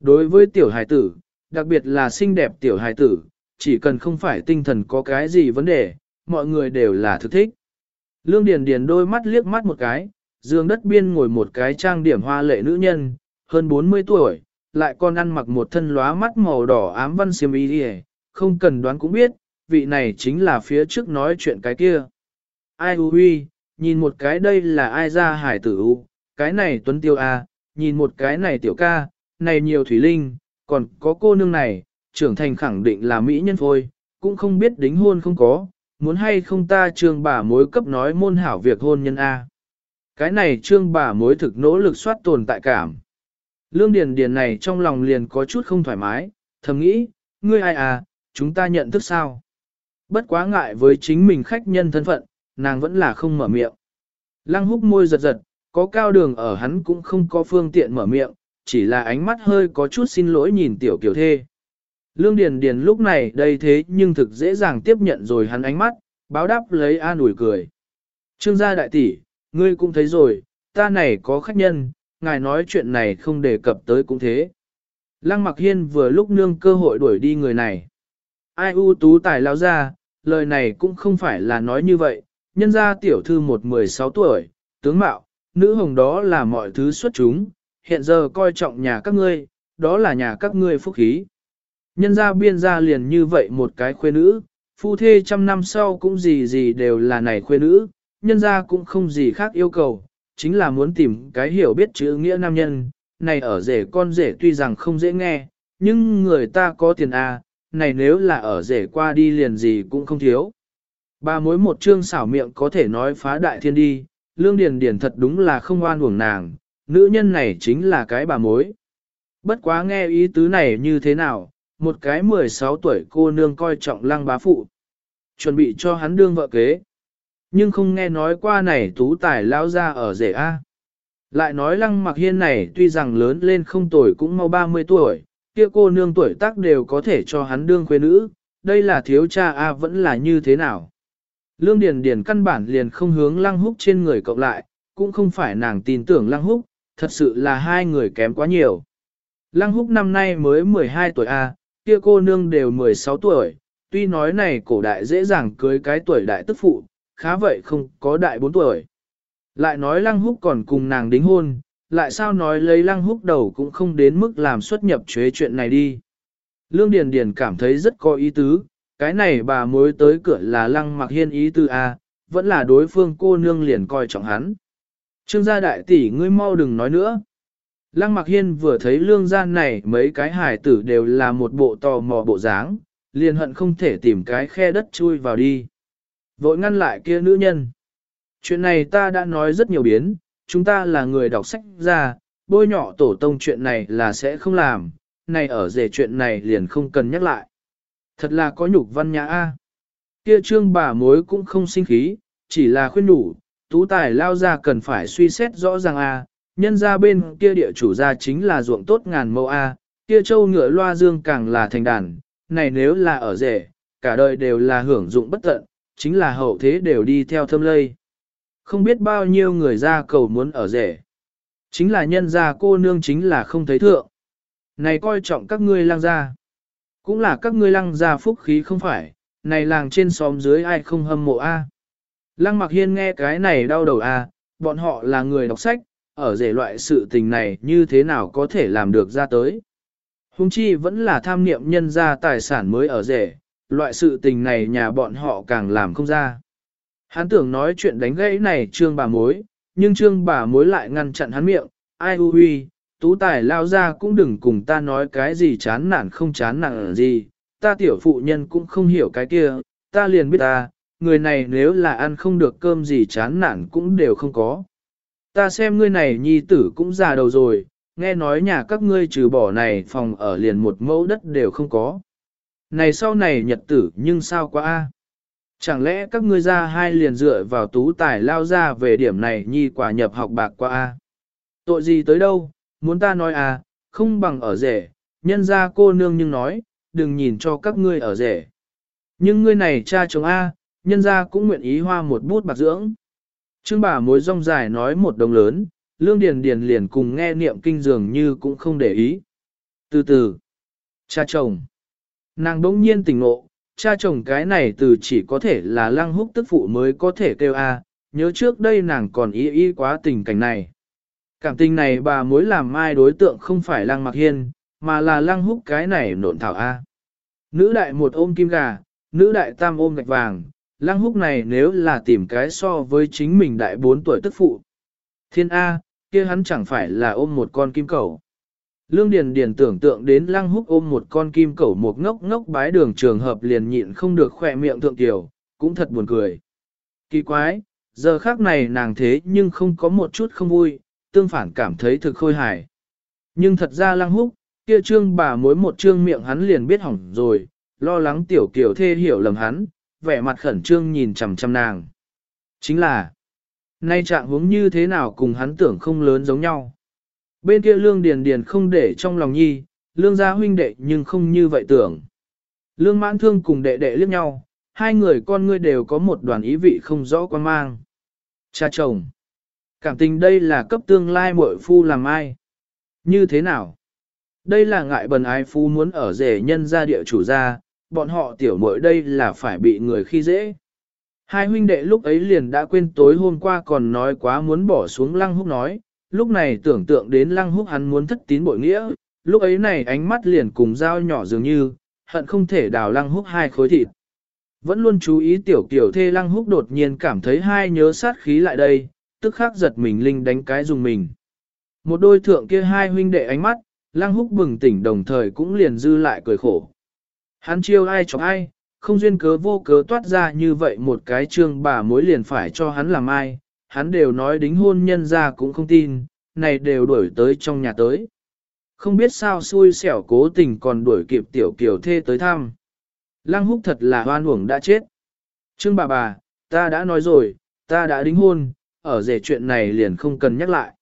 Đối với tiểu hài tử, đặc biệt là xinh đẹp tiểu hài tử, chỉ cần không phải tinh thần có cái gì vấn đề, mọi người đều là thực thích. Lương Điền Điền đôi mắt liếc mắt một cái, giường đất biên ngồi một cái trang điểm hoa lệ nữ nhân, hơn 40 tuổi, lại còn ăn mặc một thân lóa mắt màu đỏ ám văn xiêm y đi không cần đoán cũng biết, vị này chính là phía trước nói chuyện cái kia. Ai hư huy, nhìn một cái đây là ai ra hải tử u, cái này tuấn tiêu a, nhìn một cái này tiểu ca, này nhiều thủy linh, còn có cô nương này, trưởng thành khẳng định là mỹ nhân phôi, cũng không biết đính hôn không có, muốn hay không ta trường bà mối cấp nói môn hảo việc hôn nhân A. Cái này trương bà mối thực nỗ lực soát tồn tại cảm. Lương Điền Điền này trong lòng liền có chút không thoải mái, thầm nghĩ, ngươi ai à, chúng ta nhận thức sao? Bất quá ngại với chính mình khách nhân thân phận, nàng vẫn là không mở miệng. Lăng húc môi giật giật, có cao đường ở hắn cũng không có phương tiện mở miệng, chỉ là ánh mắt hơi có chút xin lỗi nhìn tiểu kiểu thê. Lương Điền Điền lúc này đây thế nhưng thực dễ dàng tiếp nhận rồi hắn ánh mắt, báo đáp lấy an ủi cười. Trương gia đại tỷ, ngươi cũng thấy rồi, ta này có khách nhân, ngài nói chuyện này không đề cập tới cũng thế. Lăng Mặc Hiên vừa lúc nương cơ hội đuổi đi người này. Ai ưu tú tài lao ra, lời này cũng không phải là nói như vậy, nhân gia tiểu thư một 16 tuổi, tướng mạo, nữ hồng đó là mọi thứ xuất chúng, hiện giờ coi trọng nhà các ngươi, đó là nhà các ngươi phúc khí. Nhân gia biên gia liền như vậy một cái khuê nữ, phu thê trăm năm sau cũng gì gì đều là này khuê nữ, nhân gia cũng không gì khác yêu cầu, chính là muốn tìm cái hiểu biết chữ nghĩa nam nhân, này ở rể con rể tuy rằng không dễ nghe, nhưng người ta có tiền à, này nếu là ở rể qua đi liền gì cũng không thiếu. Ba mối một chương xảo miệng có thể nói phá đại thiên đi, lương điền điền thật đúng là không oan uổng nàng, nữ nhân này chính là cái bà mối. Bất quá nghe ý tứ này như thế nào, một cái 16 tuổi cô nương coi trọng lăng bá phụ. Chuẩn bị cho hắn đương vợ kế. Nhưng không nghe nói qua này tú tài lao ra ở rể A. Lại nói lăng mặc hiên này tuy rằng lớn lên không tuổi cũng mau 30 tuổi, kia cô nương tuổi tác đều có thể cho hắn đương khuê nữ, đây là thiếu cha A vẫn là như thế nào. Lương Điền Điền căn bản liền không hướng lăng húc trên người cộng lại, cũng không phải nàng tin tưởng lăng húc, thật sự là hai người kém quá nhiều. Lăng húc năm nay mới 12 tuổi A, kia cô nương đều 16 tuổi, tuy nói này cổ đại dễ dàng cưới cái tuổi đại tức phụ, khá vậy không có đại 4 tuổi. Lại nói lăng húc còn cùng nàng đính hôn, lại sao nói lấy lăng húc đầu cũng không đến mức làm xuất nhập chế chuyện này đi. Lương Điền Điền cảm thấy rất có ý tứ, cái này bà mối tới cửa là lăng mặc hiên ý tứ A, vẫn là đối phương cô nương liền coi trọng hắn. Trương gia đại tỷ ngươi mau đừng nói nữa. Lăng mặc hiên vừa thấy lương gian này mấy cái hài tử đều là một bộ tò mò bộ dáng, liền hận không thể tìm cái khe đất chui vào đi. Vội ngăn lại kia nữ nhân. Chuyện này ta đã nói rất nhiều biến, chúng ta là người đọc sách ra, bôi nhọ tổ tông chuyện này là sẽ không làm, này ở rể chuyện này liền không cần nhắc lại. Thật là có nhục văn nhã A. Kia trương bà mối cũng không sinh khí, chỉ là khuyên đủ, tú tài lao ra cần phải suy xét rõ ràng A, nhân ra bên kia địa chủ gia chính là ruộng tốt ngàn mẫu A, kia châu ngựa loa dương càng là thành đàn, này nếu là ở rể, cả đời đều là hưởng dụng bất tận, chính là hậu thế đều đi theo thâm lây. Không biết bao nhiêu người ra cầu muốn ở rể. Chính là nhân gia cô nương chính là không thấy thượng. Này coi trọng các ngươi lăng gia. Cũng là các ngươi lăng gia phúc khí không phải, này làng trên xóm dưới ai không hâm mộ a. Lăng mặc hiên nghe cái này đau đầu a, bọn họ là người đọc sách, ở rể loại sự tình này như thế nào có thể làm được ra tới. Hùng chi vẫn là tham niệm nhân gia tài sản mới ở rể, loại sự tình này nhà bọn họ càng làm không ra. Hắn tưởng nói chuyện đánh gãy này trương bà mối, nhưng trương bà mối lại ngăn chặn hắn miệng, ai hư huy, tú tài lao ra cũng đừng cùng ta nói cái gì chán nản không chán nản gì, ta tiểu phụ nhân cũng không hiểu cái kia, ta liền biết ta, người này nếu là ăn không được cơm gì chán nản cũng đều không có. Ta xem ngươi này nhi tử cũng già đầu rồi, nghe nói nhà các ngươi trừ bỏ này phòng ở liền một mẫu đất đều không có. Này sau này nhật tử nhưng sao quá a? Chẳng lẽ các ngươi ra hai liền dựa vào tú tài lao ra về điểm này nhi quả nhập học bạc qua a? Tội gì tới đâu, muốn ta nói à, không bằng ở rể, nhân ra cô nương nhưng nói, đừng nhìn cho các ngươi ở rể. Nhưng ngươi này cha chồng A, nhân ra cũng nguyện ý hoa một bút bạc dưỡng. Trương bà mối rong dài nói một đồng lớn, lương điền điền liền cùng nghe niệm kinh dường như cũng không để ý. Từ từ, cha chồng, nàng bỗng nhiên tỉnh ngộ, cha chồng cái này từ chỉ có thể là lăng húc tức phụ mới có thể kêu A, nhớ trước đây nàng còn y y quá tình cảnh này. Cảm tình này bà mối làm mai đối tượng không phải lăng mặc hiên, mà là lăng húc cái này nộn thảo A. Nữ đại một ôm kim gà, nữ đại tam ôm gạch vàng, lăng húc này nếu là tìm cái so với chính mình đại bốn tuổi tức phụ. Thiên A, kia hắn chẳng phải là ôm một con kim cầu. Lương Điền Điền tưởng tượng đến lăng húc ôm một con kim cẩu một ngốc ngốc bái đường trường hợp liền nhịn không được khỏe miệng thượng tiểu, cũng thật buồn cười. Kỳ quái, giờ khác này nàng thế nhưng không có một chút không vui, tương phản cảm thấy thực khôi hài. Nhưng thật ra lăng húc, kia trương bà mối một trương miệng hắn liền biết hỏng rồi, lo lắng tiểu kiểu thê hiểu lầm hắn, vẻ mặt khẩn trương nhìn chằm chằm nàng. Chính là, nay trạng huống như thế nào cùng hắn tưởng không lớn giống nhau. Bên kia lương điền điền không để trong lòng nhi, lương gia huynh đệ nhưng không như vậy tưởng. Lương mãn thương cùng đệ đệ liếc nhau, hai người con ngươi đều có một đoàn ý vị không rõ quan mang. Cha chồng, cảm tình đây là cấp tương lai muội phu làm ai? Như thế nào? Đây là ngại bần ái phu muốn ở rể nhân gia địa chủ gia, bọn họ tiểu muội đây là phải bị người khi dễ. Hai huynh đệ lúc ấy liền đã quên tối hôm qua còn nói quá muốn bỏ xuống lăng húc nói, lúc này tưởng tượng đến lăng húc hắn muốn thất tín bội nghĩa, lúc ấy này ánh mắt liền cùng dao nhỏ dường như, hận không thể đào lăng húc hai khối thịt. Vẫn luôn chú ý tiểu kiểu thê lăng húc đột nhiên cảm thấy hai nhớ sát khí lại đây, tức khắc giật mình linh đánh cái dùng mình. Một đôi thượng kia hai huynh đệ ánh mắt, lăng húc bừng tỉnh đồng thời cũng liền dư lại cười khổ. Hắn chiêu ai chọc ai, không duyên cớ vô cớ toát ra như vậy một cái trương bà mối liền phải cho hắn làm ai, hắn đều nói đính hôn nhân ra cũng không tin, này đều đuổi tới trong nhà tới. Không biết sao xui xẻo cố tình còn đuổi kịp tiểu kiều thê tới thăm. Lăng húc thật là hoan uổng đã chết. Trương bà bà, ta đã nói rồi, ta đã đính hôn, ở rể chuyện này liền không cần nhắc lại.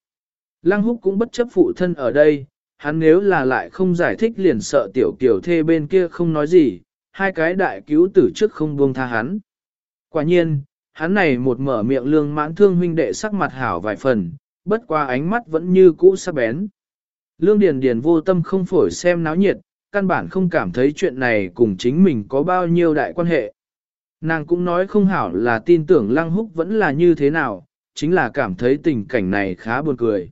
Lăng húc cũng bất chấp phụ thân ở đây, hắn nếu là lại không giải thích liền sợ tiểu kiều thê bên kia không nói gì, hai cái đại cứu tử trước không buông tha hắn. Quả nhiên, hắn này một mở miệng lương mãn thương huynh đệ sắc mặt hảo vài phần, bất qua ánh mắt vẫn như cũ sắc bén. Lương Điền Điền vô tâm không phổi xem náo nhiệt, căn bản không cảm thấy chuyện này cùng chính mình có bao nhiêu đại quan hệ. Nàng cũng nói không hảo là tin tưởng Lăng Húc vẫn là như thế nào, chính là cảm thấy tình cảnh này khá buồn cười.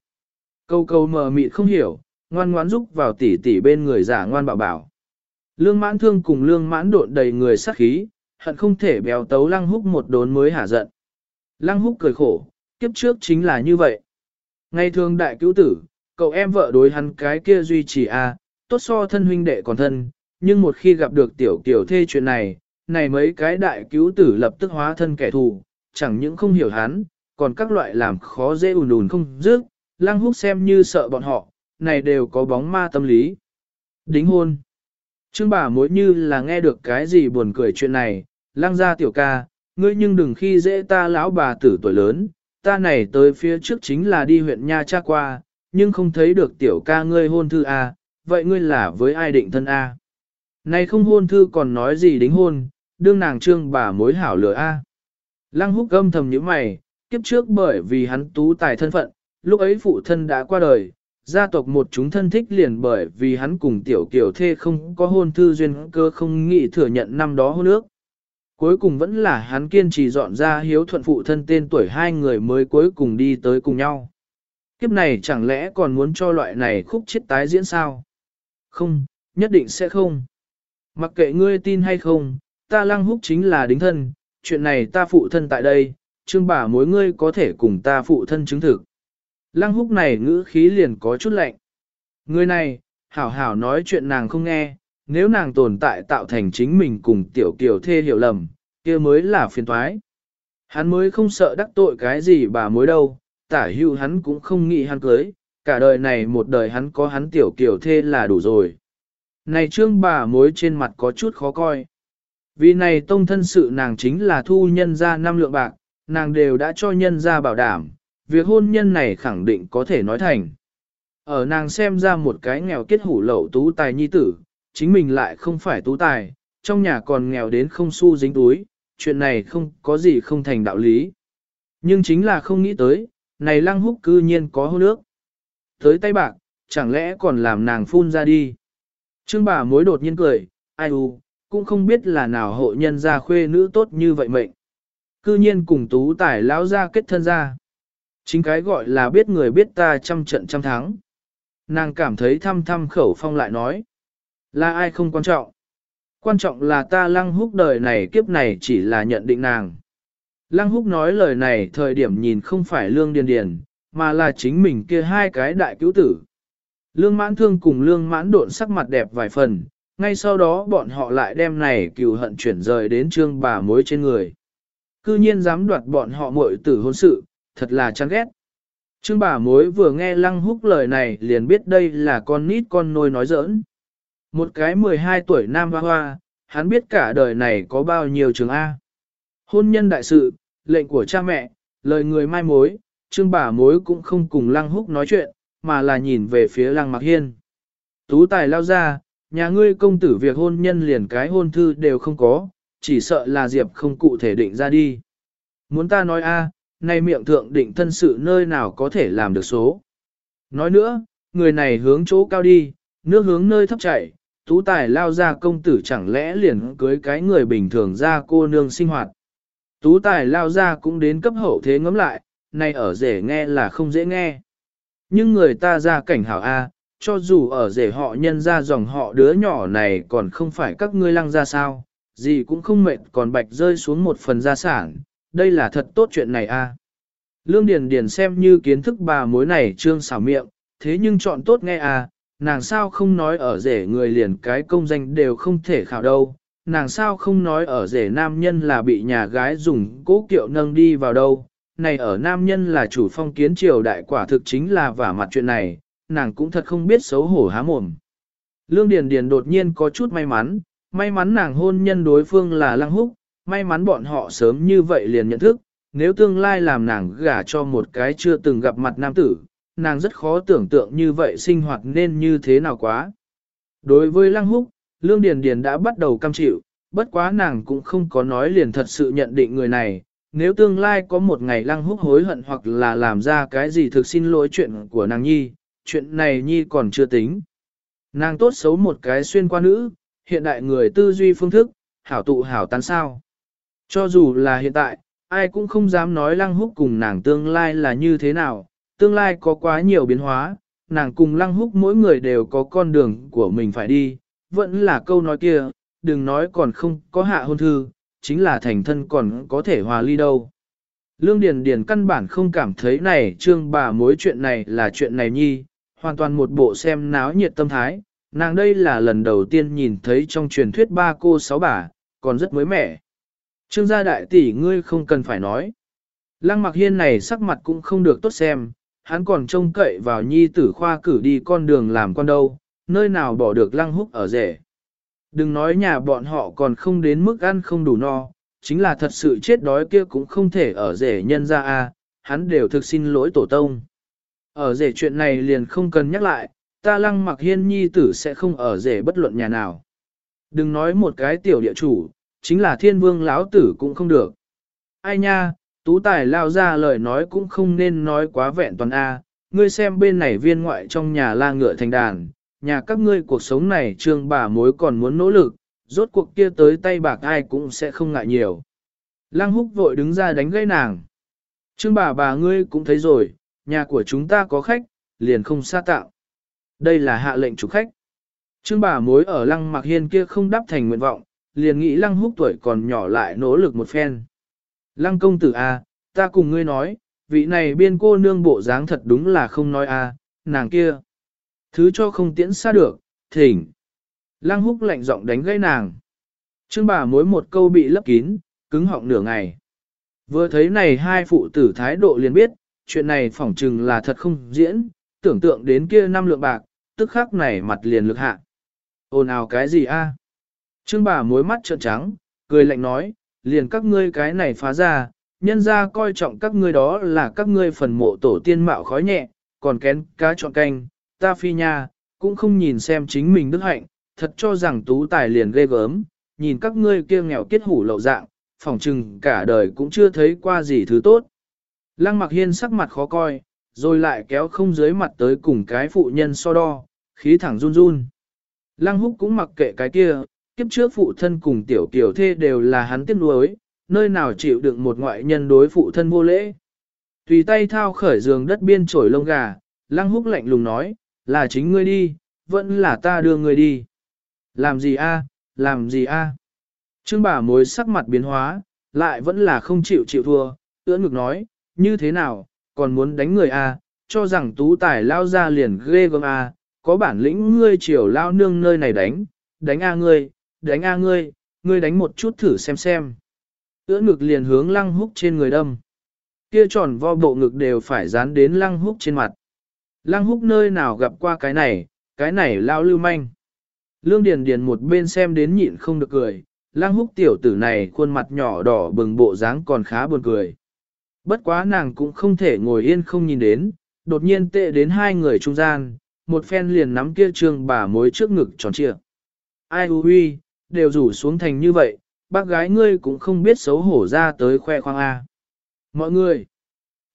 Câu câu mờ mịt không hiểu, ngoan ngoãn rúc vào tỉ tỉ bên người giả ngoan bảo bảo. Lương mãn thương cùng lương mãn độn đầy người sát khí, hận không thể béo tấu lăng húc một đốn mới hả giận. Lăng húc cười khổ, kiếp trước chính là như vậy. Ngày thường đại cứu tử, cậu em vợ đối hắn cái kia duy trì a, à, tốt so thân huynh đệ còn thân, nhưng một khi gặp được tiểu kiểu thê chuyện này, này mấy cái đại cứu tử lập tức hóa thân kẻ thù, chẳng những không hiểu hắn, còn các loại làm khó dễ ùn ùn không dứt, lăng húc xem như sợ bọn họ, này đều có bóng ma tâm lý. Đính hôn. Trương bà mối như là nghe được cái gì buồn cười chuyện này, lăng ra tiểu ca, ngươi nhưng đừng khi dễ ta lão bà tử tuổi lớn, ta này tới phía trước chính là đi huyện Nha Cha qua, nhưng không thấy được tiểu ca ngươi hôn thư A, vậy ngươi là với ai định thân A. Này không hôn thư còn nói gì đính hôn, đương nàng trương bà mối hảo lửa A. À? Lăng húc gâm thầm như mày, kiếp trước bởi vì hắn tú tài thân phận, lúc ấy phụ thân đã qua đời, gia tộc một chúng thân thích liền bởi vì hắn cùng tiểu kiểu thê không có hôn thư duyên cơ không nghĩ thừa nhận năm đó hôn ước. Cuối cùng vẫn là hắn kiên trì dọn ra hiếu thuận phụ thân tên tuổi hai người mới cuối cùng đi tới cùng nhau. Kiếp này chẳng lẽ còn muốn cho loại này khúc chết tái diễn sao? Không, nhất định sẽ không. Mặc kệ ngươi tin hay không, ta lăng húc chính là đính thân, chuyện này ta phụ thân tại đây, trương bà mối ngươi có thể cùng ta phụ thân chứng thực. Lăng húc này ngữ khí liền có chút lạnh. Người này, hảo hảo nói chuyện nàng không nghe, nếu nàng tồn tại tạo thành chính mình cùng tiểu kiều thê hiểu lầm, kia mới là phiền toái. Hắn mới không sợ đắc tội cái gì bà mối đâu, tả hưu hắn cũng không nghĩ hắn cưới, cả đời này một đời hắn có hắn tiểu kiều thê là đủ rồi. Này trương bà mối trên mặt có chút khó coi. Vì này tông thân sự nàng chính là thu nhân ra năm lượng bạc, nàng đều đã cho nhân ra bảo đảm, việc hôn nhân này khẳng định có thể nói thành. Ở nàng xem ra một cái nghèo kết hủ lậu tú tài nhi tử, chính mình lại không phải tú tài, trong nhà còn nghèo đến không xu dính túi, chuyện này không có gì không thành đạo lý. Nhưng chính là không nghĩ tới, này lăng húc cư nhiên có hôn nước. Tới tay bạc, chẳng lẽ còn làm nàng phun ra đi. Trương bà mối đột nhiên cười, ai u, cũng không biết là nào hộ nhân gia khuê nữ tốt như vậy mệnh. Cư nhiên cùng tú tài lão ra kết thân ra. Chính cái gọi là biết người biết ta trăm trận trăm thắng. Nàng cảm thấy thăm thăm khẩu phong lại nói. Là ai không quan trọng. Quan trọng là ta lăng húc đời này kiếp này chỉ là nhận định nàng. Lăng húc nói lời này thời điểm nhìn không phải lương điền điền, mà là chính mình kia hai cái đại cứu tử. Lương mãn thương cùng lương mãn độn sắc mặt đẹp vài phần, ngay sau đó bọn họ lại đem này cừu hận chuyển rời đến trương bà mối trên người. Cư nhiên dám đoạt bọn họ muội tử hôn sự, thật là chán ghét. Trương bà mối vừa nghe lăng húc lời này liền biết đây là con nít con nôi nói giỡn. Một cái 12 tuổi nam hoa hoa, hắn biết cả đời này có bao nhiêu trường A. Hôn nhân đại sự, lệnh của cha mẹ, lời người mai mối, trương bà mối cũng không cùng lăng húc nói chuyện, mà là nhìn về phía lăng mặc hiên. Tú tài lao ra, nhà ngươi công tử việc hôn nhân liền cái hôn thư đều không có, chỉ sợ là Diệp không cụ thể định ra đi. Muốn ta nói a, nay miệng thượng định thân sự nơi nào có thể làm được số. Nói nữa, người này hướng chỗ cao đi, nước hướng nơi thấp chảy, tú tài lao ra công tử chẳng lẽ liền cưới cái người bình thường ra cô nương sinh hoạt. Tú tài lao ra cũng đến cấp hậu thế ngấm lại, này ở rể nghe là không dễ nghe. Nhưng người ta ra cảnh hảo A, cho dù ở rể họ nhân ra dòng họ đứa nhỏ này còn không phải các ngươi lăng ra sao, gì cũng không mệt còn bạch rơi xuống một phần gia sản, đây là thật tốt chuyện này a. À. Lương Điền Điền xem như kiến thức bà mối này trương xảo miệng, thế nhưng chọn tốt nghe à, nàng sao không nói ở rể người liền cái công danh đều không thể khảo đâu, nàng sao không nói ở rể nam nhân là bị nhà gái dùng cố kiệu nâng đi vào đâu, này ở nam nhân là chủ phong kiến triều đại quả thực chính là vả mặt chuyện này, nàng cũng thật không biết xấu hổ há mồm. Lương Điền Điền đột nhiên có chút may mắn, may mắn nàng hôn nhân đối phương là Lăng Húc, may mắn bọn họ sớm như vậy liền nhận thức, nếu tương lai làm nàng gả cho một cái chưa từng gặp mặt nam tử, nàng rất khó tưởng tượng như vậy sinh hoạt nên như thế nào quá. Đối với Lăng Húc, Lương Điền Điền đã bắt đầu cam chịu, bất quá nàng cũng không có nói liền thật sự nhận định người này, nếu tương lai có một ngày Lăng Húc hối hận hoặc là làm ra cái gì thực xin lỗi chuyện của nàng Nhi, chuyện này Nhi còn chưa tính. Nàng tốt xấu một cái xuyên qua nữ, hiện đại người tư duy phương thức, hảo tụ hảo tán sao. Cho dù là hiện tại, ai cũng không dám nói lăng húc cùng nàng tương lai là như thế nào, tương lai có quá nhiều biến hóa, nàng cùng lăng húc mỗi người đều có con đường của mình phải đi, vẫn là câu nói kia, đừng nói còn không có hạ hôn thư, chính là thành thân còn có thể hòa ly đâu. Lương Điền Điền căn bản không cảm thấy này trương bà mối chuyện này là chuyện này nhi, hoàn toàn một bộ xem náo nhiệt tâm thái, nàng đây là lần đầu tiên nhìn thấy trong truyền thuyết ba cô sáu bà, còn rất mới mẻ. Trương gia đại tỷ ngươi không cần phải nói. Lăng mặc hiên này sắc mặt cũng không được tốt xem, hắn còn trông cậy vào nhi tử khoa cử đi con đường làm con đâu, nơi nào bỏ được lăng húc ở rể. Đừng nói nhà bọn họ còn không đến mức ăn không đủ no, chính là thật sự chết đói kia cũng không thể ở rể nhân ra a, hắn đều thực xin lỗi tổ tông. Ở rể chuyện này liền không cần nhắc lại, ta lăng mặc hiên nhi tử sẽ không ở rể bất luận nhà nào. Đừng nói một cái tiểu địa chủ, chính là thiên vương lão tử cũng không được. Ai nha, tú tài lao ra lời nói cũng không nên nói quá vẹn toàn A, ngươi xem bên này viên ngoại trong nhà la ngựa thành đàn, nhà các ngươi cuộc sống này trương bà mối còn muốn nỗ lực, rốt cuộc kia tới tay bạc ai cũng sẽ không ngại nhiều. Lăng húc vội đứng ra đánh gây nàng. Trương bà bà ngươi cũng thấy rồi, nhà của chúng ta có khách, liền không xa tạo. Đây là hạ lệnh chủ khách. Trương bà mối ở lăng mặc hiên kia không đáp thành nguyện vọng, liền nghĩ lăng húc tuổi còn nhỏ lại nỗ lực một phen. Lăng công tử A, ta cùng ngươi nói, vị này biên cô nương bộ dáng thật đúng là không nói A, nàng kia. Thứ cho không tiễn xa được, thỉnh. Lăng húc lạnh giọng đánh gây nàng. Trương bà mối một câu bị lấp kín, cứng họng nửa ngày. Vừa thấy này hai phụ tử thái độ liền biết, chuyện này phỏng chừng là thật không diễn, tưởng tượng đến kia năm lượng bạc, tức khắc này mặt liền lực hạ. Ồn ào cái gì a? Trương bà mối mắt trợn trắng, cười lạnh nói, liền các ngươi cái này phá ra, nhân ra coi trọng các ngươi đó là các ngươi phần mộ tổ tiên mạo khói nhẹ, còn kén cá chọn canh, ta phi nha, cũng không nhìn xem chính mình đức hạnh, thật cho rằng tú tài liền ghê gớm, nhìn các ngươi kia nghèo kết hủ lậu dạng, phỏng chừng cả đời cũng chưa thấy qua gì thứ tốt. Lăng mặc hiên sắc mặt khó coi, rồi lại kéo không dưới mặt tới cùng cái phụ nhân so đo, khí thẳng run run. Lăng húc cũng mặc kệ cái kia, kiếp trước phụ thân cùng tiểu kiểu thê đều là hắn tiếc nuối, nơi nào chịu đựng một ngoại nhân đối phụ thân vô lễ. Tùy tay thao khởi giường đất biên trổi lông gà, lăng húc lạnh lùng nói, là chính ngươi đi, vẫn là ta đưa ngươi đi. Làm gì a? làm gì a? Trương bà mối sắc mặt biến hóa, lại vẫn là không chịu chịu thua, ưỡn ngực nói, như thế nào, còn muốn đánh người a? cho rằng tú tài lao ra liền ghê gớm a, có bản lĩnh ngươi chiều lao nương nơi này đánh, đánh a ngươi, đánh a ngươi, ngươi đánh một chút thử xem xem. Ưỡn ngực liền hướng lăng húc trên người đâm. Kia tròn vo bộ ngực đều phải dán đến lăng húc trên mặt. Lăng húc nơi nào gặp qua cái này, cái này lao lưu manh. Lương Điền Điền một bên xem đến nhịn không được cười, lăng húc tiểu tử này khuôn mặt nhỏ đỏ bừng bộ dáng còn khá buồn cười. Bất quá nàng cũng không thể ngồi yên không nhìn đến, đột nhiên tệ đến hai người trung gian, một phen liền nắm kia trương bà mối trước ngực tròn trịa. Ai hư huy, đều rủ xuống thành như vậy, bác gái ngươi cũng không biết xấu hổ ra tới khoe khoang A. Mọi người,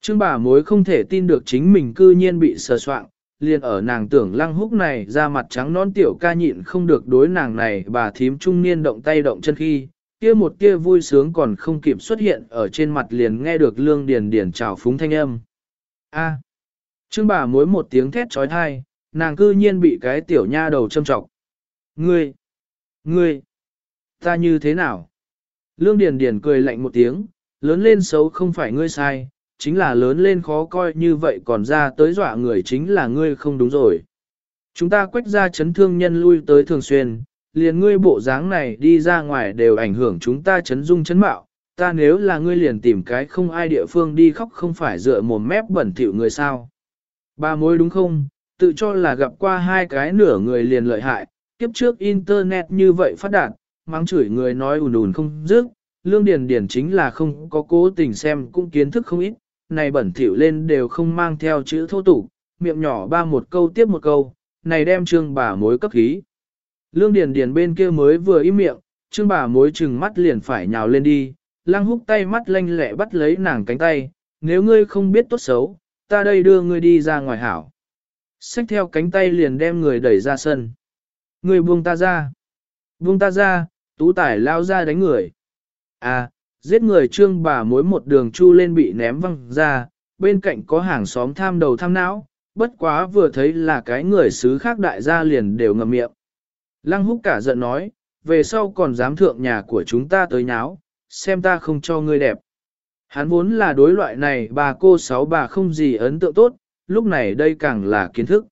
trương bà mối không thể tin được chính mình cư nhiên bị sờ soạn, liền ở nàng tưởng lăng húc này ra mặt trắng non tiểu ca nhịn không được đối nàng này bà thím trung niên động tay động chân khi, kia một kia vui sướng còn không kịp xuất hiện ở trên mặt liền nghe được lương điền điền chào phúng thanh âm. A. Trương bà mối một tiếng thét chói tai, nàng cư nhiên bị cái tiểu nha đầu châm trọc. Ngươi! Ngươi! Ta như thế nào? Lương Điền Điền cười lạnh một tiếng, lớn lên xấu không phải ngươi sai, chính là lớn lên khó coi như vậy còn ra tới dọa người chính là ngươi không đúng rồi. Chúng ta quách ra chấn thương nhân lui tới thường xuyên, liền ngươi bộ dáng này đi ra ngoài đều ảnh hưởng chúng ta chấn dung chấn mạo, ta nếu là ngươi liền tìm cái không ai địa phương đi khóc không phải dựa mồm mép bẩn thỉu người sao. Ba mối đúng không, tự cho là gặp qua hai cái nửa người liền lợi hại, kiếp trước internet như vậy phát đạt, mang chửi người nói ùn ùn không dứt, lương điền điền chính là không có cố tình xem cũng kiến thức không ít, này bẩn thỉu lên đều không mang theo chữ thô tục, miệng nhỏ ba một câu tiếp một câu, này đem trương bà mối cấp khí. Lương điền điền bên kia mới vừa im miệng, trương bà mối chừng mắt liền phải nhào lên đi, Lang húc tay mắt lanh lẹ bắt lấy nàng cánh tay, nếu ngươi không biết tốt xấu, ta đây đưa ngươi đi ra ngoài hảo. Xách theo cánh tay liền đem người đẩy ra sân. Người buông ta ra. Buông ta ra, tú tải lao ra đánh người. À, giết người trương bà mối một đường chu lên bị ném văng ra, bên cạnh có hàng xóm tham đầu tham não, bất quá vừa thấy là cái người xứ khác đại gia liền đều ngậm miệng. Lăng húc cả giận nói, về sau còn dám thượng nhà của chúng ta tới nháo, xem ta không cho ngươi đẹp. Hắn vốn là đối loại này bà cô sáu bà không gì ấn tượng tốt, lúc này đây càng là kiến thức.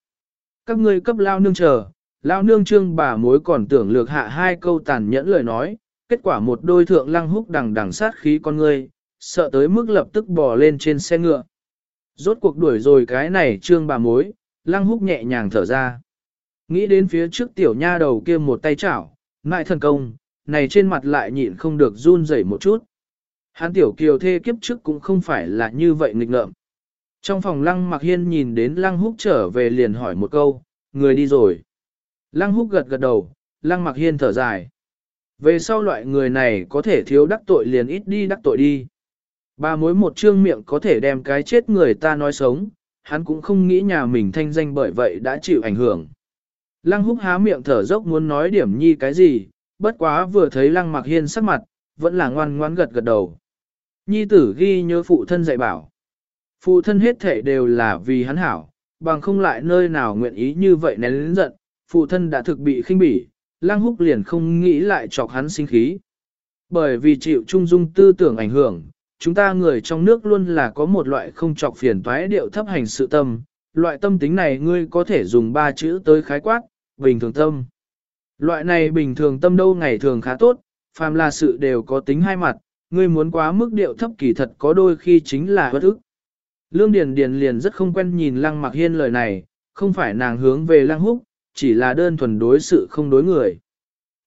Các ngươi cấp lao nương chờ, lao nương trương bà mối còn tưởng lược hạ hai câu tàn nhẫn lời nói, kết quả một đôi thượng lăng húc đằng đằng sát khí con ngươi, sợ tới mức lập tức bò lên trên xe ngựa. Rốt cuộc đuổi rồi cái này trương bà mối, lăng húc nhẹ nhàng thở ra. Nghĩ đến phía trước tiểu nha đầu kia một tay chảo, ngại thần công, này trên mặt lại nhịn không được run rẩy một chút. Hán tiểu kiều thê kiếp trước cũng không phải là như vậy nghịch ngợm. Trong phòng lăng mặc hiên nhìn đến lăng húc trở về liền hỏi một câu, người đi rồi. Lăng húc gật gật đầu, lăng mặc hiên thở dài. Về sau loại người này có thể thiếu đắc tội liền ít đi đắc tội đi. Ba mối một trương miệng có thể đem cái chết người ta nói sống, hắn cũng không nghĩ nhà mình thanh danh bởi vậy đã chịu ảnh hưởng. Lăng húc há miệng thở dốc muốn nói điểm nhi cái gì, bất quá vừa thấy lăng mặc hiên sắc mặt, vẫn là ngoan ngoan gật gật đầu. Nhi tử ghi nhớ phụ thân dạy bảo. Phụ thân hết thể đều là vì hắn hảo, bằng không lại nơi nào nguyện ý như vậy nén lĩnh giận, phụ thân đã thực bị khinh bỉ, lang húc liền không nghĩ lại chọc hắn sinh khí. Bởi vì chịu trung dung tư tưởng ảnh hưởng, chúng ta người trong nước luôn là có một loại không chọc phiền toái điệu thấp hành sự tâm, loại tâm tính này ngươi có thể dùng ba chữ tới khái quát, bình thường tâm. Loại này bình thường tâm đâu ngày thường khá tốt, phàm là sự đều có tính hai mặt, ngươi muốn quá mức điệu thấp kỳ thật có đôi khi chính là bất ức. Lương Điền Điền liền rất không quen nhìn Lăng Mặc Hiên lời này, không phải nàng hướng về Lăng Húc, chỉ là đơn thuần đối sự không đối người.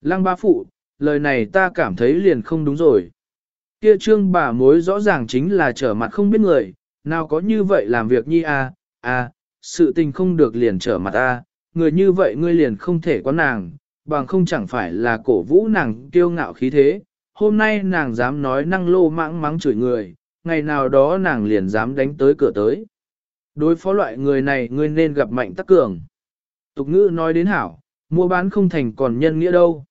Lăng Ba Phụ, lời này ta cảm thấy liền không đúng rồi. Kia trương bà mối rõ ràng chính là trở mặt không biết người, nào có như vậy làm việc nhi à, à, sự tình không được liền trở mặt a, người như vậy ngươi liền không thể có nàng, bằng không chẳng phải là cổ vũ nàng kiêu ngạo khí thế, hôm nay nàng dám nói năng lô mãng mắng chửi người, ngày nào đó nàng liền dám đánh tới cửa tới. Đối phó loại người này ngươi nên gặp mạnh tắc cường. Tục ngữ nói đến hảo, mua bán không thành còn nhân nghĩa đâu.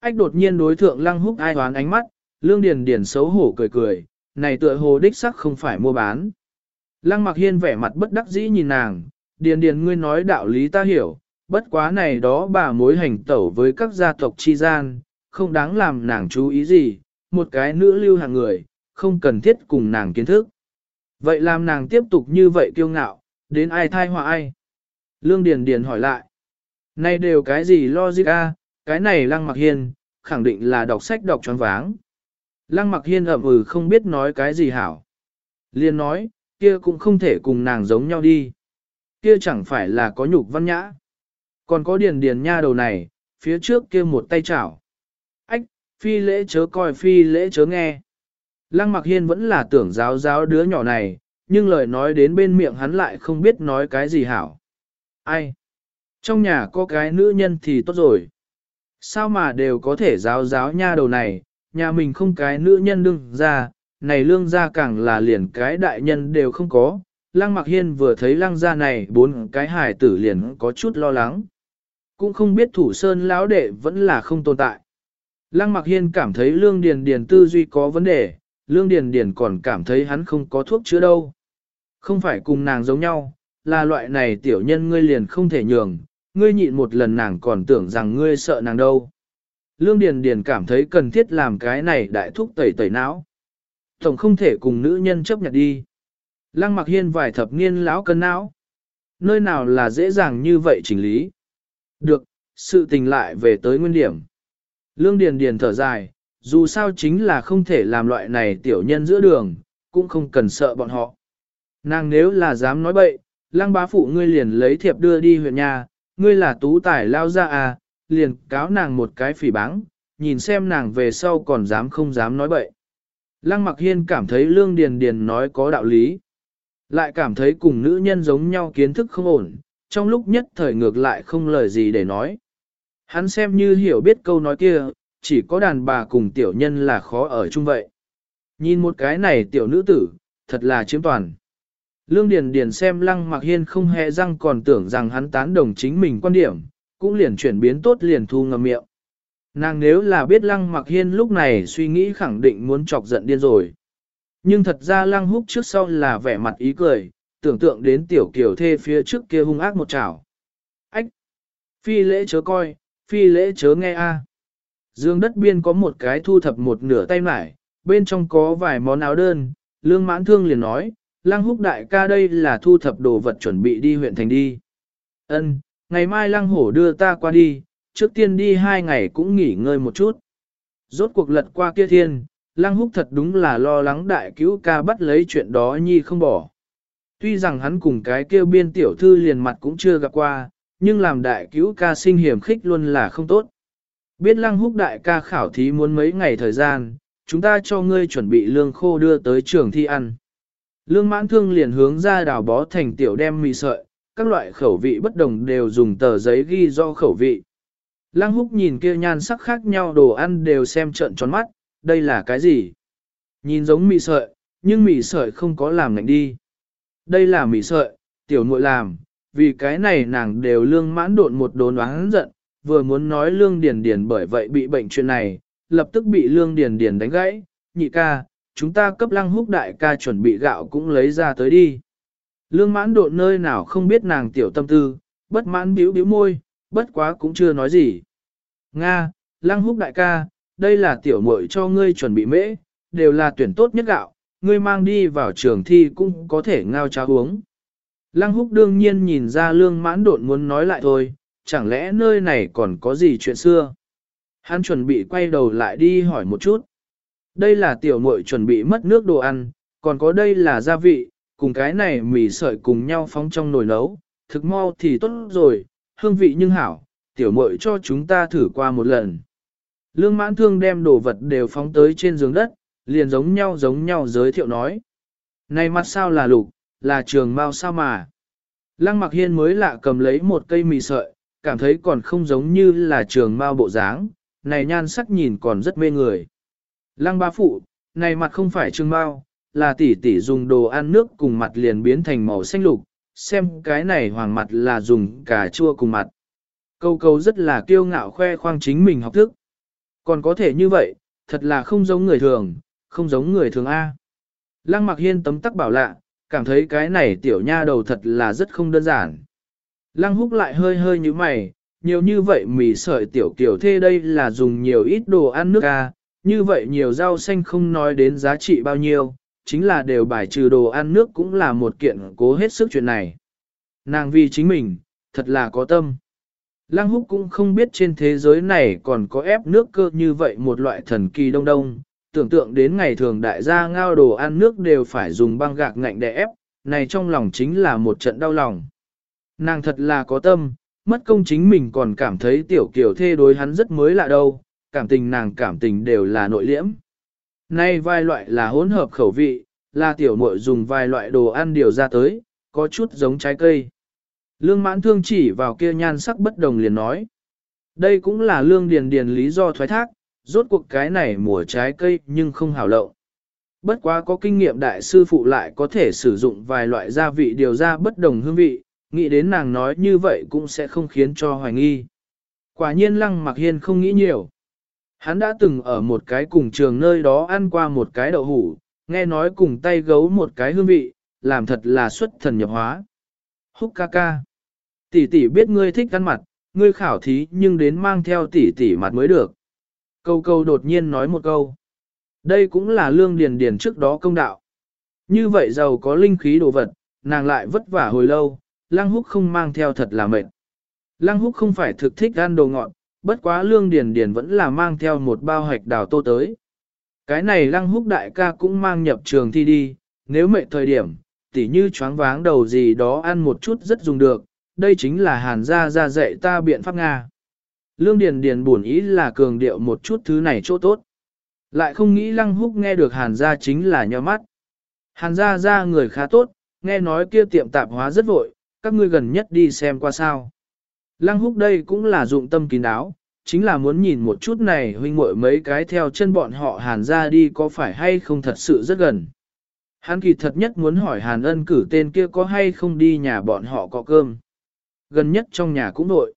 Ách đột nhiên đối thượng lăng húc ai hoán ánh mắt, lương điền điền xấu hổ cười cười, này tựa hồ đích sắc không phải mua bán. Lăng mặc hiên vẻ mặt bất đắc dĩ nhìn nàng, điền điền ngươi nói đạo lý ta hiểu, bất quá này đó bà mối hành tẩu với các gia tộc chi gian, không đáng làm nàng chú ý gì, một cái nữ lưu hàng người, không cần thiết cùng nàng kiến thức. Vậy làm nàng tiếp tục như vậy kiêu ngạo, đến ai thai họa ai? Lương Điền Điền hỏi lại. Này đều cái gì logic a? cái này Lăng Mặc Hiên, khẳng định là đọc sách đọc tròn váng. Lăng Mặc Hiên ậm ừ không biết nói cái gì hảo. Liên nói, kia cũng không thể cùng nàng giống nhau đi. Kia chẳng phải là có nhục văn nhã. Còn có điền điền nha đầu này, phía trước kia một tay chảo. Ách, phi lễ chớ coi phi lễ chớ nghe. Lăng mặc hiên vẫn là tưởng giáo giáo đứa nhỏ này, nhưng lời nói đến bên miệng hắn lại không biết nói cái gì hảo. Ai? Trong nhà có cái nữ nhân thì tốt rồi. Sao mà đều có thể giáo giáo nha đầu này, nhà mình không cái nữ nhân đương ra, này lương gia càng là liền cái đại nhân đều không có. Lăng mặc hiên vừa thấy lăng gia này bốn cái hài tử liền có chút lo lắng. Cũng không biết thủ sơn lão đệ vẫn là không tồn tại. Lăng mặc hiên cảm thấy lương điền điền tư duy có vấn đề, lương điền điền còn cảm thấy hắn không có thuốc chữa đâu. Không phải cùng nàng giống nhau, là loại này tiểu nhân ngươi liền không thể nhường, ngươi nhịn một lần nàng còn tưởng rằng ngươi sợ nàng đâu. Lương Điền Điền cảm thấy cần thiết làm cái này đại thúc tẩy tẩy não. Tổng không thể cùng nữ nhân chấp nhận đi. Lăng mặc hiên vài thập niên lão cân não. Nơi nào là dễ dàng như vậy chỉnh lý. Được, sự tình lại về tới nguyên điểm. Lương Điền Điền thở dài, dù sao chính là không thể làm loại này tiểu nhân giữa đường, cũng không cần sợ bọn họ. Nàng nếu là dám nói bậy, lăng bá phụ ngươi liền lấy thiệp đưa đi huyện nhà, ngươi là tú tài lao ra à, liền cáo nàng một cái phỉ báng, nhìn xem nàng về sau còn dám không dám nói bậy. Lăng mặc hiên cảm thấy lương điền điền nói có đạo lý. Lại cảm thấy cùng nữ nhân giống nhau kiến thức không ổn, trong lúc nhất thời ngược lại không lời gì để nói. Hắn xem như hiểu biết câu nói kia, chỉ có đàn bà cùng tiểu nhân là khó ở chung vậy. Nhìn một cái này tiểu nữ tử, thật là chiếm toàn. Lương Điền Điền xem Lăng Mặc Hiên không hề răng còn tưởng rằng hắn tán đồng chính mình quan điểm, cũng liền chuyển biến tốt liền thu ngầm miệng. Nàng nếu là biết Lăng Mặc Hiên lúc này suy nghĩ khẳng định muốn chọc giận điên rồi. Nhưng thật ra Lăng Húc trước sau là vẻ mặt ý cười, tưởng tượng đến tiểu kiểu thê phía trước kia hung ác một chảo. Ách! Phi lễ chớ coi, phi lễ chớ nghe a. Dương đất biên có một cái thu thập một nửa tay mải, bên trong có vài món áo đơn, lương mãn thương liền nói, lăng húc đại ca đây là thu thập đồ vật chuẩn bị đi huyện thành đi. Ân, ngày mai lăng hổ đưa ta qua đi, trước tiên đi hai ngày cũng nghỉ ngơi một chút. Rốt cuộc lật qua kia thiên, lăng húc thật đúng là lo lắng đại cứu ca bắt lấy chuyện đó nhi không bỏ. Tuy rằng hắn cùng cái kêu biên tiểu thư liền mặt cũng chưa gặp qua, nhưng làm đại cứu ca sinh hiểm khích luôn là không tốt. Biết lăng húc đại ca khảo thí muốn mấy ngày thời gian, chúng ta cho ngươi chuẩn bị lương khô đưa tới trường thi ăn. Lương mãn thương liền hướng ra đào bó thành tiểu đem mì sợi, các loại khẩu vị bất đồng đều dùng tờ giấy ghi do khẩu vị. Lăng húc nhìn kia nhan sắc khác nhau đồ ăn đều xem trợn tròn mắt, đây là cái gì? Nhìn giống mì sợi, nhưng mì sợi không có làm ngạnh đi. Đây là mì sợi, tiểu muội làm, vì cái này nàng đều lương mãn độn một đốn oán giận, vừa muốn nói lương điền điền bởi vậy bị bệnh chuyện này, lập tức bị lương điền điền đánh gãy, nhị ca, chúng ta cấp lăng húc đại ca chuẩn bị gạo cũng lấy ra tới đi. Lương mãn độn nơi nào không biết nàng tiểu tâm tư, bất mãn biểu biểu môi, bất quá cũng chưa nói gì. Nga, lăng húc đại ca, đây là tiểu muội cho ngươi chuẩn bị mễ, đều là tuyển tốt nhất gạo, ngươi mang đi vào trường thi cũng có thể ngao cháo uống. Lăng húc đương nhiên nhìn ra lương mãn độn muốn nói lại thôi, chẳng lẽ nơi này còn có gì chuyện xưa? Hắn chuẩn bị quay đầu lại đi hỏi một chút. Đây là tiểu muội chuẩn bị mất nước đồ ăn, còn có đây là gia vị, cùng cái này mì sợi cùng nhau phóng trong nồi nấu, thực mau thì tốt rồi, hương vị nhưng hảo, tiểu muội cho chúng ta thử qua một lần. Lương mãn thương đem đồ vật đều phóng tới trên giường đất, liền giống nhau giống nhau giới thiệu nói. Này mặt sao là lục, là trường mau sao mà. Lăng mặc hiên mới lạ cầm lấy một cây mì sợi, cảm thấy còn không giống như là trường mau bộ dáng, này nhan sắc nhìn còn rất mê người. Lăng ba phụ, này mặt không phải trương bao, là tỷ tỷ dùng đồ ăn nước cùng mặt liền biến thành màu xanh lục, xem cái này hoàng mặt là dùng cà chua cùng mặt. Câu câu rất là kiêu ngạo khoe khoang chính mình học thức. Còn có thể như vậy, thật là không giống người thường, không giống người thường A. Lăng mặc hiên tấm tắc bảo lạ, cảm thấy cái này tiểu nha đầu thật là rất không đơn giản. Lăng húc lại hơi hơi như mày, nhiều như vậy mì sợi tiểu kiểu thê đây là dùng nhiều ít đồ ăn nước A, như vậy nhiều rau xanh không nói đến giá trị bao nhiêu, chính là đều bài trừ đồ ăn nước cũng là một kiện cố hết sức chuyện này. Nàng vì chính mình, thật là có tâm. Lăng húc cũng không biết trên thế giới này còn có ép nước cơ như vậy một loại thần kỳ đông đông, tưởng tượng đến ngày thường đại gia ngao đồ ăn nước đều phải dùng băng gạc ngạnh để ép, này trong lòng chính là một trận đau lòng. Nàng thật là có tâm, mất công chính mình còn cảm thấy tiểu kiểu thê đối hắn rất mới lạ đâu, cảm tình nàng cảm tình đều là nội liễm. Nay vài loại là hỗn hợp khẩu vị, là tiểu muội dùng vài loại đồ ăn điều ra tới, có chút giống trái cây. Lương mãn thương chỉ vào kia nhan sắc bất đồng liền nói. Đây cũng là lương điền điền lý do thoái thác, rốt cuộc cái này mùa trái cây nhưng không hảo lậu. Bất quá có kinh nghiệm đại sư phụ lại có thể sử dụng vài loại gia vị điều ra bất đồng hương vị, nghĩ đến nàng nói như vậy cũng sẽ không khiến cho hoài nghi. Quả nhiên lăng mặc hiên không nghĩ nhiều. Hắn đã từng ở một cái cùng trường nơi đó ăn qua một cái đậu hủ, nghe nói cùng tay gấu một cái hương vị, làm thật là xuất thần nhập hóa. Húc ca ca. Tỷ tỷ biết ngươi thích ăn mặt, ngươi khảo thí nhưng đến mang theo tỷ tỷ mặt mới được. Câu câu đột nhiên nói một câu. Đây cũng là lương điền điền trước đó công đạo. Như vậy giàu có linh khí đồ vật, nàng lại vất vả hồi lâu, lăng húc không mang theo thật là mệt. Lăng húc không phải thực thích ăn đồ ngọt, bất quá lương điền điền vẫn là mang theo một bao hạch đào tô tới. Cái này lăng húc đại ca cũng mang nhập trường thi đi, nếu mệt thời điểm, tỉ như choáng váng đầu gì đó ăn một chút rất dùng được, đây chính là hàn gia ra dạy ta biện pháp Nga. Lương Điền Điền buồn ý là cường điệu một chút thứ này chỗ tốt. Lại không nghĩ lăng húc nghe được hàn gia chính là nhò mắt. Hàn gia gia người khá tốt, nghe nói kia tiệm tạp hóa rất vội, các ngươi gần nhất đi xem qua sao. Lăng húc đây cũng là dụng tâm kín đáo, chính là muốn nhìn một chút này huynh muội mấy cái theo chân bọn họ hàn gia đi có phải hay không thật sự rất gần. Hắn kỳ thật nhất muốn hỏi hàn ân cử tên kia có hay không đi nhà bọn họ có cơm. Gần nhất trong nhà cũng nội.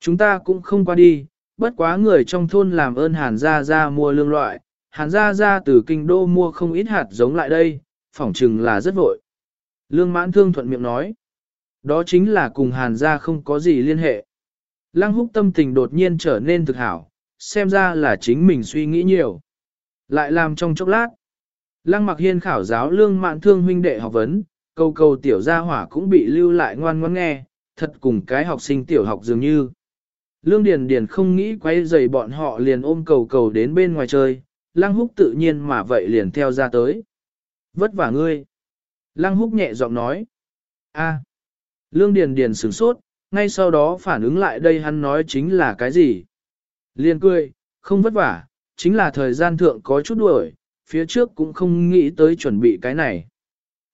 Chúng ta cũng không qua đi, bất quá người trong thôn làm ơn hàn gia gia mua lương loại, hàn gia gia từ kinh đô mua không ít hạt giống lại đây, phỏng chừng là rất vội. Lương mãn thương thuận miệng nói. Đó chính là cùng hàn gia không có gì liên hệ. Lăng húc tâm tình đột nhiên trở nên thực hảo, xem ra là chính mình suy nghĩ nhiều. Lại làm trong chốc lát. Lăng mặc hiên khảo giáo lương mạn thương huynh đệ học vấn, câu câu tiểu gia hỏa cũng bị lưu lại ngoan ngoãn nghe, thật cùng cái học sinh tiểu học dường như. Lương Điền Điền không nghĩ quay giày bọn họ liền ôm cầu cầu đến bên ngoài chơi, Lăng Húc tự nhiên mà vậy liền theo ra tới. Vất vả ngươi. Lăng Húc nhẹ giọng nói. A. Lương Điền Điền sửng sốt, ngay sau đó phản ứng lại đây hắn nói chính là cái gì. Liên cười, không vất vả, chính là thời gian thượng có chút đuổi, phía trước cũng không nghĩ tới chuẩn bị cái này.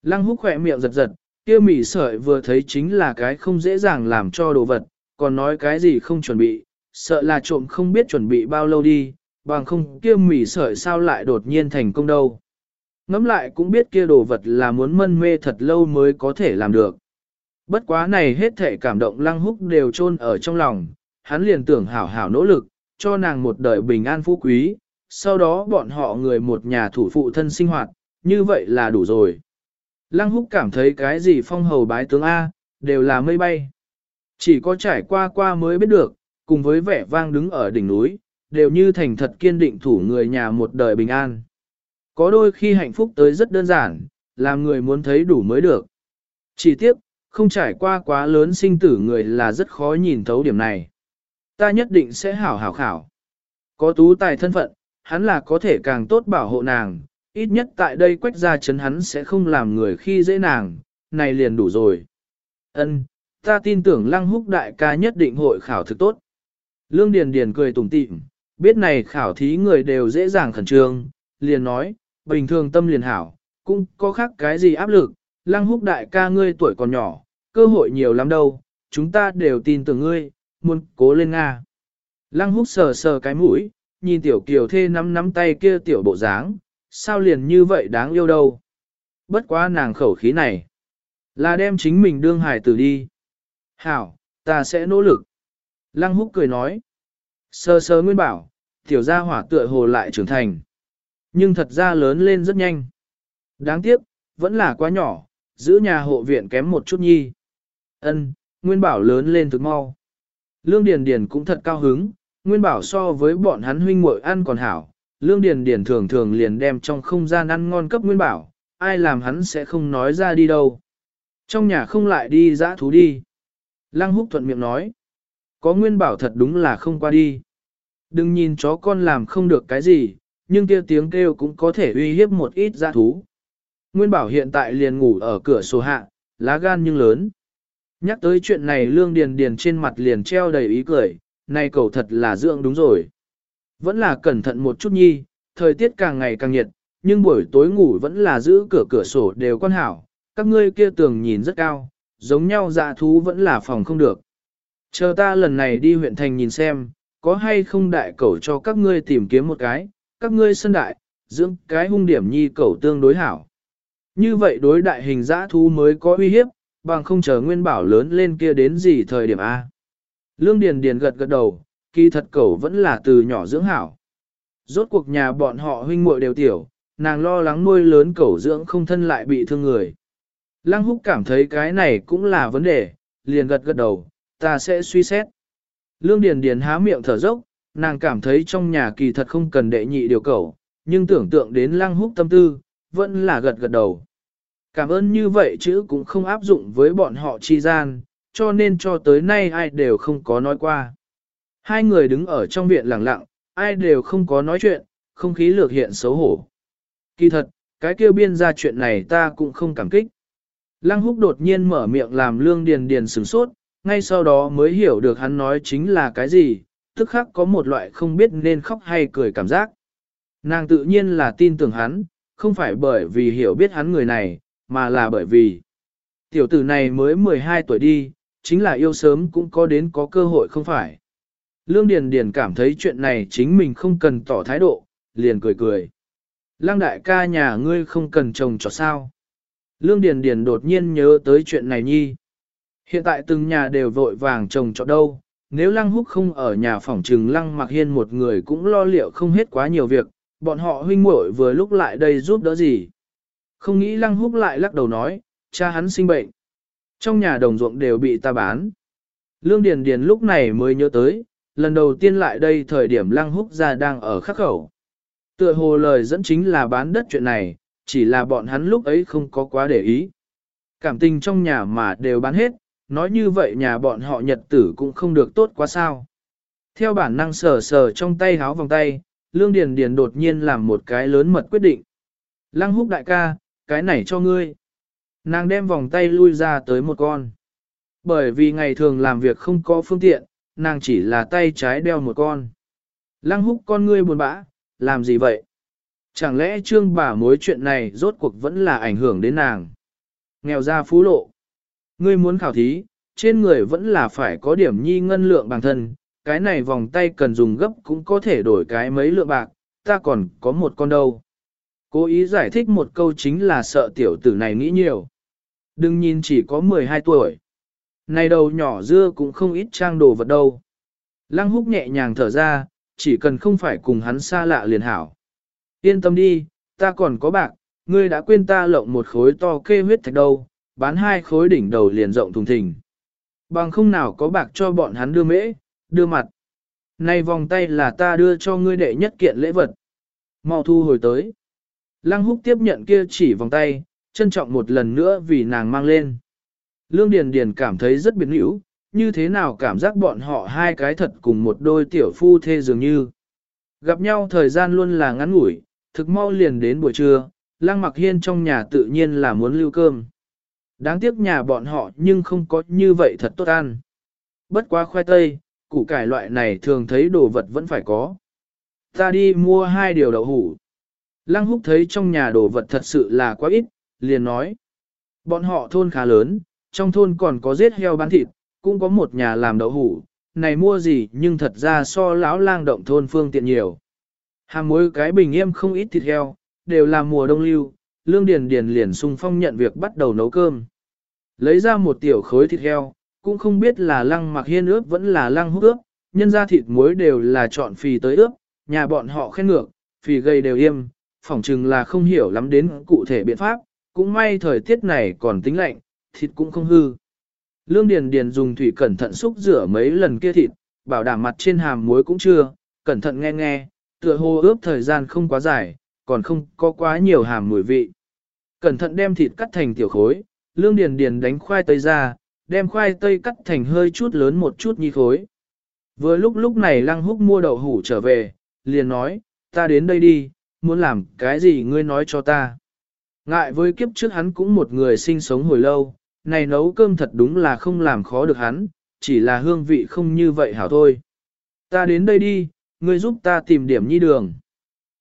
Lăng Húc khỏe miệng giật giật, kia mỉ sợi vừa thấy chính là cái không dễ dàng làm cho đồ vật, còn nói cái gì không chuẩn bị, sợ là trộm không biết chuẩn bị bao lâu đi, bằng không kia mỉ sợi sao lại đột nhiên thành công đâu. Ngắm lại cũng biết kia đồ vật là muốn mân mê thật lâu mới có thể làm được. Bất quá này hết thể cảm động lăng húc đều chôn ở trong lòng, hắn liền tưởng hảo hảo nỗ lực, cho nàng một đời bình an phú quý, sau đó bọn họ người một nhà thủ phụ thân sinh hoạt, như vậy là đủ rồi. Lăng húc cảm thấy cái gì phong hầu bái tướng A, đều là mây bay. Chỉ có trải qua qua mới biết được, cùng với vẻ vang đứng ở đỉnh núi, đều như thành thật kiên định thủ người nhà một đời bình an. Có đôi khi hạnh phúc tới rất đơn giản, làm người muốn thấy đủ mới được. Chỉ tiếc, không trải qua quá lớn sinh tử người là rất khó nhìn thấu điểm này. Ta nhất định sẽ hảo hảo khảo. Có tú tài thân phận, hắn là có thể càng tốt bảo hộ nàng, ít nhất tại đây quách ra chấn hắn sẽ không làm người khi dễ nàng, này liền đủ rồi. Ân, ta tin tưởng lăng húc đại ca nhất định hội khảo thực tốt. Lương Điền Điền cười tủm tỉm, biết này khảo thí người đều dễ dàng khẩn trương, liền nói, bình thường tâm liền hảo, cũng có khác cái gì áp lực, lăng húc đại ca ngươi tuổi còn nhỏ, cơ hội nhiều lắm đâu, chúng ta đều tin tưởng ngươi, muốn cố lên Nga. Lăng húc sờ sờ cái mũi, nhìn tiểu kiều thê nắm nắm tay kia tiểu bộ dáng, sao liền như vậy đáng yêu đâu. Bất quá nàng khẩu khí này, là đem chính mình đương hải tử đi. Hảo, ta sẽ nỗ lực. Lăng húc cười nói. Sơ sơ nguyên bảo, tiểu gia hỏa tựa hồ lại trưởng thành. Nhưng thật ra lớn lên rất nhanh. Đáng tiếc, vẫn là quá nhỏ, giữ nhà hộ viện kém một chút nhi. Ân, nguyên bảo lớn lên thực mau. Lương Điền Điền cũng thật cao hứng, nguyên bảo so với bọn hắn huynh muội ăn còn hảo. Lương Điền Điền thường thường liền đem trong không gian ăn ngon cấp nguyên bảo, ai làm hắn sẽ không nói ra đi đâu. Trong nhà không lại đi dã thú đi. Lăng húc thuận miệng nói. Có nguyên bảo thật đúng là không qua đi. Đừng nhìn chó con làm không được cái gì, nhưng kia tiếng kêu cũng có thể uy hiếp một ít dã thú. Nguyên bảo hiện tại liền ngủ ở cửa sổ hạ, lá gan nhưng lớn. Nhắc tới chuyện này lương điền điền trên mặt liền treo đầy ý cười, này cậu thật là dưỡng đúng rồi. Vẫn là cẩn thận một chút nhi, thời tiết càng ngày càng nhiệt, nhưng buổi tối ngủ vẫn là giữ cửa cửa sổ đều quan hảo, các ngươi kia tường nhìn rất cao, giống nhau dạ thú vẫn là phòng không được. Chờ ta lần này đi huyện thành nhìn xem, có hay không đại cẩu cho các ngươi tìm kiếm một cái, các ngươi sân đại, dưỡng cái hung điểm nhi cẩu tương đối hảo. Như vậy đối đại hình dã thú mới có uy hiếp, bằng không chờ nguyên bảo lớn lên kia đến gì thời điểm A. Lương Điền Điền gật gật đầu, kỳ thật cẩu vẫn là từ nhỏ dưỡng hảo. Rốt cuộc nhà bọn họ huynh muội đều tiểu, nàng lo lắng nuôi lớn cẩu dưỡng không thân lại bị thương người. Lăng húc cảm thấy cái này cũng là vấn đề, liền gật gật đầu, ta sẽ suy xét. Lương Điền Điền há miệng thở dốc, nàng cảm thấy trong nhà kỳ thật không cần đệ nhị điều cẩu, nhưng tưởng tượng đến lăng húc tâm tư, vẫn là gật gật đầu. Cảm ơn như vậy chứ cũng không áp dụng với bọn họ chi gian, cho nên cho tới nay ai đều không có nói qua. Hai người đứng ở trong viện lặng lặng, ai đều không có nói chuyện, không khí lược hiện xấu hổ. Kỳ thật, cái kêu biên ra chuyện này ta cũng không cảm kích. Lăng húc đột nhiên mở miệng làm lương điền điền sửng sốt, ngay sau đó mới hiểu được hắn nói chính là cái gì, tức khắc có một loại không biết nên khóc hay cười cảm giác. Nàng tự nhiên là tin tưởng hắn, không phải bởi vì hiểu biết hắn người này, mà là bởi vì tiểu tử này mới 12 tuổi đi, chính là yêu sớm cũng có đến có cơ hội không phải. Lương Điền Điền cảm thấy chuyện này chính mình không cần tỏ thái độ, liền cười cười. Lăng đại ca nhà ngươi không cần chồng cho sao. Lương Điền Điền đột nhiên nhớ tới chuyện này nhi. Hiện tại từng nhà đều vội vàng chồng cho đâu, nếu Lăng Húc không ở nhà phòng trừng Lăng Mặc Hiên một người cũng lo liệu không hết quá nhiều việc, bọn họ huynh muội vừa lúc lại đây giúp đỡ gì. Không nghĩ Lăng Húc lại lắc đầu nói, cha hắn sinh bệnh. Trong nhà đồng ruộng đều bị ta bán. Lương Điền Điền lúc này mới nhớ tới, lần đầu tiên lại đây thời điểm Lăng Húc gia đang ở khắc khẩu. Tựa hồ lời dẫn chính là bán đất chuyện này, chỉ là bọn hắn lúc ấy không có quá để ý. Cảm tình trong nhà mà đều bán hết, nói như vậy nhà bọn họ nhật tử cũng không được tốt quá sao. Theo bản năng sờ sờ trong tay háo vòng tay, Lương Điền Điền đột nhiên làm một cái lớn mật quyết định. Lăng húc đại ca, cái này cho ngươi. Nàng đem vòng tay lui ra tới một con. Bởi vì ngày thường làm việc không có phương tiện, nàng chỉ là tay trái đeo một con. Lăng húc con ngươi buồn bã, làm gì vậy? Chẳng lẽ trương bà mối chuyện này rốt cuộc vẫn là ảnh hưởng đến nàng? Nghèo ra phú lộ. Ngươi muốn khảo thí, trên người vẫn là phải có điểm nhi ngân lượng bằng thân, cái này vòng tay cần dùng gấp cũng có thể đổi cái mấy lượng bạc, ta còn có một con đâu. Cố ý giải thích một câu chính là sợ tiểu tử này nghĩ nhiều. Đừng nhìn chỉ có 12 tuổi. Này đầu nhỏ dưa cũng không ít trang đồ vật đâu. Lăng húc nhẹ nhàng thở ra, chỉ cần không phải cùng hắn xa lạ liền hảo. Yên tâm đi, ta còn có bạc, ngươi đã quên ta lộng một khối to kê huyết thạch đâu, bán hai khối đỉnh đầu liền rộng thùng thình. Bằng không nào có bạc cho bọn hắn đưa mễ, đưa mặt. Này vòng tay là ta đưa cho ngươi đệ nhất kiện lễ vật. Mau thu hồi tới. Lăng húc tiếp nhận kia chỉ vòng tay, trân trọng một lần nữa vì nàng mang lên. Lương Điền Điền cảm thấy rất biến hữu, như thế nào cảm giác bọn họ hai cái thật cùng một đôi tiểu phu thê dường như. Gặp nhau thời gian luôn là ngắn ngủi, thực mau liền đến buổi trưa, Lăng Mặc Hiên trong nhà tự nhiên là muốn lưu cơm. Đáng tiếc nhà bọn họ nhưng không có như vậy thật tốt ăn. Bất quá khoai tây, củ cải loại này thường thấy đồ vật vẫn phải có. Ta đi mua hai điều đậu hủ. Lăng húc thấy trong nhà đồ vật thật sự là quá ít, liền nói. Bọn họ thôn khá lớn, trong thôn còn có giết heo bán thịt, cũng có một nhà làm đậu hủ, này mua gì nhưng thật ra so lão lang động thôn phương tiện nhiều. Hàm mối cái bình yêm không ít thịt heo, đều là mùa đông lưu, lương điền điền liền sung phong nhận việc bắt đầu nấu cơm. Lấy ra một tiểu khối thịt heo, cũng không biết là lăng mặc hiên ướp vẫn là lăng hút ướp, nhân ra thịt muối đều là chọn phì tới ướp, nhà bọn họ khen ngược, phì gây đều yêm, phỏng chừng là không hiểu lắm đến cụ thể biện pháp, cũng may thời tiết này còn tính lạnh, thịt cũng không hư. Lương Điền Điền dùng thủy cẩn thận xúc rửa mấy lần kia thịt, bảo đảm mặt trên hàm muối cũng chưa, cẩn thận nghe nghe, tựa hồ ướp thời gian không quá dài, còn không có quá nhiều hàm mùi vị. Cẩn thận đem thịt cắt thành tiểu khối, Lương Điền Điền đánh khoai tây ra, đem khoai tây cắt thành hơi chút lớn một chút như khối. Vừa lúc lúc này Lăng Húc mua đậu hủ trở về, liền nói, ta đến đây đi, muốn làm cái gì ngươi nói cho ta. Ngại với kiếp trước hắn cũng một người sinh sống hồi lâu, này nấu cơm thật đúng là không làm khó được hắn, chỉ là hương vị không như vậy hảo thôi. Ta đến đây đi, ngươi giúp ta tìm điểm nhi đường.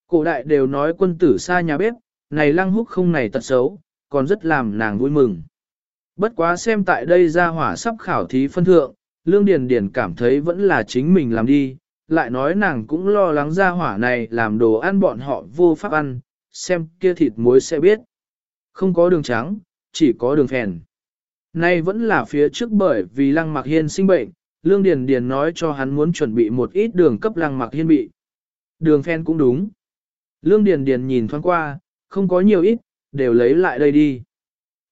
Cổ đại đều nói quân tử xa nhà bếp, này lăng húc không này tật xấu, còn rất làm nàng vui mừng. Bất quá xem tại đây ra hỏa sắp khảo thí phân thượng, Lương Điền Điền cảm thấy vẫn là chính mình làm đi, lại nói nàng cũng lo lắng ra hỏa này làm đồ ăn bọn họ vô pháp ăn, xem kia thịt muối sẽ biết. Không có đường trắng, chỉ có đường phèn. Nay vẫn là phía trước bởi vì Lăng Mặc Hiên sinh bệnh, Lương Điền Điền nói cho hắn muốn chuẩn bị một ít đường cấp Lăng Mặc Hiên bị. Đường phèn cũng đúng. Lương Điền Điền nhìn thoáng qua, không có nhiều ít, đều lấy lại đây đi.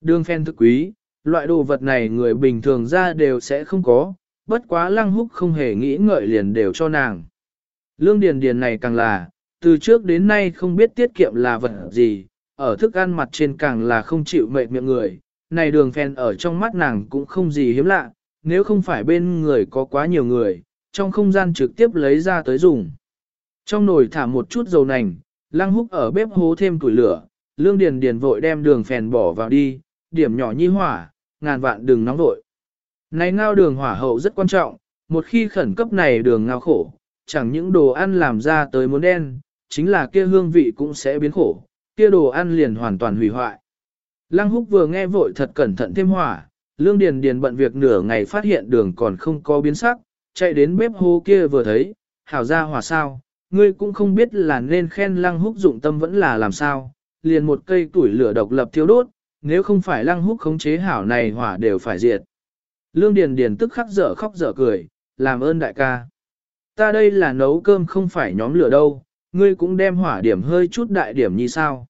Đường phèn thực quý, loại đồ vật này người bình thường ra đều sẽ không có, bất quá Lăng Húc không hề nghĩ ngợi liền đều cho nàng. Lương Điền Điền này càng là, từ trước đến nay không biết tiết kiệm là vật gì, ở thức ăn mặt trên càng là không chịu mệt miệng người, này đường phèn ở trong mắt nàng cũng không gì hiếm lạ, nếu không phải bên người có quá nhiều người, trong không gian trực tiếp lấy ra tới dùng. Trong nồi thả một chút dầu nành, lăng húc ở bếp hố thêm củi lửa, lương điền điền vội đem đường phèn bỏ vào đi, điểm nhỏ nhi hỏa, ngàn vạn đừng nóng vội. Này ngao đường hỏa hậu rất quan trọng, một khi khẩn cấp này đường ngao khổ, chẳng những đồ ăn làm ra tới muốn đen, chính là kia hương vị cũng sẽ biến khổ, kia đồ ăn liền hoàn toàn hủy hoại. Lăng húc vừa nghe vội thật cẩn thận thêm hỏa, lương điền điền bận việc nửa ngày phát hiện đường còn không có biến sắc, chạy đến bếp hô kia vừa thấy, hảo ra hỏa sao, ngươi cũng không biết là nên khen lăng húc dụng tâm vẫn là làm sao, liền một cây tuổi lửa độc lập thiêu đốt, nếu không phải lăng húc khống chế hảo này hỏa đều phải diệt. Lương điền điền tức khắc dở khóc dở cười, làm ơn đại ca. Ta đây là nấu cơm không phải nhóm lửa đâu, ngươi cũng đem hỏa điểm hơi chút đại điểm như sao.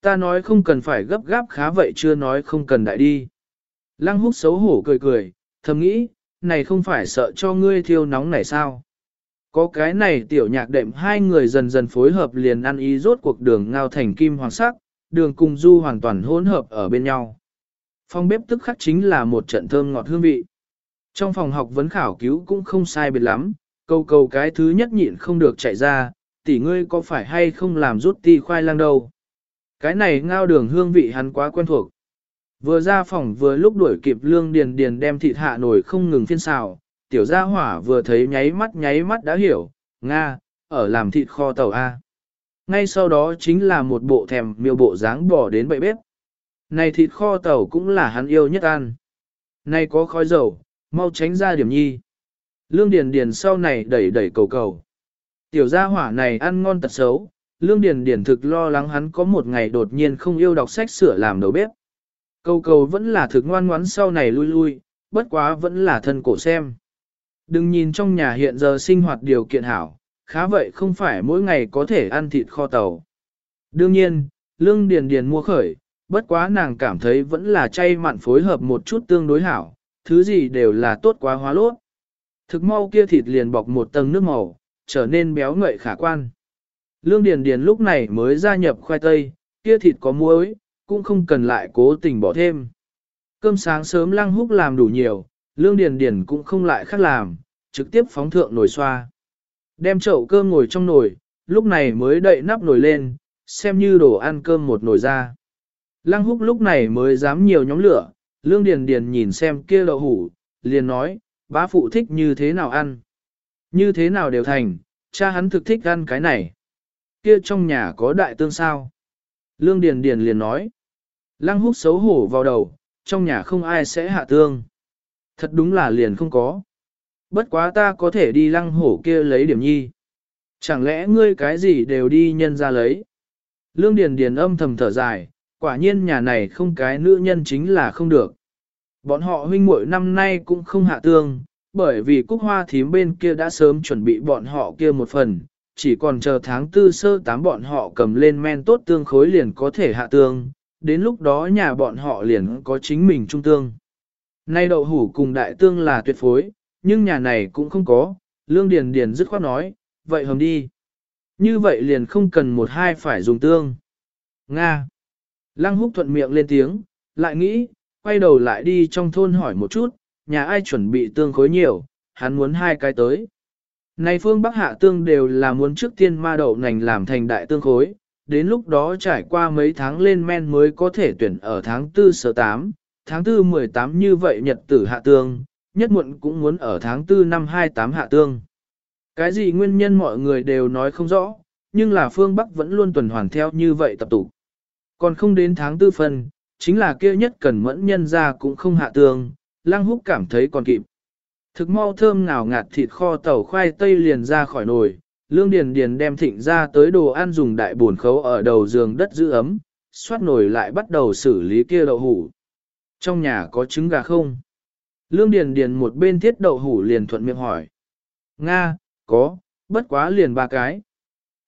Ta nói không cần phải gấp gáp khá vậy chưa nói không cần đại đi. Lăng húc xấu hổ cười cười, thầm nghĩ, này không phải sợ cho ngươi thiêu nóng này sao. Có cái này tiểu nhạc đệm hai người dần dần phối hợp liền ăn ý rốt cuộc đường ngao thành kim hoàng sắc, đường cùng du hoàn toàn hỗn hợp ở bên nhau. Phòng bếp tức khắc chính là một trận thơm ngọt hương vị. Trong phòng học vấn khảo cứu cũng không sai biệt lắm, câu câu cái thứ nhất nhịn không được chạy ra, tỷ ngươi có phải hay không làm rút ti khoai lang đâu. Cái này ngao đường hương vị hắn quá quen thuộc. Vừa ra phòng vừa lúc đuổi kịp lương điền điền đem thịt hạ nổi không ngừng phiên xào, tiểu gia hỏa vừa thấy nháy mắt nháy mắt đã hiểu, Nga, ở làm thịt kho tàu A. Ngay sau đó chính là một bộ thèm miêu bộ dáng bỏ đến bậy bếp. Này thịt kho tàu cũng là hắn yêu nhất ăn. Này có khói dầu, mau tránh ra điểm nhi. Lương Điền Điền sau này đẩy đẩy cầu cầu. Tiểu gia hỏa này ăn ngon tật xấu, Lương Điền Điền thực lo lắng hắn có một ngày đột nhiên không yêu đọc sách sửa làm đầu bếp. Cầu cầu vẫn là thực ngoan ngoãn sau này lui lui, bất quá vẫn là thân cổ xem. Đừng nhìn trong nhà hiện giờ sinh hoạt điều kiện hảo, khá vậy không phải mỗi ngày có thể ăn thịt kho tàu. Đương nhiên, Lương Điền Điền mua khởi, bất quá nàng cảm thấy vẫn là chay mặn phối hợp một chút tương đối hảo, thứ gì đều là tốt quá hóa lốt. Thực mau kia thịt liền bọc một tầng nước màu, trở nên béo ngậy khả quan. Lương Điền Điền lúc này mới gia nhập khoai tây, kia thịt có muối, cũng không cần lại cố tình bỏ thêm. Cơm sáng sớm lăng húc làm đủ nhiều, Lương Điền Điền cũng không lại khác làm, trực tiếp phóng thượng nồi xoa. Đem chậu cơm ngồi trong nồi, lúc này mới đậy nắp nồi lên, xem như đồ ăn cơm một nồi ra. Lăng húc lúc này mới dám nhiều nhóm lửa, Lương Điền Điền nhìn xem kia đậu hủ, liền nói, bá phụ thích như thế nào ăn. Như thế nào đều thành, cha hắn thực thích ăn cái này. Kia trong nhà có đại tương sao? Lương Điền Điền liền nói. Lăng húc xấu hổ vào đầu, trong nhà không ai sẽ hạ tương. Thật đúng là liền không có. Bất quá ta có thể đi lăng hổ kia lấy điểm nhi. Chẳng lẽ ngươi cái gì đều đi nhân ra lấy? Lương Điền Điền âm thầm thở dài, quả nhiên nhà này không cái nữ nhân chính là không được. Bọn họ huynh muội năm nay cũng không hạ tương, bởi vì cúc hoa thím bên kia đã sớm chuẩn bị bọn họ kia một phần, chỉ còn chờ tháng tư sơ tám bọn họ cầm lên men tốt tương khối liền có thể hạ tương, đến lúc đó nhà bọn họ liền có chính mình trung tương. Nay đậu hủ cùng đại tương là tuyệt phối, nhưng nhà này cũng không có, lương điền điền dứt khoát nói, vậy hầm đi. Như vậy liền không cần một hai phải dùng tương. Nga. Lăng húc thuận miệng lên tiếng, lại nghĩ, quay đầu lại đi trong thôn hỏi một chút, nhà ai chuẩn bị tương khối nhiều, hắn muốn hai cái tới. Này phương Bắc Hạ tương đều là muốn trước tiên ma đậu nành làm thành đại tương khối, đến lúc đó trải qua mấy tháng lên men mới có thể tuyển ở tháng 4 sở 8, tháng 4 18 như vậy nhật tử hạ tương, nhất muộn cũng muốn ở tháng 4 năm 28 hạ tương. Cái gì nguyên nhân mọi người đều nói không rõ, nhưng là phương Bắc vẫn luôn tuần hoàn theo như vậy tập tụ. Còn không đến tháng tư phần, chính là kia nhất cần mẫn nhân ra cũng không hạ tương, lang húc cảm thấy còn kịp. Thực mau thơm ngào ngạt thịt kho tàu khoai tây liền ra khỏi nồi, lương điền điền đem thịnh ra tới đồ ăn dùng đại buồn khấu ở đầu giường đất giữ ấm, xoát nồi lại bắt đầu xử lý kia đậu hủ. Trong nhà có trứng gà không? Lương điền điền một bên thiết đậu hủ liền thuận miệng hỏi. Nga, có, bất quá liền ba cái.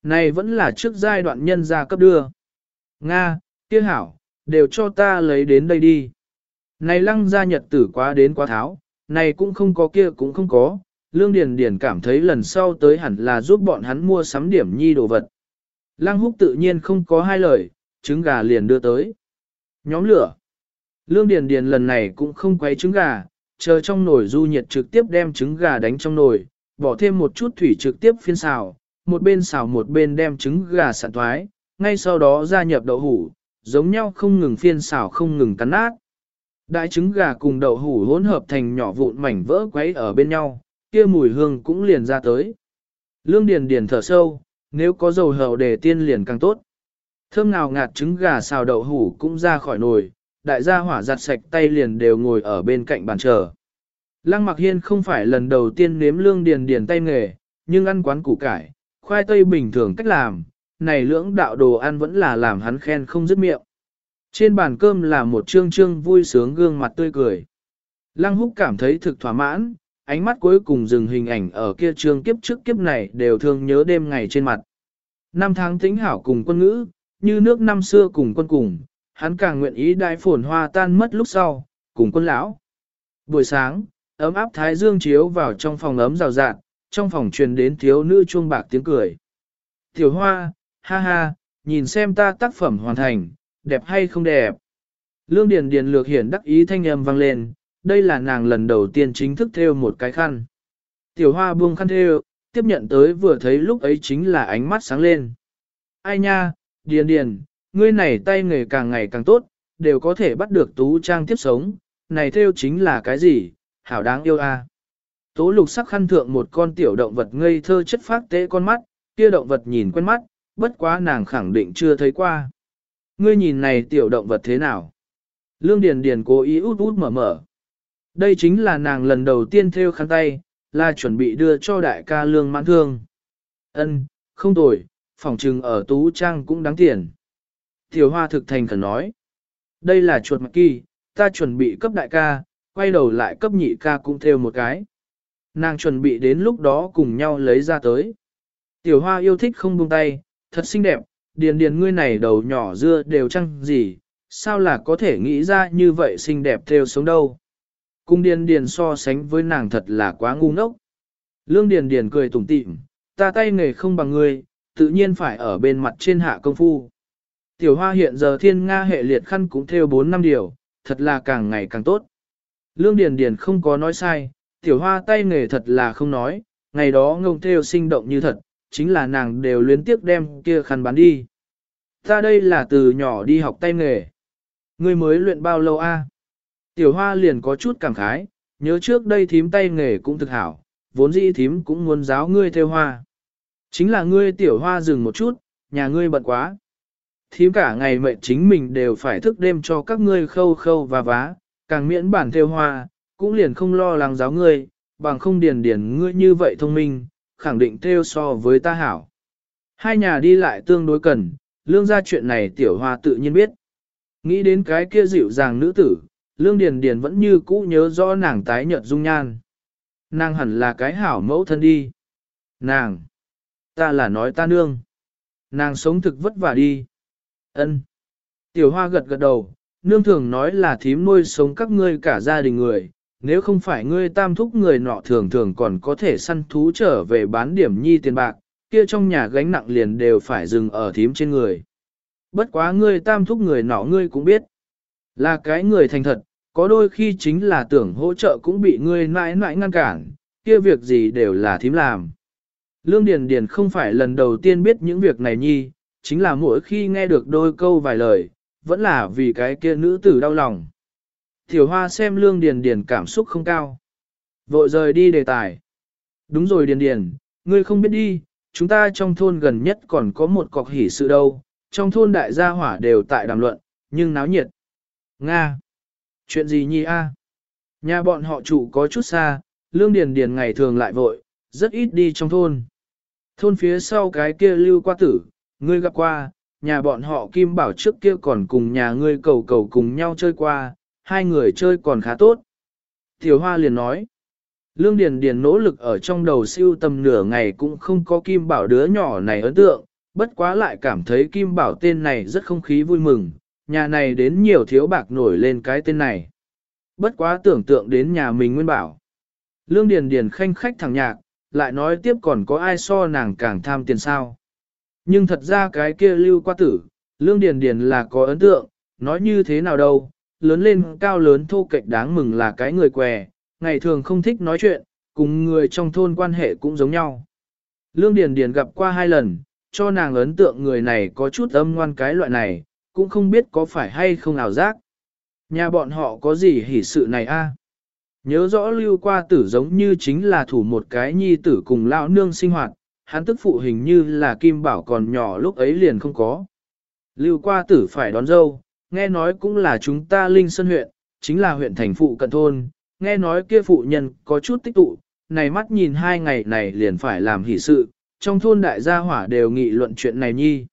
Này vẫn là trước giai đoạn nhân gia cấp đưa. Nga, kia hảo, đều cho ta lấy đến đây đi. Này lăng gia nhật tử quá đến quá tháo, này cũng không có kia cũng không có, Lương Điền Điền cảm thấy lần sau tới hẳn là giúp bọn hắn mua sắm điểm nhi đồ vật. Lăng húc tự nhiên không có hai lời, trứng gà liền đưa tới. Nhóm lửa. Lương Điền Điền lần này cũng không quấy trứng gà, chờ trong nồi du nhiệt trực tiếp đem trứng gà đánh trong nồi, bỏ thêm một chút thủy trực tiếp phiên xào, một bên xào một bên đem trứng gà sạn thoái, ngay sau đó gia nhập đậu hủ, giống nhau không ngừng phiên xào không ngừng cắn nát. Đại trứng gà cùng đậu hủ hỗn hợp thành nhỏ vụn mảnh vỡ quấy ở bên nhau, kia mùi hương cũng liền ra tới. Lương Điền Điền thở sâu, nếu có dầu hậu để tiên liền càng tốt. Thơm nào ngạt trứng gà xào đậu hủ cũng ra khỏi nồi, đại gia hỏa giặt sạch tay liền đều ngồi ở bên cạnh bàn chờ. Lăng Mặc Hiên không phải lần đầu tiên nếm Lương Điền Điền tay nghề, nhưng ăn quán củ cải, khoai tây bình thường cách làm, này lưỡng đạo đồ ăn vẫn là làm hắn khen không dứt miệng. Trên bàn cơm là một trương trương vui sướng gương mặt tươi cười. Lăng húc cảm thấy thực thỏa mãn, ánh mắt cuối cùng dừng hình ảnh ở kia trương kiếp trước kiếp này đều thương nhớ đêm ngày trên mặt. Năm tháng tính hảo cùng quân ngữ, như nước năm xưa cùng quân cùng, hắn càng nguyện ý đại phồn hoa tan mất lúc sau, cùng quân lão. Buổi sáng, ấm áp thái dương chiếu vào trong phòng ấm rào rạt, trong phòng truyền đến thiếu nữ chuông bạc tiếng cười. Tiểu hoa, ha ha, nhìn xem ta tác phẩm hoàn thành, đẹp hay không đẹp. Lương Điền Điền lược hiển đắc ý thanh âm vang lên, đây là nàng lần đầu tiên chính thức theo một cái khăn. Tiểu hoa buông khăn theo, tiếp nhận tới vừa thấy lúc ấy chính là ánh mắt sáng lên. Ai nha, Điền Điền, ngươi này tay nghề càng ngày càng tốt, đều có thể bắt được tú trang tiếp sống, này theo chính là cái gì, hảo đáng yêu a. Tố lục sắc khăn thượng một con tiểu động vật ngây thơ chất phát tế con mắt, kia động vật nhìn quen mắt, bất quá nàng khẳng định chưa thấy qua. Ngươi nhìn này tiểu động vật thế nào? Lương Điền Điền cố ý út út mở mở. Đây chính là nàng lần đầu tiên theo khăn tay, là chuẩn bị đưa cho đại ca Lương Mãn Thương. Ân, không tồi, phòng trừng ở Tú Trang cũng đáng tiền. Tiểu Hoa thực thành khẩn nói. Đây là chuột mặt kỳ, ta chuẩn bị cấp đại ca, quay đầu lại cấp nhị ca cũng theo một cái. Nàng chuẩn bị đến lúc đó cùng nhau lấy ra tới. Tiểu Hoa yêu thích không buông tay, thật xinh đẹp, điền điền ngươi này đầu nhỏ dưa đều chăng gì, sao là có thể nghĩ ra như vậy xinh đẹp theo sống đâu. Cung điền điền so sánh với nàng thật là quá ngu ngốc. Lương điền điền cười tủm tỉm, ta tay nghề không bằng ngươi, tự nhiên phải ở bên mặt trên hạ công phu. Tiểu hoa hiện giờ thiên nga hệ liệt khăn cũng theo 4 năm điều, thật là càng ngày càng tốt. Lương điền điền không có nói sai, tiểu hoa tay nghề thật là không nói, ngày đó ngông theo sinh động như thật, chính là nàng đều luyến tiếc đem kia khăn bán đi. Ta đây là từ nhỏ đi học tay nghề. Ngươi mới luyện bao lâu a? Tiểu hoa liền có chút cảm khái, nhớ trước đây thím tay nghề cũng thực hảo, vốn dĩ thím cũng muốn giáo ngươi theo hoa. Chính là ngươi tiểu hoa dừng một chút, nhà ngươi bận quá. Thím cả ngày mệnh chính mình đều phải thức đêm cho các ngươi khâu khâu và vá, càng miễn bản theo hoa, cũng liền không lo lắng giáo ngươi, bằng không điền điền ngươi như vậy thông minh, khẳng định theo so với ta hảo. Hai nhà đi lại tương đối cần, lương ra chuyện này tiểu hoa tự nhiên biết. Nghĩ đến cái kia dịu dàng nữ tử, lương điền điền vẫn như cũ nhớ rõ nàng tái nhợt dung nhan. Nàng hẳn là cái hảo mẫu thân đi. Nàng, ta là nói ta nương. Nàng sống thực vất vả đi. Ân. Tiểu hoa gật gật đầu, nương thường nói là thím nuôi sống các ngươi cả gia đình người, nếu không phải ngươi tam thúc người nọ thường thường còn có thể săn thú trở về bán điểm nhi tiền bạc, kia trong nhà gánh nặng liền đều phải dừng ở thím trên người. Bất quá ngươi tam thúc người nọ ngươi cũng biết, là cái người thành thật, có đôi khi chính là tưởng hỗ trợ cũng bị ngươi mãi mãi ngăn cản, kia việc gì đều là thím làm. Lương Điền Điền không phải lần đầu tiên biết những việc này nhi, chính là mỗi khi nghe được đôi câu vài lời, vẫn là vì cái kia nữ tử đau lòng. Tiểu Hoa xem Lương Điền Điền cảm xúc không cao. Vội rời đi đề tài. Đúng rồi Điền Điền, ngươi không biết đi, chúng ta trong thôn gần nhất còn có một cọc hỉ sự đâu, trong thôn đại gia hỏa đều tại đàm luận, nhưng náo nhiệt. Nga! Chuyện gì nhi a? Nhà bọn họ trụ có chút xa, Lương Điền Điền ngày thường lại vội, rất ít đi trong thôn. Thôn phía sau cái kia lưu qua tử, ngươi gặp qua, nhà bọn họ Kim Bảo trước kia còn cùng nhà ngươi cầu cầu cùng nhau chơi qua, hai người chơi còn khá tốt. Tiểu Hoa liền nói, Lương Điền Điền nỗ lực ở trong đầu siêu tầm nửa ngày cũng không có Kim Bảo đứa nhỏ này ấn tượng, bất quá lại cảm thấy Kim Bảo tên này rất không khí vui mừng, nhà này đến nhiều thiếu bạc nổi lên cái tên này. Bất quá tưởng tượng đến nhà mình nguyên bảo. Lương Điền Điền khanh khách thẳng nhạc, lại nói tiếp còn có ai so nàng càng tham tiền sao. Nhưng thật ra cái kia lưu qua tử, Lương Điền Điền là có ấn tượng, nói như thế nào đâu, lớn lên cao lớn thô kệch đáng mừng là cái người què, ngày thường không thích nói chuyện, cùng người trong thôn quan hệ cũng giống nhau. Lương Điền Điền gặp qua hai lần, cho nàng ấn tượng người này có chút âm ngoan cái loại này, cũng không biết có phải hay không ảo giác. Nhà bọn họ có gì hỉ sự này a? Nhớ rõ lưu qua tử giống như chính là thủ một cái nhi tử cùng lão nương sinh hoạt, hắn tức phụ hình như là kim bảo còn nhỏ lúc ấy liền không có. Lưu qua tử phải đón dâu, nghe nói cũng là chúng ta linh sơn huyện, chính là huyện thành phụ cận thôn, nghe nói kia phụ nhân có chút tích tụ, này mắt nhìn hai ngày này liền phải làm hỷ sự, trong thôn đại gia hỏa đều nghị luận chuyện này nhi.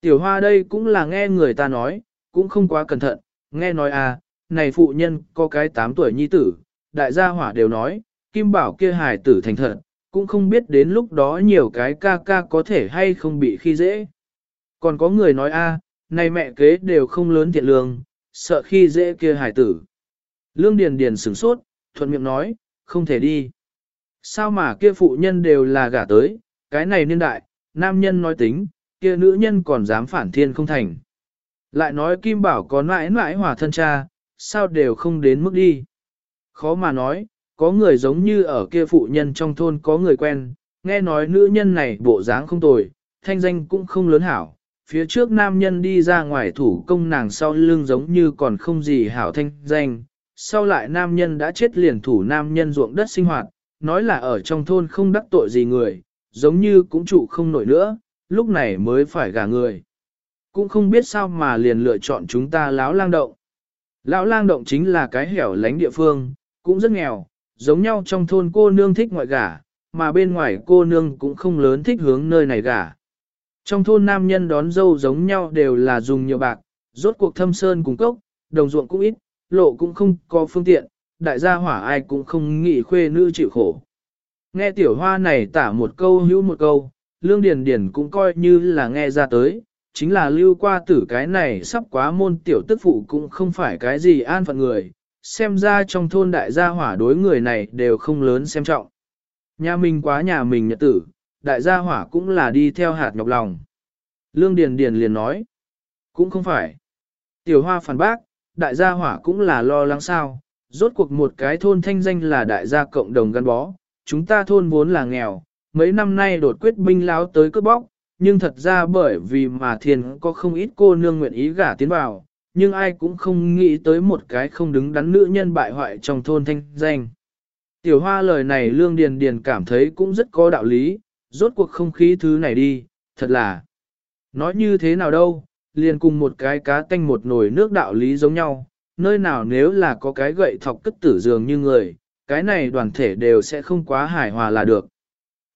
Tiểu hoa đây cũng là nghe người ta nói, cũng không quá cẩn thận, nghe nói à, này phụ nhân có cái 8 tuổi nhi tử, đại gia hỏa đều nói, kim bảo kia hài tử thành thật, cũng không biết đến lúc đó nhiều cái ca ca có thể hay không bị khi dễ. Còn có người nói a, này mẹ kế đều không lớn thiện lương, sợ khi dễ kia hải tử. Lương Điền Điền sửng sốt, thuận miệng nói, không thể đi. Sao mà kia phụ nhân đều là gả tới, cái này niên đại, nam nhân nói tính, kia nữ nhân còn dám phản thiên không thành. Lại nói Kim Bảo có mãi mãi hòa thân cha, sao đều không đến mức đi. Khó mà nói, có người giống như ở kia phụ nhân trong thôn có người quen, nghe nói nữ nhân này bộ dáng không tồi, thanh danh cũng không lớn hảo. Phía trước nam nhân đi ra ngoài thủ công nàng sau lưng giống như còn không gì hảo thanh danh, sau lại nam nhân đã chết liền thủ nam nhân ruộng đất sinh hoạt, nói là ở trong thôn không đắc tội gì người, giống như cũng trụ không nổi nữa, lúc này mới phải gả người. Cũng không biết sao mà liền lựa chọn chúng ta lão lang động. Lão lang động chính là cái hẻo lánh địa phương, cũng rất nghèo, giống nhau trong thôn cô nương thích ngoại gả, mà bên ngoài cô nương cũng không lớn thích hướng nơi này gả. Trong thôn nam nhân đón dâu giống nhau đều là dùng nhiều bạc, rốt cuộc thâm sơn cùng cốc, đồng ruộng cũng ít, lộ cũng không có phương tiện, đại gia hỏa ai cũng không nghĩ khuê nữ chịu khổ. Nghe tiểu hoa này tả một câu hữu một câu, lương điền điền cũng coi như là nghe ra tới, chính là lưu qua tử cái này sắp quá môn tiểu tức phụ cũng không phải cái gì an phận người, xem ra trong thôn đại gia hỏa đối người này đều không lớn xem trọng. Nhà mình quá nhà mình nhật tử, đại gia hỏa cũng là đi theo hạt nhọc lòng. Lương Điền Điền liền nói, cũng không phải. Tiểu hoa phản bác, đại gia hỏa cũng là lo lắng sao, rốt cuộc một cái thôn thanh danh là đại gia cộng đồng gắn bó, chúng ta thôn vốn là nghèo, mấy năm nay đột quyết binh láo tới cướp bóc, nhưng thật ra bởi vì mà thiên có không ít cô nương nguyện ý gả tiến vào, nhưng ai cũng không nghĩ tới một cái không đứng đắn nữ nhân bại hoại trong thôn thanh danh. Tiểu hoa lời này lương điền điền cảm thấy cũng rất có đạo lý, rốt cuộc không khí thứ này đi, thật là. Nói như thế nào đâu, liền cùng một cái cá tanh một nồi nước đạo lý giống nhau, nơi nào nếu là có cái gậy thọc cất tử dường như người, cái này đoàn thể đều sẽ không quá hài hòa là được.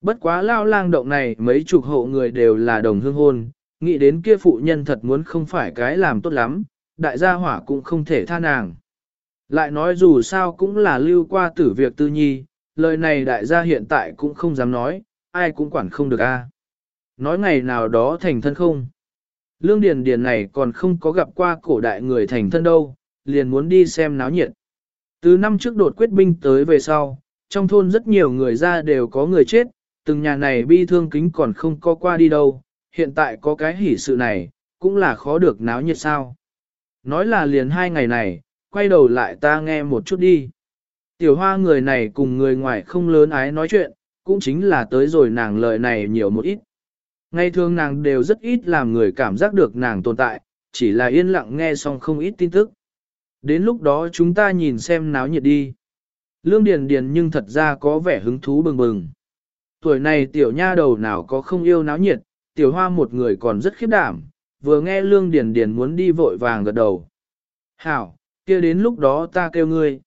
Bất quá lao lang động này mấy chục hộ người đều là đồng hương hôn, nghĩ đến kia phụ nhân thật muốn không phải cái làm tốt lắm, đại gia hỏa cũng không thể tha nàng. Lại nói dù sao cũng là lưu qua tử việc tư nhi, lời này đại gia hiện tại cũng không dám nói, ai cũng quản không được a. Nói ngày nào đó thành thân không. Lương Điền Điền này còn không có gặp qua cổ đại người thành thân đâu, liền muốn đi xem náo nhiệt. Từ năm trước đột quyết binh tới về sau, trong thôn rất nhiều người ra đều có người chết, từng nhà này bi thương kính còn không có qua đi đâu, hiện tại có cái hỷ sự này, cũng là khó được náo nhiệt sao. Nói là liền hai ngày này, quay đầu lại ta nghe một chút đi. Tiểu hoa người này cùng người ngoài không lớn ái nói chuyện, cũng chính là tới rồi nàng lời này nhiều một ít. Ngày thường nàng đều rất ít làm người cảm giác được nàng tồn tại, chỉ là yên lặng nghe xong không ít tin tức. Đến lúc đó chúng ta nhìn xem náo nhiệt đi. Lương Điền Điền nhưng thật ra có vẻ hứng thú bừng bừng. Tuổi này tiểu nha đầu nào có không yêu náo nhiệt, tiểu hoa một người còn rất khiếp đảm, vừa nghe Lương Điền Điền muốn đi vội vàng gật đầu. Hảo, kia đến lúc đó ta kêu ngươi.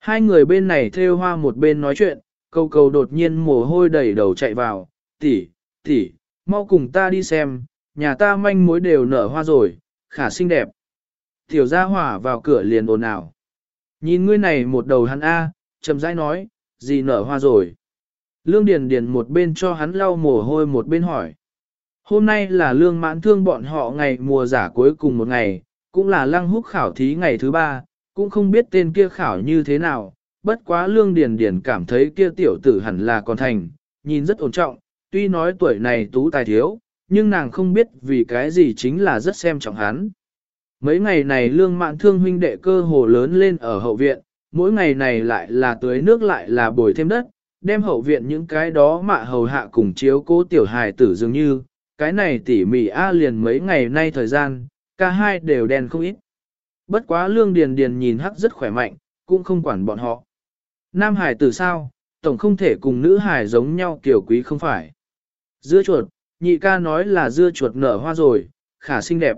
Hai người bên này theo hoa một bên nói chuyện, câu cầu đột nhiên mồ hôi đầy đầu chạy vào, tỷ, tỷ, mau cùng ta đi xem, nhà ta manh mối đều nở hoa rồi, khả xinh đẹp. Tiểu gia hỏa vào cửa liền ồn ào. Nhìn ngươi này một đầu hắn A, chậm rãi nói, gì nở hoa rồi. Lương Điền Điền một bên cho hắn lau mồ hôi một bên hỏi. Hôm nay là lương mãn thương bọn họ ngày mùa giả cuối cùng một ngày, cũng là lăng húc khảo thí ngày thứ ba, cũng không biết tên kia khảo như thế nào, bất quá lương điền điền cảm thấy kia tiểu tử hẳn là còn thành, nhìn rất ổn trọng, tuy nói tuổi này tú tài thiếu, nhưng nàng không biết vì cái gì chính là rất xem trọng hắn. Mấy ngày này lương mạn thương huynh đệ cơ hồ lớn lên ở hậu viện, mỗi ngày này lại là tưới nước lại là bồi thêm đất, đem hậu viện những cái đó mạ hầu hạ cùng chiếu cố tiểu hài tử dường như, cái này tỉ mỉ A liền mấy ngày nay thời gian, cả hai đều đen không ít. Bất quá lương điền điền nhìn hắc rất khỏe mạnh, cũng không quản bọn họ. Nam hải tử sao, tổng không thể cùng nữ hải giống nhau kiểu quý không phải. Dưa chuột, nhị ca nói là dưa chuột nở hoa rồi, khả xinh đẹp.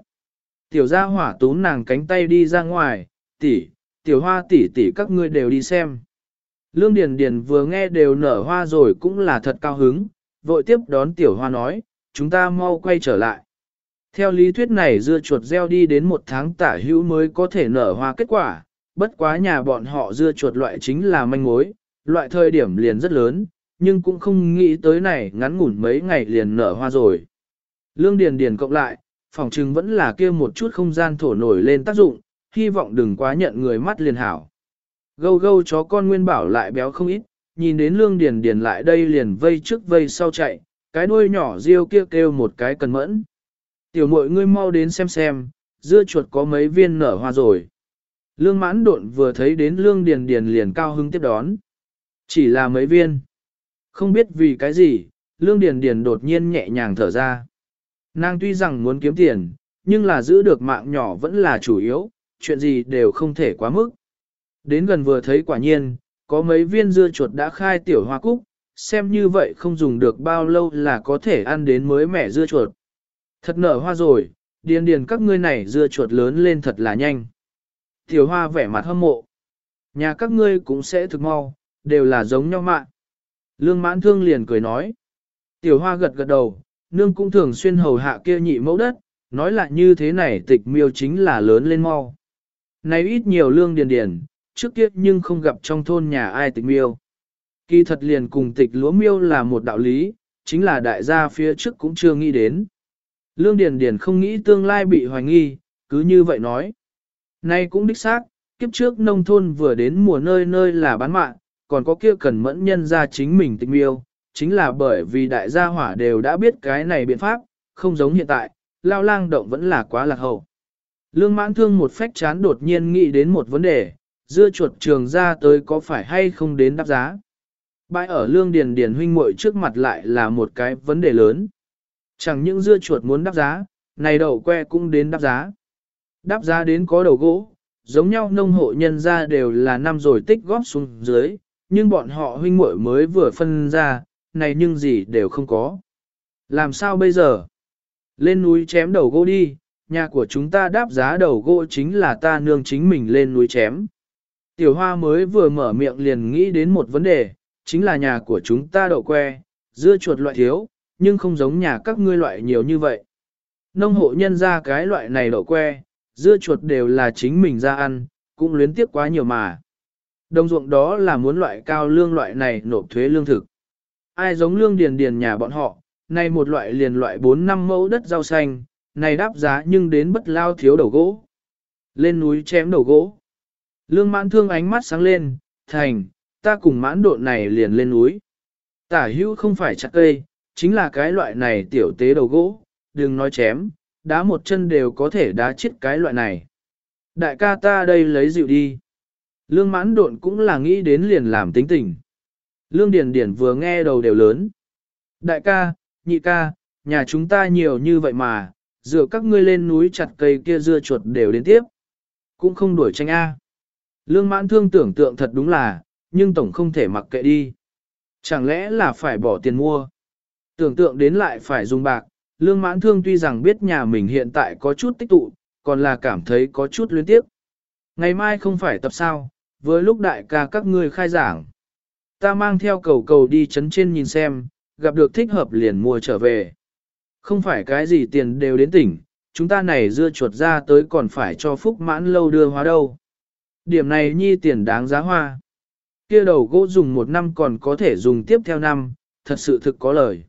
Tiểu gia hỏa tún nàng cánh tay đi ra ngoài, tỷ, tiểu hoa tỷ tỷ các ngươi đều đi xem. Lương Điền Điền vừa nghe đều nở hoa rồi cũng là thật cao hứng, vội tiếp đón tiểu hoa nói, chúng ta mau quay trở lại. Theo lý thuyết này dưa chuột gieo đi đến một tháng tả hữu mới có thể nở hoa kết quả, bất quá nhà bọn họ dưa chuột loại chính là manh mối, loại thời điểm liền rất lớn, nhưng cũng không nghĩ tới này ngắn ngủn mấy ngày liền nở hoa rồi. Lương Điền Điền cộng lại, phòng trừng vẫn là kia một chút không gian thổ nổi lên tác dụng, hy vọng đừng quá nhận người mắt liền hảo. Gâu gâu chó con nguyên bảo lại béo không ít, nhìn đến Lương Điền Điền lại đây liền vây trước vây sau chạy, cái đuôi nhỏ riêu kia kêu, kêu một cái cần mẫn. Tiểu muội ngươi mau đến xem xem, dưa chuột có mấy viên nở hoa rồi. Lương mãn độn vừa thấy đến lương điền điền liền cao hứng tiếp đón. Chỉ là mấy viên. Không biết vì cái gì, lương điền điền đột nhiên nhẹ nhàng thở ra. Nàng tuy rằng muốn kiếm tiền, nhưng là giữ được mạng nhỏ vẫn là chủ yếu, chuyện gì đều không thể quá mức. Đến gần vừa thấy quả nhiên, có mấy viên dưa chuột đã khai tiểu hoa cúc, xem như vậy không dùng được bao lâu là có thể ăn đến mới mẻ dưa chuột. Thật nở hoa rồi, điền điền các ngươi này dưa chuột lớn lên thật là nhanh. Tiểu hoa vẻ mặt hâm mộ. Nhà các ngươi cũng sẽ thực mau, đều là giống nhau mạng. Lương mãn thương liền cười nói. Tiểu hoa gật gật đầu, nương cũng thường xuyên hầu hạ kia nhị mẫu đất, nói lại như thế này tịch miêu chính là lớn lên mau. Này ít nhiều lương điền điền, trước kia nhưng không gặp trong thôn nhà ai tịch miêu. Kỳ thật liền cùng tịch lúa miêu là một đạo lý, chính là đại gia phía trước cũng chưa nghĩ đến. Lương Điền Điền không nghĩ tương lai bị hoài nghi, cứ như vậy nói. Nay cũng đích xác, kiếp trước nông thôn vừa đến mùa nơi nơi là bán mạng, còn có kia cần mẫn nhân ra chính mình tình yêu, chính là bởi vì đại gia hỏa đều đã biết cái này biện pháp, không giống hiện tại, lao lang động vẫn là quá lạc hậu. Lương mãn thương một phách chán đột nhiên nghĩ đến một vấn đề, dưa chuột trường ra tới có phải hay không đến đáp giá. Bãi ở lương điền điền huynh muội trước mặt lại là một cái vấn đề lớn. Chẳng những dưa chuột muốn đáp giá, này đậu que cũng đến đáp giá. Đáp giá đến có đầu gỗ, giống nhau nông hộ nhân ra đều là năm rồi tích góp xuống dưới, nhưng bọn họ huynh muội mới vừa phân ra, này nhưng gì đều không có. Làm sao bây giờ? Lên núi chém đầu gỗ đi, nhà của chúng ta đáp giá đầu gỗ chính là ta nương chính mình lên núi chém. Tiểu hoa mới vừa mở miệng liền nghĩ đến một vấn đề, chính là nhà của chúng ta đậu que, dưa chuột loại thiếu, nhưng không giống nhà các ngươi loại nhiều như vậy. Nông hộ nhân ra cái loại này đậu que, dưa chuột đều là chính mình ra ăn, cũng luyến tiếc quá nhiều mà. Đồng ruộng đó là muốn loại cao lương loại này nộp thuế lương thực. Ai giống lương điền điền nhà bọn họ, này một loại liền loại 4 năm mẫu đất rau xanh, này đáp giá nhưng đến bất lao thiếu đầu gỗ. Lên núi chém đầu gỗ. Lương mãn thương ánh mắt sáng lên, thành, ta cùng mãn độn này liền lên núi. Tả hữu không phải chặt cây, chính là cái loại này tiểu tế đầu gỗ, đừng nói chém, đá một chân đều có thể đá chết cái loại này. Đại ca ta đây lấy dịu đi. Lương mãn độn cũng là nghĩ đến liền làm tính tình. Lương Điền Điền vừa nghe đầu đều lớn. Đại ca, nhị ca, nhà chúng ta nhiều như vậy mà, dựa các ngươi lên núi chặt cây kia dưa chuột đều đến tiếp. Cũng không đuổi tranh A. Lương mãn thương tưởng tượng thật đúng là, nhưng tổng không thể mặc kệ đi. Chẳng lẽ là phải bỏ tiền mua? Tưởng tượng đến lại phải dùng bạc, lương mãn thương tuy rằng biết nhà mình hiện tại có chút tích tụ, còn là cảm thấy có chút luyến tiếp. Ngày mai không phải tập sao, với lúc đại ca các ngươi khai giảng. Ta mang theo cầu cầu đi chấn trên nhìn xem, gặp được thích hợp liền mua trở về. Không phải cái gì tiền đều đến tỉnh, chúng ta này dưa chuột ra tới còn phải cho phúc mãn lâu đưa hóa đâu. Điểm này nhi tiền đáng giá hoa. Kia đầu gỗ dùng một năm còn có thể dùng tiếp theo năm, thật sự thực có lời.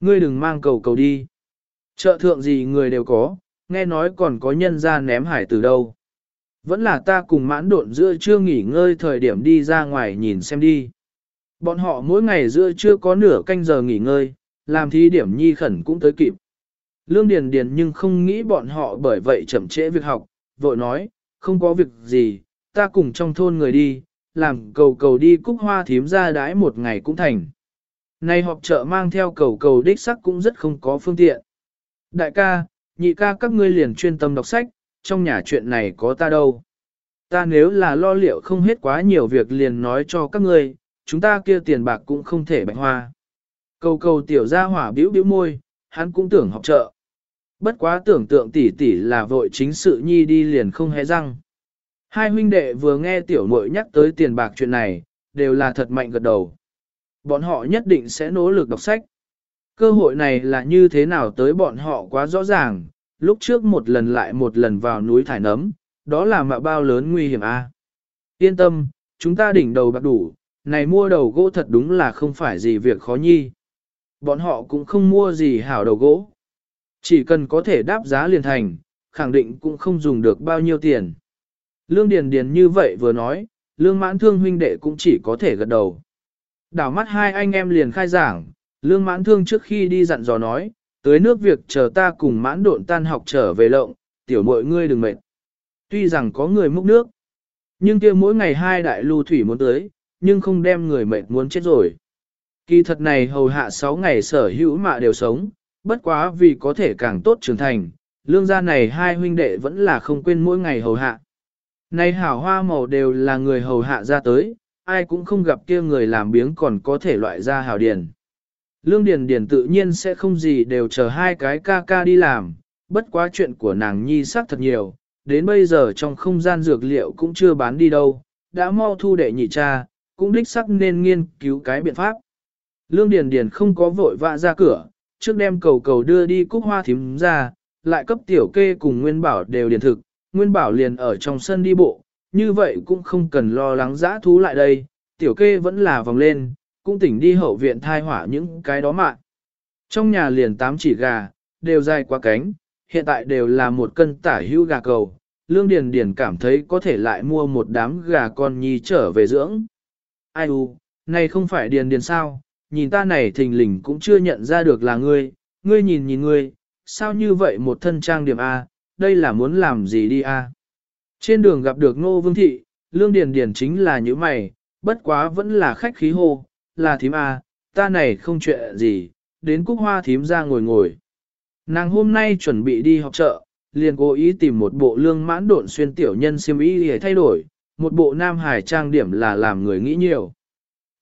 Ngươi đừng mang cầu cầu đi. Chợ thượng gì người đều có, nghe nói còn có nhân ra ném hải từ đâu. Vẫn là ta cùng mãn độn giữa trưa nghỉ ngơi thời điểm đi ra ngoài nhìn xem đi. Bọn họ mỗi ngày giữa trưa có nửa canh giờ nghỉ ngơi, làm thí điểm nhi khẩn cũng tới kịp. Lương Điền Điền nhưng không nghĩ bọn họ bởi vậy chậm trễ việc học, vội nói, không có việc gì, ta cùng trong thôn người đi, làm cầu cầu đi cúc hoa thím ra đái một ngày cũng thành. Này họp chợ mang theo cầu cầu đích sắc cũng rất không có phương tiện. Đại ca, nhị ca các ngươi liền chuyên tâm đọc sách, trong nhà chuyện này có ta đâu. Ta nếu là lo liệu không hết quá nhiều việc liền nói cho các ngươi, chúng ta kia tiền bạc cũng không thể bạch hoa. Cầu cầu tiểu ra hỏa biểu biểu môi, hắn cũng tưởng học trợ. Bất quá tưởng tượng tỷ tỷ là vội chính sự nhi đi liền không hé răng. Hai huynh đệ vừa nghe tiểu muội nhắc tới tiền bạc chuyện này, đều là thật mạnh gật đầu. Bọn họ nhất định sẽ nỗ lực đọc sách. Cơ hội này là như thế nào tới bọn họ quá rõ ràng, lúc trước một lần lại một lần vào núi thải nấm, đó là mạ bao lớn nguy hiểm a. Yên tâm, chúng ta đỉnh đầu bạc đủ, này mua đầu gỗ thật đúng là không phải gì việc khó nhi. Bọn họ cũng không mua gì hảo đầu gỗ. Chỉ cần có thể đáp giá liền thành, khẳng định cũng không dùng được bao nhiêu tiền. Lương Điền Điền như vậy vừa nói, Lương Mãn Thương huynh đệ cũng chỉ có thể gật đầu. Đảo mắt hai anh em liền khai giảng, Lương Mãn Thương trước khi đi dặn dò nói, tới nước việc chờ ta cùng mãn độn tan học trở về lộng, tiểu mọi ngươi đừng mệt. Tuy rằng có người múc nước, nhưng kia mỗi ngày hai đại lưu thủy muốn tới, nhưng không đem người mệt muốn chết rồi. Kỳ thật này hầu hạ 6 ngày sở hữu mạ đều sống, bất quá vì có thể càng tốt trưởng thành, lương gia này hai huynh đệ vẫn là không quên mỗi ngày hầu hạ. Này hảo hoa màu đều là người hầu hạ ra tới, ai cũng không gặp kia người làm biếng còn có thể loại ra hào điền. Lương Điền Điền tự nhiên sẽ không gì đều chờ hai cái ca ca đi làm, bất quá chuyện của nàng nhi sắc thật nhiều, đến bây giờ trong không gian dược liệu cũng chưa bán đi đâu, đã mau thu đệ nhị cha, cũng đích sắc nên nghiên cứu cái biện pháp. Lương Điền Điền không có vội vã ra cửa, trước đem cầu cầu đưa đi cúc hoa thím ra, lại cấp tiểu kê cùng Nguyên Bảo đều điền thực, Nguyên Bảo liền ở trong sân đi bộ, như vậy cũng không cần lo lắng dã thú lại đây, tiểu kê vẫn là vòng lên, cũng tỉnh đi hậu viện thai hỏa những cái đó mạng. Trong nhà liền tám chỉ gà, đều dài quá cánh, hiện tại đều là một cân tả hữu gà cầu, Lương Điền Điền cảm thấy có thể lại mua một đám gà con nhi trở về dưỡng. Ai u, này không phải Điền Điền sao, nhìn ta này thình lình cũng chưa nhận ra được là ngươi, ngươi nhìn nhìn ngươi, sao như vậy một thân trang điểm A, đây là muốn làm gì đi A. Trên đường gặp được Ngô Vương Thị, Lương Điền Điền chính là như mày, bất quá vẫn là khách khí hô, là thím A, ta này không chuyện gì, đến cúc hoa thím ra ngồi ngồi. Nàng hôm nay chuẩn bị đi học chợ, liền cố ý tìm một bộ lương mãn độn xuyên tiểu nhân xiêm y để thay đổi, một bộ nam hải trang điểm là làm người nghĩ nhiều.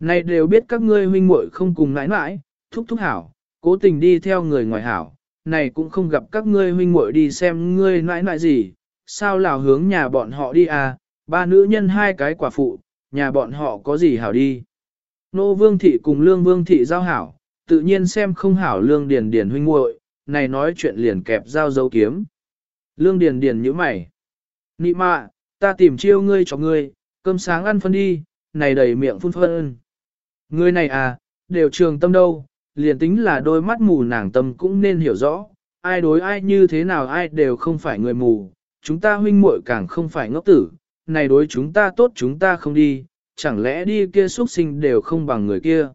Này đều biết các ngươi huynh muội không cùng nãi nãi, thúc thúc hảo, cố tình đi theo người ngoài hảo, này cũng không gặp các ngươi huynh muội đi xem ngươi nãi nãi gì, sao lào hướng nhà bọn họ đi à, ba nữ nhân hai cái quả phụ, nhà bọn họ có gì hảo đi. Nô vương thị cùng lương vương thị giao hảo, tự nhiên xem không hảo lương điền điền huynh muội, này nói chuyện liền kẹp giao dấu kiếm. Lương điền điền như mày. Nị mạ, ta tìm chiêu ngươi cho ngươi, cơm sáng ăn phân đi, này đầy miệng phun phân. Ngươi này à, đều trường tâm đâu, liền tính là đôi mắt mù nàng tâm cũng nên hiểu rõ, ai đối ai như thế nào ai đều không phải người mù, chúng ta huynh muội càng không phải ngốc tử, này đối chúng ta tốt chúng ta không đi, chẳng lẽ đi kia xuất sinh đều không bằng người kia.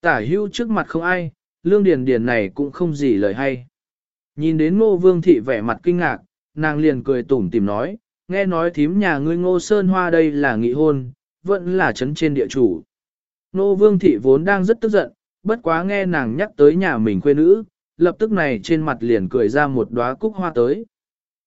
Tả hưu trước mặt không ai, lương điền điền này cũng không gì lời hay. Nhìn đến ngô vương thị vẻ mặt kinh ngạc, nàng liền cười tủm tỉm nói, nghe nói thím nhà ngươi ngô sơn hoa đây là nghị hôn, vẫn là chấn trên địa chủ. Ngô vương thị vốn đang rất tức giận, bất quá nghe nàng nhắc tới nhà mình quê nữ, lập tức này trên mặt liền cười ra một đóa cúc hoa tới.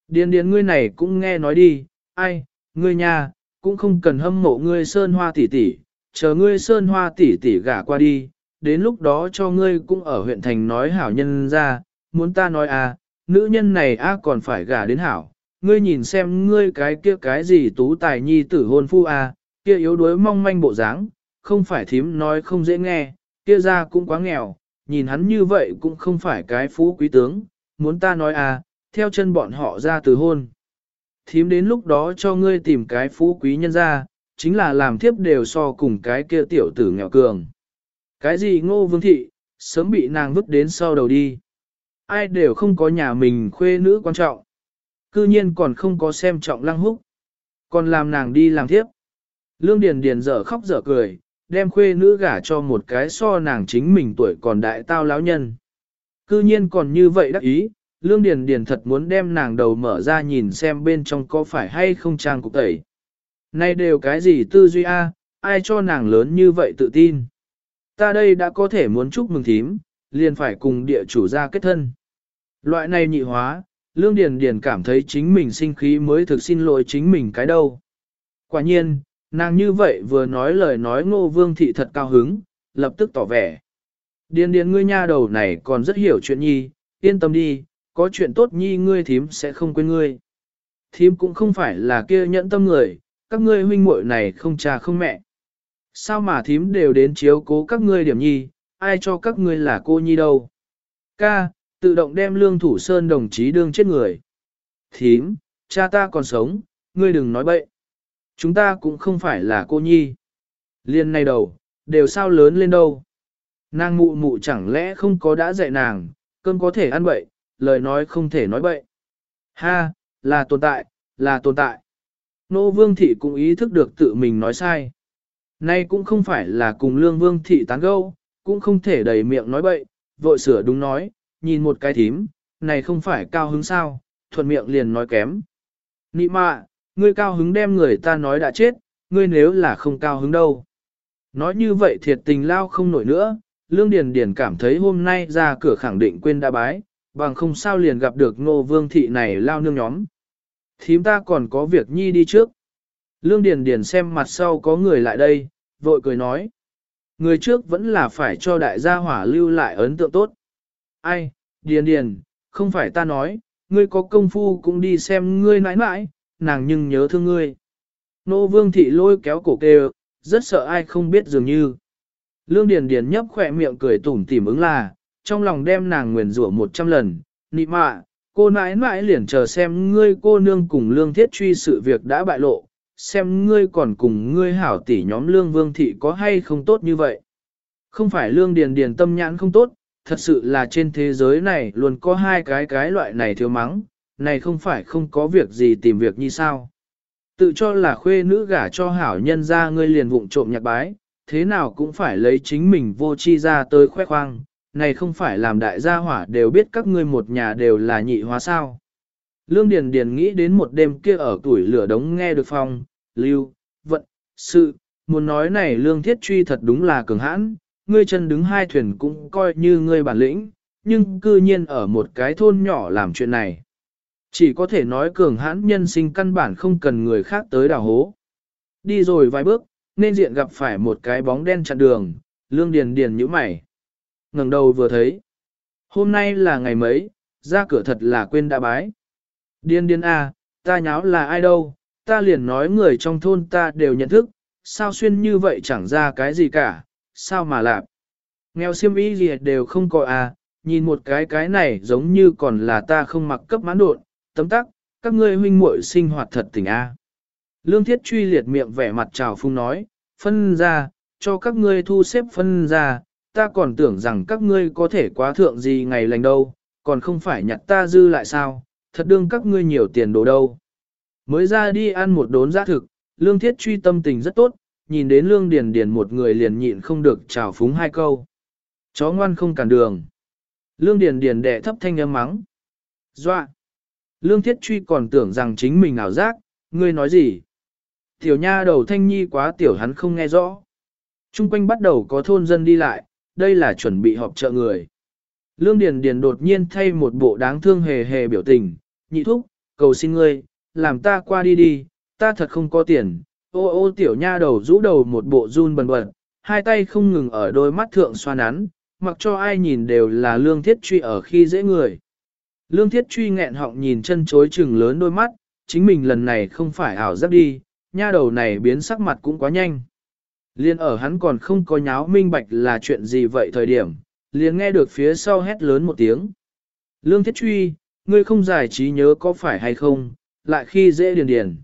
Điền điền ngươi này cũng nghe nói đi, ai, ngươi nhà, cũng không cần hâm mộ ngươi sơn hoa tỷ tỷ, chờ ngươi sơn hoa tỷ tỷ gả qua đi, đến lúc đó cho ngươi cũng ở huyện thành nói hảo nhân ra, muốn ta nói à, nữ nhân này a còn phải gả đến hảo, ngươi nhìn xem ngươi cái kia cái gì tú tài nhi tử hôn phu a, kia yếu đuối mong manh bộ dáng, không phải thím nói không dễ nghe, kia ra cũng quá nghèo, nhìn hắn như vậy cũng không phải cái phú quý tướng, muốn ta nói à, theo chân bọn họ ra từ hôn. Thím đến lúc đó cho ngươi tìm cái phú quý nhân ra, chính là làm thiếp đều so cùng cái kia tiểu tử nghèo cường. Cái gì ngô vương thị, sớm bị nàng vứt đến sau đầu đi. Ai đều không có nhà mình khuê nữ quan trọng. Cư nhiên còn không có xem trọng lăng húc. Còn làm nàng đi làm thiếp. Lương Điền Điền dở khóc dở cười, đem khuê nữ gả cho một cái so nàng chính mình tuổi còn đại tao lão nhân. Cư nhiên còn như vậy đắc ý, Lương Điền Điền thật muốn đem nàng đầu mở ra nhìn xem bên trong có phải hay không trang cục tẩy. Nay đều cái gì tư duy a, ai cho nàng lớn như vậy tự tin. Ta đây đã có thể muốn chúc mừng thím, liền phải cùng địa chủ ra kết thân. Loại này nhị hóa, Lương Điền Điền cảm thấy chính mình sinh khí mới thực xin lỗi chính mình cái đâu. Quả nhiên, nàng như vậy vừa nói lời nói ngô vương thị thật cao hứng, lập tức tỏ vẻ. Điền điền ngươi nha đầu này còn rất hiểu chuyện nhi, yên tâm đi, có chuyện tốt nhi ngươi thím sẽ không quên ngươi. Thím cũng không phải là kia nhẫn tâm người, các ngươi huynh muội này không cha không mẹ. Sao mà thím đều đến chiếu cố các ngươi điểm nhi, ai cho các ngươi là cô nhi đâu. Ca, tự động đem lương thủ sơn đồng chí đương chết người. Thím, cha ta còn sống, ngươi đừng nói bậy. Chúng ta cũng không phải là cô nhi. Liên này đầu, đều sao lớn lên đâu. Nàng mụ mụ chẳng lẽ không có đã dạy nàng, cơm có thể ăn bậy, lời nói không thể nói bậy. Ha, là tồn tại, là tồn tại. Nô vương thị cũng ý thức được tự mình nói sai. Nay cũng không phải là cùng lương vương thị tán gâu, cũng không thể đầy miệng nói bậy, vội sửa đúng nói, nhìn một cái thím, này không phải cao hứng sao, thuận miệng liền nói kém. Nị mạ, ngươi cao hứng đem người ta nói đã chết, ngươi nếu là không cao hứng đâu. Nói như vậy thiệt tình lao không nổi nữa, Lương Điền Điền cảm thấy hôm nay ra cửa khẳng định quên đã bái, bằng không sao liền gặp được Ngô Vương Thị này lao nương nhóm. Thím ta còn có việc nhi đi trước. Lương Điền Điền xem mặt sau có người lại đây, vội cười nói. Người trước vẫn là phải cho đại gia hỏa lưu lại ấn tượng tốt. Ai, Điền Điền, không phải ta nói, ngươi có công phu cũng đi xem ngươi nãi nãi, nàng nhưng nhớ thương ngươi. Nô Vương Thị lôi kéo cổ kêu, rất sợ ai không biết dường như. Lương Điền Điền nhấp khỏe miệng cười tủm tỉm ứng là, trong lòng đem nàng nguyền rủa một trăm lần, nị mạ, cô nãi nãi liền chờ xem ngươi cô nương cùng lương thiết truy sự việc đã bại lộ, xem ngươi còn cùng ngươi hảo tỷ nhóm lương vương thị có hay không tốt như vậy. Không phải lương điền điền tâm nhãn không tốt, thật sự là trên thế giới này luôn có hai cái cái loại này thiếu mắng, này không phải không có việc gì tìm việc như sao. Tự cho là khuê nữ gả cho hảo nhân ra ngươi liền vụng trộm nhạc bái, thế nào cũng phải lấy chính mình vô chi ra tới khoe khoang, này không phải làm đại gia hỏa đều biết các ngươi một nhà đều là nhị hóa sao. Lương Điền Điền nghĩ đến một đêm kia ở tuổi lửa đống nghe được phong, lưu, vận, sự, muốn nói này lương thiết truy thật đúng là cường hãn, ngươi chân đứng hai thuyền cũng coi như ngươi bản lĩnh, nhưng cư nhiên ở một cái thôn nhỏ làm chuyện này. Chỉ có thể nói cường hãn nhân sinh căn bản không cần người khác tới đào hố. Đi rồi vài bước, nên diện gặp phải một cái bóng đen chặn đường, lương điền điền nhíu mày ngẩng đầu vừa thấy. Hôm nay là ngày mấy, ra cửa thật là quên đã bái. Điên điên a, ta nháo là ai đâu, ta liền nói người trong thôn ta đều nhận thức, sao xuyên như vậy chẳng ra cái gì cả, sao mà lạp. Nghèo xiêm y gì đều không có à, nhìn một cái cái này giống như còn là ta không mặc cấp mãn độn, tấm tắc, các ngươi huynh muội sinh hoạt thật tình a. Lương Thiết truy liệt miệng vẻ mặt trào phung nói, phân ra, cho các ngươi thu xếp phân ra, ta còn tưởng rằng các ngươi có thể quá thượng gì ngày lành đâu, còn không phải nhặt ta dư lại sao, thật đương các ngươi nhiều tiền đồ đâu. Mới ra đi ăn một đốn giá thực, lương thiết truy tâm tình rất tốt, nhìn đến lương điền điền một người liền nhịn không được chào phúng hai câu. Chó ngoan không cản đường. Lương điền điền đệ thấp thanh âm mắng. Doa. Lương thiết truy còn tưởng rằng chính mình ảo giác, ngươi nói gì? Tiểu nha đầu thanh nhi quá tiểu hắn không nghe rõ. Trung quanh bắt đầu có thôn dân đi lại, đây là chuẩn bị họp trợ người. Lương Điền Điền đột nhiên thay một bộ đáng thương hề hề biểu tình, nhị thúc, cầu xin ngươi, làm ta qua đi đi, ta thật không có tiền. Ô ô tiểu nha đầu rũ đầu một bộ run bần bật, hai tay không ngừng ở đôi mắt thượng xoa nắn, mặc cho ai nhìn đều là lương thiết truy ở khi dễ người. Lương thiết truy nghẹn họng nhìn chân chối chừng lớn đôi mắt, chính mình lần này không phải ảo giác đi, nha đầu này biến sắc mặt cũng quá nhanh. Liên ở hắn còn không có nháo minh bạch là chuyện gì vậy thời điểm, liền nghe được phía sau hét lớn một tiếng. Lương Thiết Truy, ngươi không giải trí nhớ có phải hay không, lại khi dễ điền điền.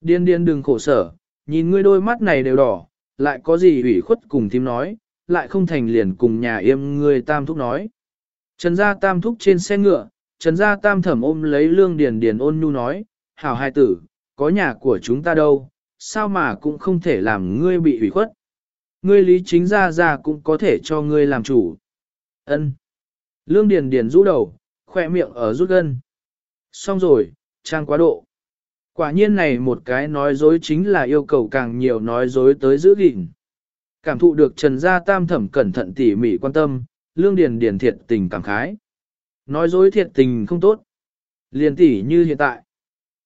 Điền điền đừng khổ sở, nhìn ngươi đôi mắt này đều đỏ, lại có gì ủy khuất cùng thím nói, lại không thành liền cùng nhà yêm ngươi tam thúc nói. Trần gia tam thúc trên xe ngựa, trần gia tam thẩm ôm lấy lương điền điền ôn nhu nói, hảo hai tử, có nhà của chúng ta đâu, sao mà cũng không thể làm ngươi bị ủy khuất. Ngươi lý chính ra ra cũng có thể cho ngươi làm chủ. Ân. Lương Điền Điền rũ đầu, khỏe miệng ở rút gân. Xong rồi, trang quá độ. Quả nhiên này một cái nói dối chính là yêu cầu càng nhiều nói dối tới giữ gìn. Cảm thụ được Trần Gia Tam Thẩm cẩn thận tỉ mỉ quan tâm, Lương Điền Điền thiệt tình cảm khái. Nói dối thiệt tình không tốt. Liền tỉ như hiện tại.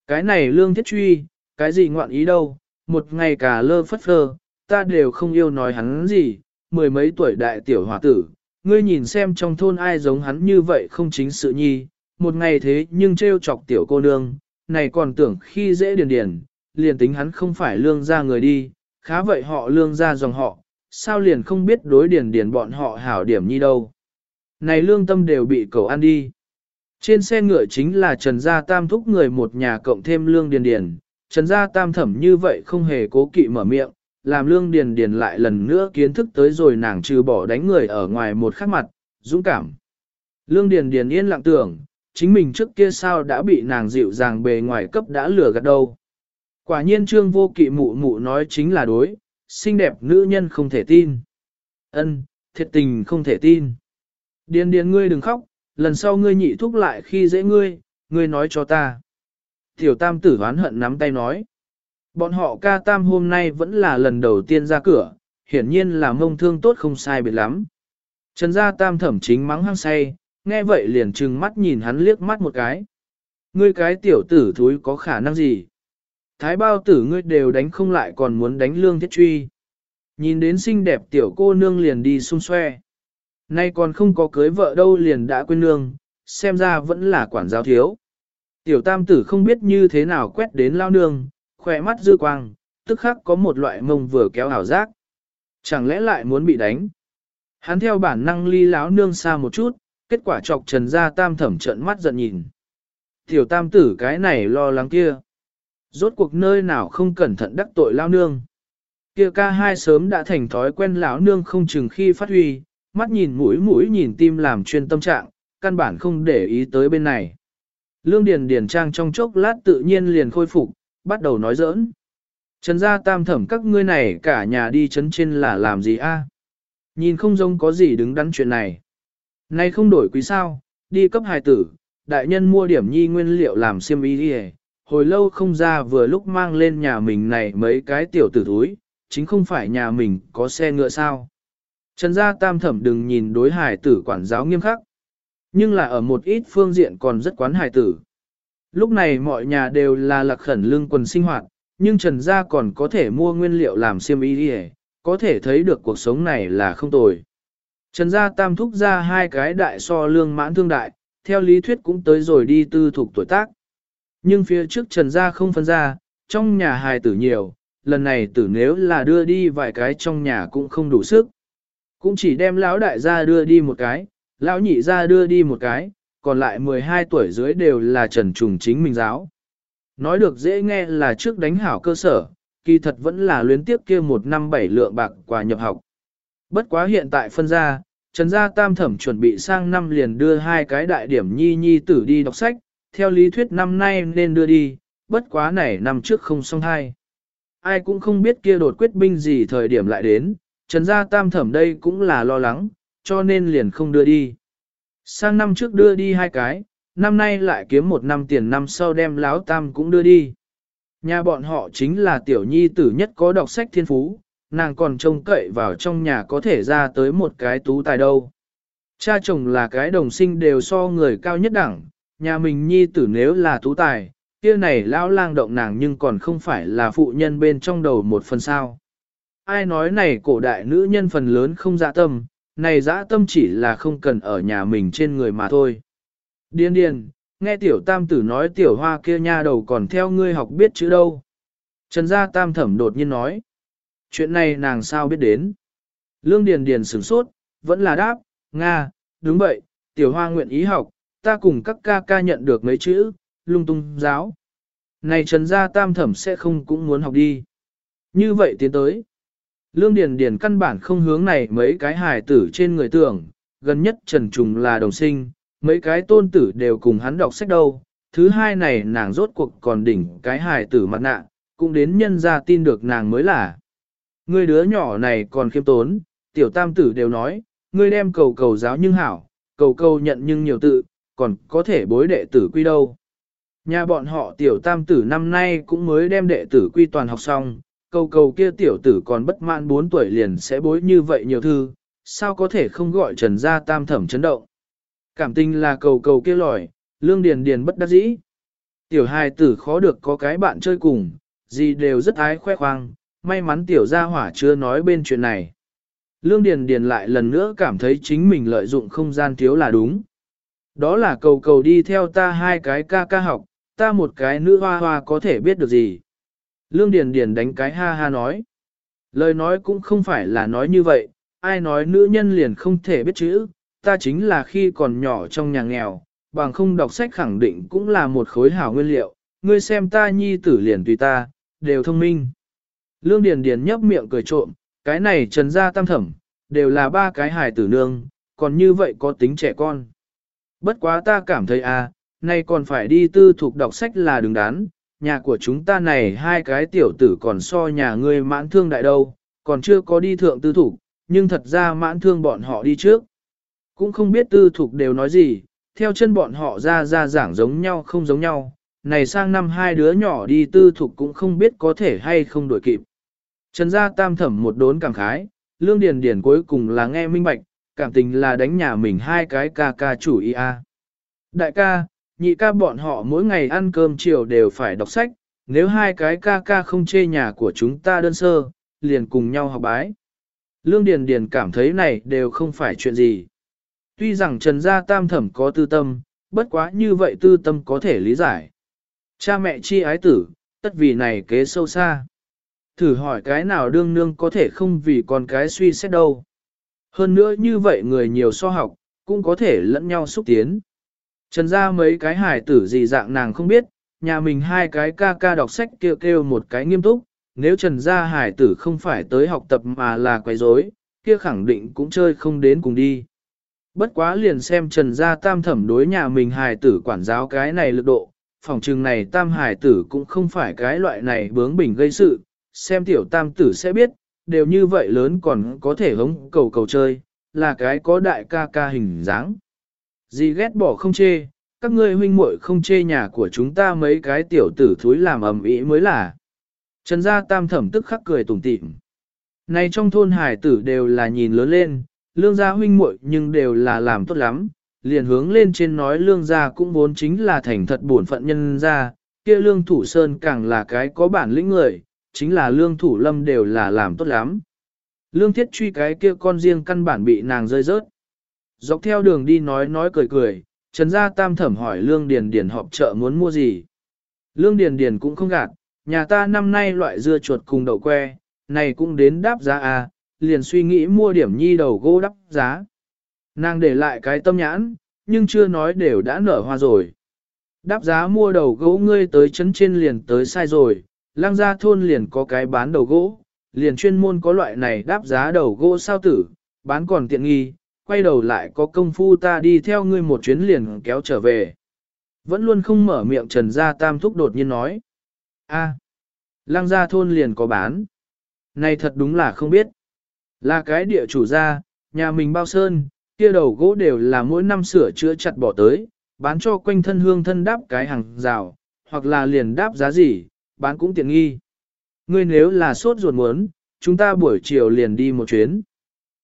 Cái này Lương Thiết Truy, cái gì ngoạn ý đâu, một ngày cả lơ phất phơ, ta đều không yêu nói hắn gì, mười mấy tuổi đại tiểu hòa tử, ngươi nhìn xem trong thôn ai giống hắn như vậy không chính sự nhi, một ngày thế nhưng trêu chọc tiểu cô nương, này còn tưởng khi dễ điền điền, liền tính hắn không phải lương ra người đi, khá vậy họ lương ra dòng họ, sao liền không biết đối điền điền bọn họ hảo điểm nhi đâu. Này lương tâm đều bị cầu ăn đi. Trên xe ngựa chính là Trần Gia Tam thúc người một nhà cộng thêm lương điền điền, Trần Gia Tam thẩm như vậy không hề cố kỵ mở miệng, làm lương điền điền lại lần nữa kiến thức tới rồi nàng trừ bỏ đánh người ở ngoài một khắc mặt, dũng cảm. Lương điền điền yên lặng tưởng, chính mình trước kia sao đã bị nàng dịu dàng bề ngoài cấp đã lừa gạt đâu. Quả nhiên trương vô kỵ mụ mụ nói chính là đối, xinh đẹp nữ nhân không thể tin. Ân, thiệt tình không thể tin. Điền điền ngươi đừng khóc, lần sau ngươi nhị thúc lại khi dễ ngươi, ngươi nói cho ta. Tiểu tam tử hoán hận nắm tay nói. Bọn họ ca tam hôm nay vẫn là lần đầu tiên ra cửa, hiển nhiên là mông thương tốt không sai biệt lắm. Trần gia tam thẩm chính mắng hăng say, nghe vậy liền trừng mắt nhìn hắn liếc mắt một cái. Ngươi cái tiểu tử thúi có khả năng gì? Thái bao tử ngươi đều đánh không lại còn muốn đánh lương thiết truy. Nhìn đến xinh đẹp tiểu cô nương liền đi xung xoe. Nay còn không có cưới vợ đâu liền đã quên nương, xem ra vẫn là quản giáo thiếu. Tiểu tam tử không biết như thế nào quét đến lao nương, khỏe mắt dư quang, tức khắc có một loại mông vừa kéo ảo giác. Chẳng lẽ lại muốn bị đánh? Hắn theo bản năng ly láo nương xa một chút, kết quả chọc trần ra tam thẩm trận mắt giận nhìn. Tiểu tam tử cái này lo lắng kia. Rốt cuộc nơi nào không cẩn thận đắc tội lao nương. Kia ca hai sớm đã thành thói quen lão nương không chừng khi phát huy, mắt nhìn mũi mũi nhìn tim làm chuyên tâm trạng, căn bản không để ý tới bên này. Lương Điền Điền Trang trong chốc lát tự nhiên liền khôi phục, bắt đầu nói giỡn. Trần gia tam thẩm các ngươi này cả nhà đi chấn trên là làm gì a? Nhìn không giống có gì đứng đắn chuyện này. Nay không đổi quý sao, đi cấp hài tử, đại nhân mua điểm nhi nguyên liệu làm xiêm y đi hồi lâu không ra vừa lúc mang lên nhà mình này mấy cái tiểu tử túi, chính không phải nhà mình có xe ngựa sao. Trần gia tam thẩm đừng nhìn đối hài tử quản giáo nghiêm khắc, nhưng là ở một ít phương diện còn rất quán hài tử. Lúc này mọi nhà đều là lạc khẩn lương quần sinh hoạt, nhưng Trần Gia còn có thể mua nguyên liệu làm xiêm y đi có thể thấy được cuộc sống này là không tồi. Trần Gia tam thúc ra hai cái đại so lương mãn thương đại, theo lý thuyết cũng tới rồi đi tư thuộc tuổi tác. Nhưng phía trước trần gia không phân ra, trong nhà hài tử nhiều, lần này tử nếu là đưa đi vài cái trong nhà cũng không đủ sức. Cũng chỉ đem lão đại gia đưa đi một cái, lão nhị ra đưa đi một cái, còn lại 12 tuổi dưới đều là trần trùng chính mình giáo. Nói được dễ nghe là trước đánh hảo cơ sở, kỳ thật vẫn là luyến tiếp kia một năm bảy lượng bạc quà nhập học. Bất quá hiện tại phân ra, Trần Gia Tam Thẩm chuẩn bị sang năm liền đưa hai cái đại điểm nhi nhi tử đi đọc sách, theo lý thuyết năm nay nên đưa đi, bất quá này năm trước không xong hai. Ai cũng không biết kia đột quyết binh gì thời điểm lại đến, Trần Gia Tam Thẩm đây cũng là lo lắng, cho nên liền không đưa đi. Sang năm trước đưa đi hai cái, năm nay lại kiếm một năm tiền năm sau đem láo tam cũng đưa đi. Nhà bọn họ chính là tiểu nhi tử nhất có đọc sách thiên phú, nàng còn trông cậy vào trong nhà có thể ra tới một cái tú tài đâu. Cha chồng là cái đồng sinh đều so người cao nhất đẳng, nhà mình nhi tử nếu là tú tài, kia này lão lang động nàng nhưng còn không phải là phụ nhân bên trong đầu một phần sao. Ai nói này cổ đại nữ nhân phần lớn không dạ tâm, này dã tâm chỉ là không cần ở nhà mình trên người mà thôi. Điên điên, nghe tiểu tam tử nói tiểu hoa kia nha đầu còn theo ngươi học biết chữ đâu. Trần gia tam thẩm đột nhiên nói. Chuyện này nàng sao biết đến. Lương Điền Điền sửng sốt, vẫn là đáp, Nga, đúng vậy, tiểu hoa nguyện ý học, ta cùng các ca ca nhận được mấy chữ, lung tung giáo. Này Trần gia tam thẩm sẽ không cũng muốn học đi. Như vậy tiến tới. Lương Điền Điền căn bản không hướng này mấy cái hài tử trên người tưởng, gần nhất Trần Trùng là đồng sinh, mấy cái tôn tử đều cùng hắn đọc sách đâu. Thứ hai này nàng rốt cuộc còn đỉnh cái hài tử mặt nạ, cũng đến nhân ra tin được nàng mới là. người đứa nhỏ này còn khiêm tốn, tiểu tam tử đều nói, ngươi đem cầu cầu giáo nhưng hảo, cầu cầu nhận nhưng nhiều tự, còn có thể bối đệ tử quy đâu. Nhà bọn họ tiểu tam tử năm nay cũng mới đem đệ tử quy toàn học xong, cầu cầu kia tiểu tử còn bất mãn 4 tuổi liền sẽ bối như vậy nhiều thư, sao có thể không gọi trần gia tam thẩm chấn động. Cảm tình là cầu cầu kia lòi, lương điền điền bất đắc dĩ. Tiểu hài tử khó được có cái bạn chơi cùng, gì đều rất ái khoe khoang, may mắn tiểu gia hỏa chưa nói bên chuyện này. Lương Điền Điền lại lần nữa cảm thấy chính mình lợi dụng không gian thiếu là đúng. Đó là cầu cầu đi theo ta hai cái ca ca học, ta một cái nữ hoa hoa có thể biết được gì. Lương Điền Điền đánh cái ha ha nói. Lời nói cũng không phải là nói như vậy, ai nói nữ nhân liền không thể biết chữ, ta chính là khi còn nhỏ trong nhà nghèo, bằng không đọc sách khẳng định cũng là một khối hảo nguyên liệu, ngươi xem ta nhi tử liền tùy ta, đều thông minh. Lương Điền Điền nhấp miệng cười trộm, cái này trần gia tam thẩm, đều là ba cái hài tử nương, còn như vậy có tính trẻ con. Bất quá ta cảm thấy à, nay còn phải đi tư thuộc đọc sách là đứng đắn, nhà của chúng ta này hai cái tiểu tử còn so nhà ngươi mãn thương đại đâu, còn chưa có đi thượng tư thủ, nhưng thật ra mãn thương bọn họ đi trước. Cũng không biết tư thục đều nói gì, theo chân bọn họ ra ra giảng giống nhau không giống nhau, này sang năm hai đứa nhỏ đi tư thục cũng không biết có thể hay không đổi kịp. Trần gia tam thẩm một đốn cảm khái, lương điền điền cuối cùng là nghe minh bạch, cảm tình là đánh nhà mình hai cái ca ca chủ ý a. Đại ca, nhị ca bọn họ mỗi ngày ăn cơm chiều đều phải đọc sách, nếu hai cái ca ca không chê nhà của chúng ta đơn sơ, liền cùng nhau học bái. Lương Điền Điền cảm thấy này đều không phải chuyện gì. Tuy rằng Trần Gia Tam Thẩm có tư tâm, bất quá như vậy tư tâm có thể lý giải. Cha mẹ chi ái tử, tất vì này kế sâu xa. Thử hỏi cái nào đương nương có thể không vì con cái suy xét đâu. Hơn nữa như vậy người nhiều so học, cũng có thể lẫn nhau xúc tiến. Trần ra mấy cái hải tử gì dạng nàng không biết, nhà mình hai cái ca ca đọc sách kêu kêu một cái nghiêm túc, nếu trần gia hải tử không phải tới học tập mà là quấy rối, kia khẳng định cũng chơi không đến cùng đi. Bất quá liền xem trần gia tam thẩm đối nhà mình hải tử quản giáo cái này lực độ, phòng trừng này tam Hải tử cũng không phải cái loại này bướng bỉnh gây sự, xem tiểu tam tử sẽ biết, đều như vậy lớn còn có thể hống cầu cầu chơi, là cái có đại ca ca hình dáng. Gì ghét bỏ không chê, các ngươi huynh muội không chê nhà của chúng ta mấy cái tiểu tử thúi làm ầm ĩ mới là. Trần gia tam thẩm tức khắc cười tủm tỉm. Này trong thôn hải tử đều là nhìn lớn lên, lương gia huynh muội nhưng đều là làm tốt lắm, liền hướng lên trên nói lương gia cũng vốn chính là thành thật bổn phận nhân gia, kia lương thủ sơn càng là cái có bản lĩnh người, chính là lương thủ lâm đều là làm tốt lắm. Lương thiết truy cái kia con riêng căn bản bị nàng rơi rớt. Dọc theo đường đi nói nói cười cười, Trần Gia Tam thẩm hỏi Lương Điền Điền họp chợ muốn mua gì. Lương Điền Điền cũng không gạt, nhà ta năm nay loại dưa chuột cùng đậu que, này cũng đến đáp giá à, liền suy nghĩ mua điểm nhi đầu gỗ đắp giá. Nàng để lại cái tâm nhãn, nhưng chưa nói đều đã nở hoa rồi. Đáp giá mua đầu gỗ ngươi tới chấn trên liền tới sai rồi, lang gia thôn liền có cái bán đầu gỗ, liền chuyên môn có loại này đáp giá đầu gỗ sao tử, bán còn tiện nghi, quay đầu lại có công phu ta đi theo ngươi một chuyến liền kéo trở về. Vẫn luôn không mở miệng Trần Gia Tam Thúc đột nhiên nói. a lang gia thôn liền có bán. Này thật đúng là không biết. Là cái địa chủ gia, nhà mình bao sơn, kia đầu gỗ đều là mỗi năm sửa chữa chặt bỏ tới, bán cho quanh thân hương thân đáp cái hàng rào, hoặc là liền đáp giá gì, bán cũng tiện nghi. Ngươi nếu là sốt ruột muốn, chúng ta buổi chiều liền đi một chuyến.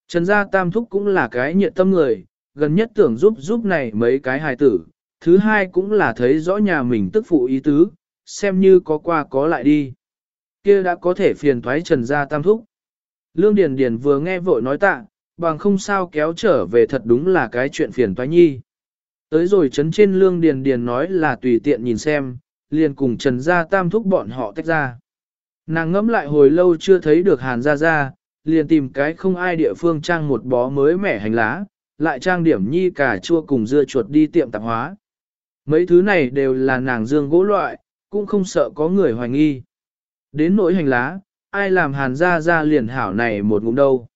Trần gia tam thúc cũng là cái nhiệt tâm người, gần nhất tưởng giúp giúp này mấy cái hài tử, thứ hai cũng là thấy rõ nhà mình tức phụ ý tứ, xem như có qua có lại đi. Kia đã có thể phiền thoái trần gia tam thúc. Lương Điền Điền vừa nghe vội nói tạ, bằng không sao kéo trở về thật đúng là cái chuyện phiền toái nhi. Tới rồi chấn trên Lương Điền Điền nói là tùy tiện nhìn xem, liền cùng Trần Gia Tam thúc bọn họ tách ra. Nàng ngẫm lại hồi lâu chưa thấy được Hàn Gia Gia, liền tìm cái không ai địa phương trang một bó mới mẻ hành lá, lại trang điểm nhi cà chua cùng dưa chuột đi tiệm tạp hóa. Mấy thứ này đều là nàng dương gỗ loại, cũng không sợ có người hoài nghi. Đến nỗi hành lá, ai làm hàn ra ra liền hảo này một ngụm đâu.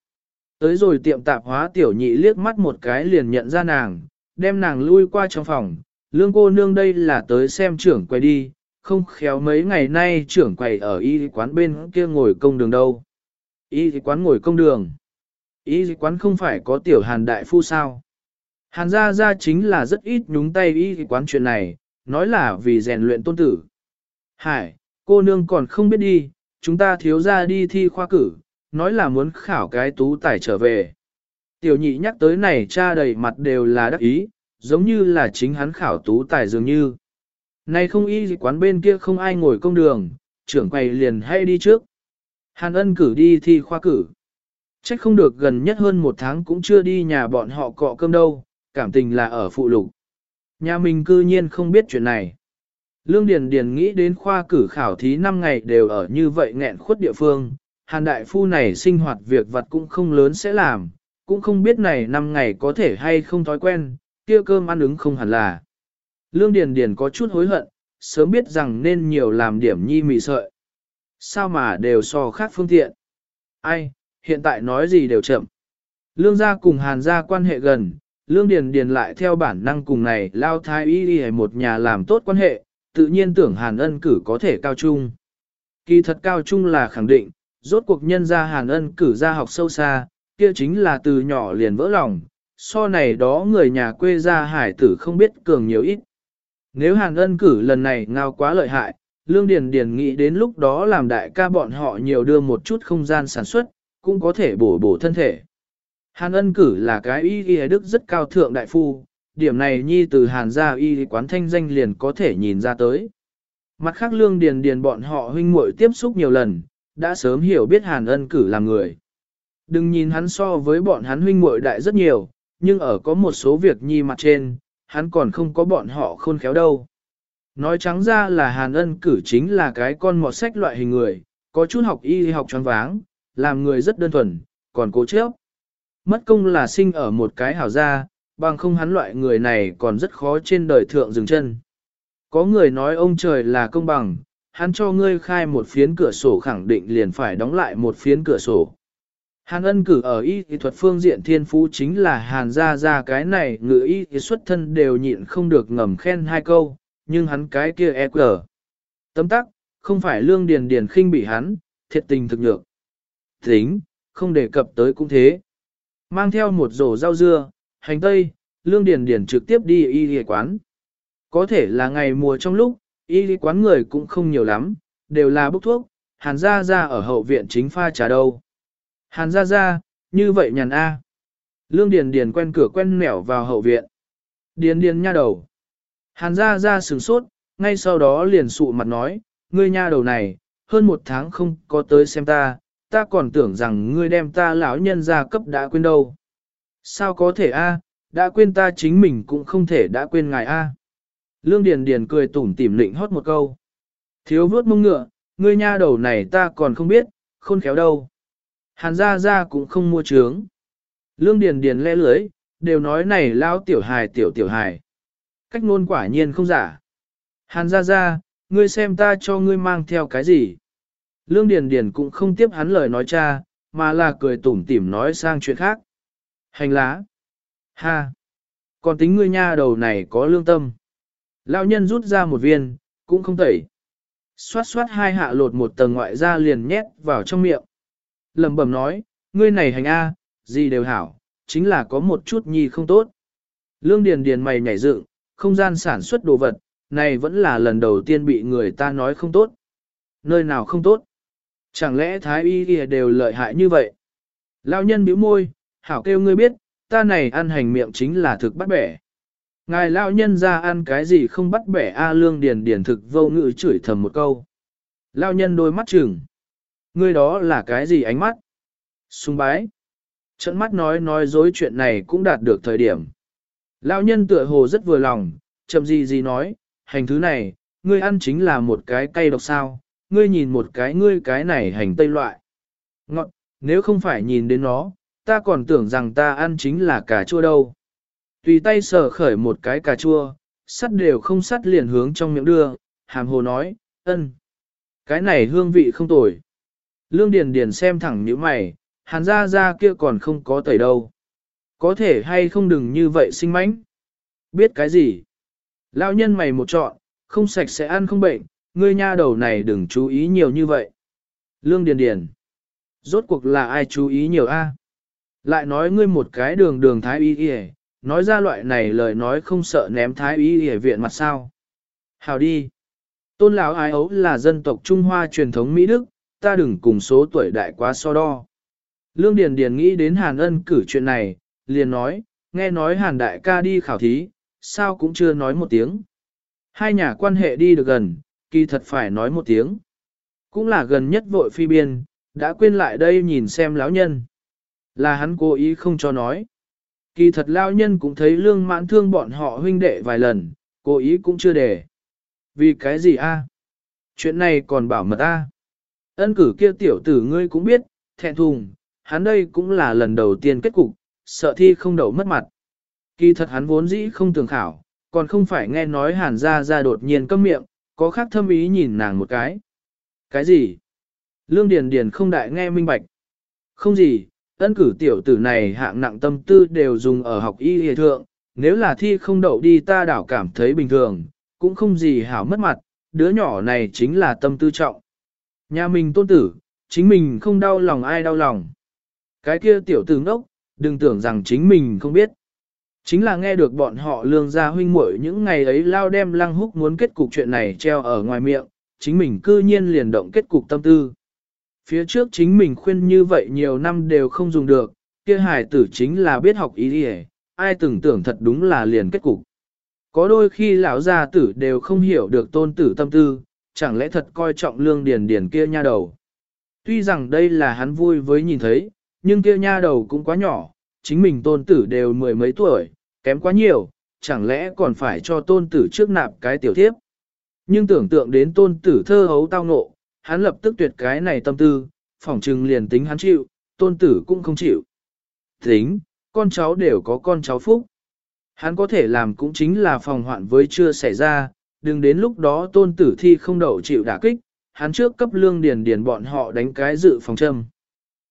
Tới rồi tiệm tạp hóa tiểu nhị liếc mắt một cái liền nhận ra nàng, đem nàng lui qua trong phòng, lương cô nương đây là tới xem trưởng quay đi, không khéo mấy ngày nay trưởng quầy ở y quán bên kia ngồi công đường đâu. Y quán ngồi công đường. Y quán không phải có tiểu hàn đại phu sao. Hàn gia gia chính là rất ít nhúng tay y quán chuyện này, nói là vì rèn luyện tôn tử. Hải, cô nương còn không biết đi, chúng ta thiếu ra đi thi khoa cử, nói là muốn khảo cái tú tài trở về. Tiểu nhị nhắc tới này cha đầy mặt đều là đắc ý, giống như là chính hắn khảo tú tài dường như. Này không y quán bên kia không ai ngồi công đường, trưởng quầy liền hay đi trước. Hàn ân cử đi thi khoa cử. Trách không được gần nhất hơn một tháng cũng chưa đi nhà bọn họ cọ cơm đâu, cảm tình là ở phụ lục. Nhà mình cư nhiên không biết chuyện này. Lương Điền Điền nghĩ đến khoa cử khảo thí 5 ngày đều ở như vậy nghẹn khuất địa phương, hàn đại phu này sinh hoạt việc vật cũng không lớn sẽ làm, cũng không biết này 5 ngày có thể hay không thói quen, kia cơm ăn ứng không hẳn là. Lương Điền Điền có chút hối hận, sớm biết rằng nên nhiều làm điểm nhi mị sợi. Sao mà đều so khác phương tiện. Ai, hiện tại nói gì đều chậm. Lương gia cùng hàn gia quan hệ gần, Lương Điền Điền lại theo bản năng cùng này lao thái y đi một nhà làm tốt quan hệ, tự nhiên tưởng Hàn ân cử có thể cao trung. Kỳ thật cao trung là khẳng định, rốt cuộc nhân gia Hàn ân cử ra học sâu xa, kia chính là từ nhỏ liền vỡ lòng, so này đó người nhà quê ra hải tử không biết cường nhiều ít. Nếu Hàn ân cử lần này ngao quá lợi hại, Lương Điền Điền nghĩ đến lúc đó làm đại ca bọn họ nhiều đưa một chút không gian sản xuất, cũng có thể bổ bổ thân thể. Hàn ân cử là cái y y đức rất cao thượng đại phu, điểm này nhi từ hàn gia y quán thanh danh liền có thể nhìn ra tới. Mặt khác lương điền điền bọn họ huynh muội tiếp xúc nhiều lần, đã sớm hiểu biết hàn ân cử là người. Đừng nhìn hắn so với bọn hắn huynh muội đại rất nhiều, nhưng ở có một số việc nhi mặt trên, hắn còn không có bọn họ khôn khéo đâu. Nói trắng ra là hàn ân cử chính là cái con mọt sách loại hình người, có chút học y học tròn váng, làm người rất đơn thuần, còn cố chấp. Mất công là sinh ở một cái hảo gia, bằng không hắn loại người này còn rất khó trên đời thượng dừng chân. Có người nói ông trời là công bằng, hắn cho ngươi khai một phiến cửa sổ khẳng định liền phải đóng lại một phiến cửa sổ. Hàn ân cử ở y thuật phương diện thiên phú chính là hàn Gia ra cái này ngự y xuất thân đều nhịn không được ngầm khen hai câu, nhưng hắn cái kia e quờ. Tấm tắc, không phải lương điền điền khinh bị hắn, thiệt tình thực nhược. Tính, không đề cập tới cũng thế. Mang theo một rổ rau dưa, hành tây, lương điền điền trực tiếp đi y y quán. Có thể là ngày mùa trong lúc, y y quán người cũng không nhiều lắm, đều là bốc thuốc, hàn gia gia ở hậu viện chính pha trà đâu. Hàn gia gia, như vậy nhàn A. Lương điền điền quen cửa quen nẻo vào hậu viện. Điền điền nha đầu. Hàn gia gia sửng sốt, ngay sau đó liền sụ mặt nói, ngươi nha đầu này, hơn một tháng không có tới xem ta, ta còn tưởng rằng ngươi đem ta lão nhân gia cấp đã quên đâu. Sao có thể a? đã quên ta chính mình cũng không thể đã quên ngài A. Lương Điền Điền cười tủm tỉm lịnh hót một câu. Thiếu vớt mông ngựa, ngươi nha đầu này ta còn không biết, khôn khéo đâu. Hàn gia gia cũng không mua trướng. Lương Điền Điền le lưới, đều nói này lao tiểu hài tiểu tiểu hài. Cách ngôn quả nhiên không giả. Hàn gia gia, ngươi xem ta cho ngươi mang theo cái gì. Lương Điền Điền cũng không tiếp hắn lời nói cha, mà là cười tủm tỉm nói sang chuyện khác. Hành lá. Ha. Còn tính ngươi nha đầu này có lương tâm. Lão nhân rút ra một viên, cũng không tẩy. Xoát xoát hai hạ lột một tầng ngoại ra liền nhét vào trong miệng. lẩm bẩm nói, ngươi này hành A, gì đều hảo, chính là có một chút nhi không tốt. Lương Điền Điền mày nhảy dựng, không gian sản xuất đồ vật, này vẫn là lần đầu tiên bị người ta nói không tốt. Nơi nào không tốt? Chẳng lẽ thái y kia đều lợi hại như vậy? Lão nhân bĩu môi, hảo kêu ngươi biết, ta này ăn hành miệng chính là thực bắt bẻ. Ngài lão nhân ra ăn cái gì không bắt bẻ A lương điền điền thực vô ngữ chửi thầm một câu. Lão nhân đôi mắt chừng. Ngươi đó là cái gì ánh mắt? Sùng bái. Trận mắt nói nói dối chuyện này cũng đạt được thời điểm. Lão nhân tựa hồ rất vừa lòng, chậm gì gì nói, hành thứ này, ngươi ăn chính là một cái cây độc sao, ngươi nhìn một cái ngươi cái này hành tây loại. Ngọt, nếu không phải nhìn đến nó, ta còn tưởng rằng ta ăn chính là cà chua đâu. Tùy tay sờ khởi một cái cà chua, sắt đều không sắt liền hướng trong miệng đưa, hàm hồ nói, ân. Cái này hương vị không tồi. Lương Điền Điền xem thẳng như mày, hàn ra ra kia còn không có tẩy đâu. Có thể hay không đừng như vậy sinh mánh. Biết cái gì? Lão nhân mày một chọn, không sạch sẽ ăn không bệnh, ngươi nha đầu này đừng chú ý nhiều như vậy. Lương Điền Điền. Rốt cuộc là ai chú ý nhiều a? Lại nói ngươi một cái đường đường thái y y, nói ra loại này lời nói không sợ ném thái y y viện mặt sao. Hào đi. Tôn lão ái ấu là dân tộc Trung Hoa truyền thống Mỹ Đức, ta đừng cùng số tuổi đại quá so đo. Lương Điền Điền nghĩ đến Hàn Ân cử chuyện này, liền nói, nghe nói Hàn Đại ca đi khảo thí, sao cũng chưa nói một tiếng. Hai nhà quan hệ đi được gần, kỳ thật phải nói một tiếng. Cũng là gần nhất vội phi biên, đã quên lại đây nhìn xem lão nhân. Là hắn cố ý không cho nói. Kỳ thật lão nhân cũng thấy lương mãn thương bọn họ huynh đệ vài lần, cố ý cũng chưa để. Vì cái gì a? Chuyện này còn bảo mật a. Ân cử kia tiểu tử ngươi cũng biết, thẹn thùng, hắn đây cũng là lần đầu tiên kết cục, sợ thi không đậu mất mặt. Kỳ thật hắn vốn dĩ không tưởng khảo, còn không phải nghe nói hàn ra ra đột nhiên câm miệng, có khác thâm ý nhìn nàng một cái. Cái gì? Lương Điền Điền không đại nghe minh bạch. Không gì, ân cử tiểu tử này hạng nặng tâm tư đều dùng ở học y hề thượng, nếu là thi không đậu đi ta đảo cảm thấy bình thường, cũng không gì hảo mất mặt, đứa nhỏ này chính là tâm tư trọng. Nhà mình tôn tử, chính mình không đau lòng ai đau lòng. Cái kia tiểu tử ngốc, đừng tưởng rằng chính mình không biết. Chính là nghe được bọn họ lương gia huynh muội những ngày ấy lao đem lăng húc muốn kết cục chuyện này treo ở ngoài miệng, chính mình cư nhiên liền động kết cục tâm tư. Phía trước chính mình khuyên như vậy nhiều năm đều không dùng được, kia hài tử chính là biết học ý đi ai từng tưởng thật đúng là liền kết cục. Có đôi khi lão gia tử đều không hiểu được tôn tử tâm tư, chẳng lẽ thật coi trọng lương điền điền kia nha đầu. Tuy rằng đây là hắn vui với nhìn thấy, nhưng kia nha đầu cũng quá nhỏ, chính mình tôn tử đều mười mấy tuổi, kém quá nhiều, chẳng lẽ còn phải cho tôn tử trước nạp cái tiểu thiếp. Nhưng tưởng tượng đến tôn tử thơ hấu tao ngộ, hắn lập tức tuyệt cái này tâm tư, phỏng trừng liền tính hắn chịu, tôn tử cũng không chịu. Tính, con cháu đều có con cháu phúc. Hắn có thể làm cũng chính là phòng hoạn với chưa xảy ra, đừng đến lúc đó tôn tử thi không đậu chịu đả kích, hắn trước cấp lương điền điền bọn họ đánh cái dự phòng châm.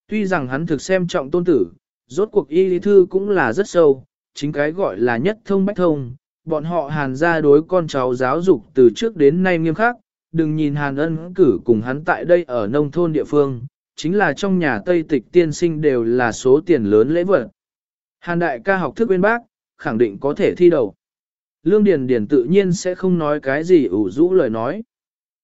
Tuy rằng hắn thực xem trọng tôn tử, rốt cuộc y lý thư cũng là rất sâu, chính cái gọi là nhất thông bách thông, bọn họ hàn ra đối con cháu giáo dục từ trước đến nay nghiêm khắc, đừng nhìn hàn ân cử cùng hắn tại đây ở nông thôn địa phương, chính là trong nhà Tây tịch tiên sinh đều là số tiền lớn lễ vật. Hàn đại ca học thức bên bác, khẳng định có thể thi đầu. Lương Điền Điền tự nhiên sẽ không nói cái gì ủ rũ lời nói.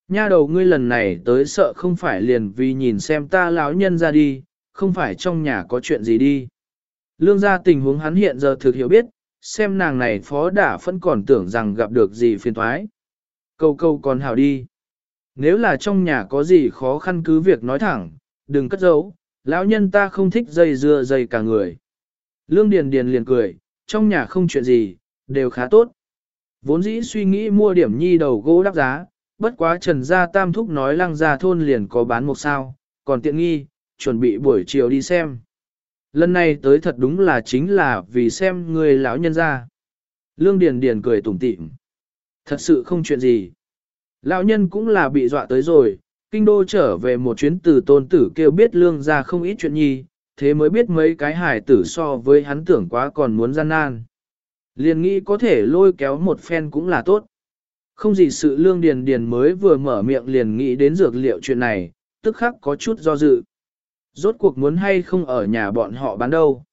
Nha đầu ngươi lần này tới sợ không phải liền vì nhìn xem ta lão nhân ra đi, không phải trong nhà có chuyện gì đi. Lương gia tình huống hắn hiện giờ thực hiểu biết, xem nàng này phó đả vẫn còn tưởng rằng gặp được gì phiền thoái. Câu câu còn hào đi. Nếu là trong nhà có gì khó khăn cứ việc nói thẳng, đừng cất giấu, lão nhân ta không thích dây dưa dây cả người. Lương Điền Điền liền cười, trong nhà không chuyện gì, đều khá tốt. Vốn dĩ suy nghĩ mua điểm nhi đầu gỗ đắp giá, bất quá trần gia tam thúc nói lăng gia thôn liền có bán một sao, còn tiện nghi, chuẩn bị buổi chiều đi xem. Lần này tới thật đúng là chính là vì xem người lão nhân ra. Lương Điền Điền cười tủm tỉm. Thật sự không chuyện gì. Lão nhân cũng là bị dọa tới rồi, kinh đô trở về một chuyến từ tôn tử kêu biết lương ra không ít chuyện nhi, thế mới biết mấy cái hải tử so với hắn tưởng quá còn muốn gian nan. Liền nghĩ có thể lôi kéo một phen cũng là tốt. Không gì sự lương điền điền mới vừa mở miệng liền nghĩ đến dược liệu chuyện này, tức khắc có chút do dự. Rốt cuộc muốn hay không ở nhà bọn họ bán đâu.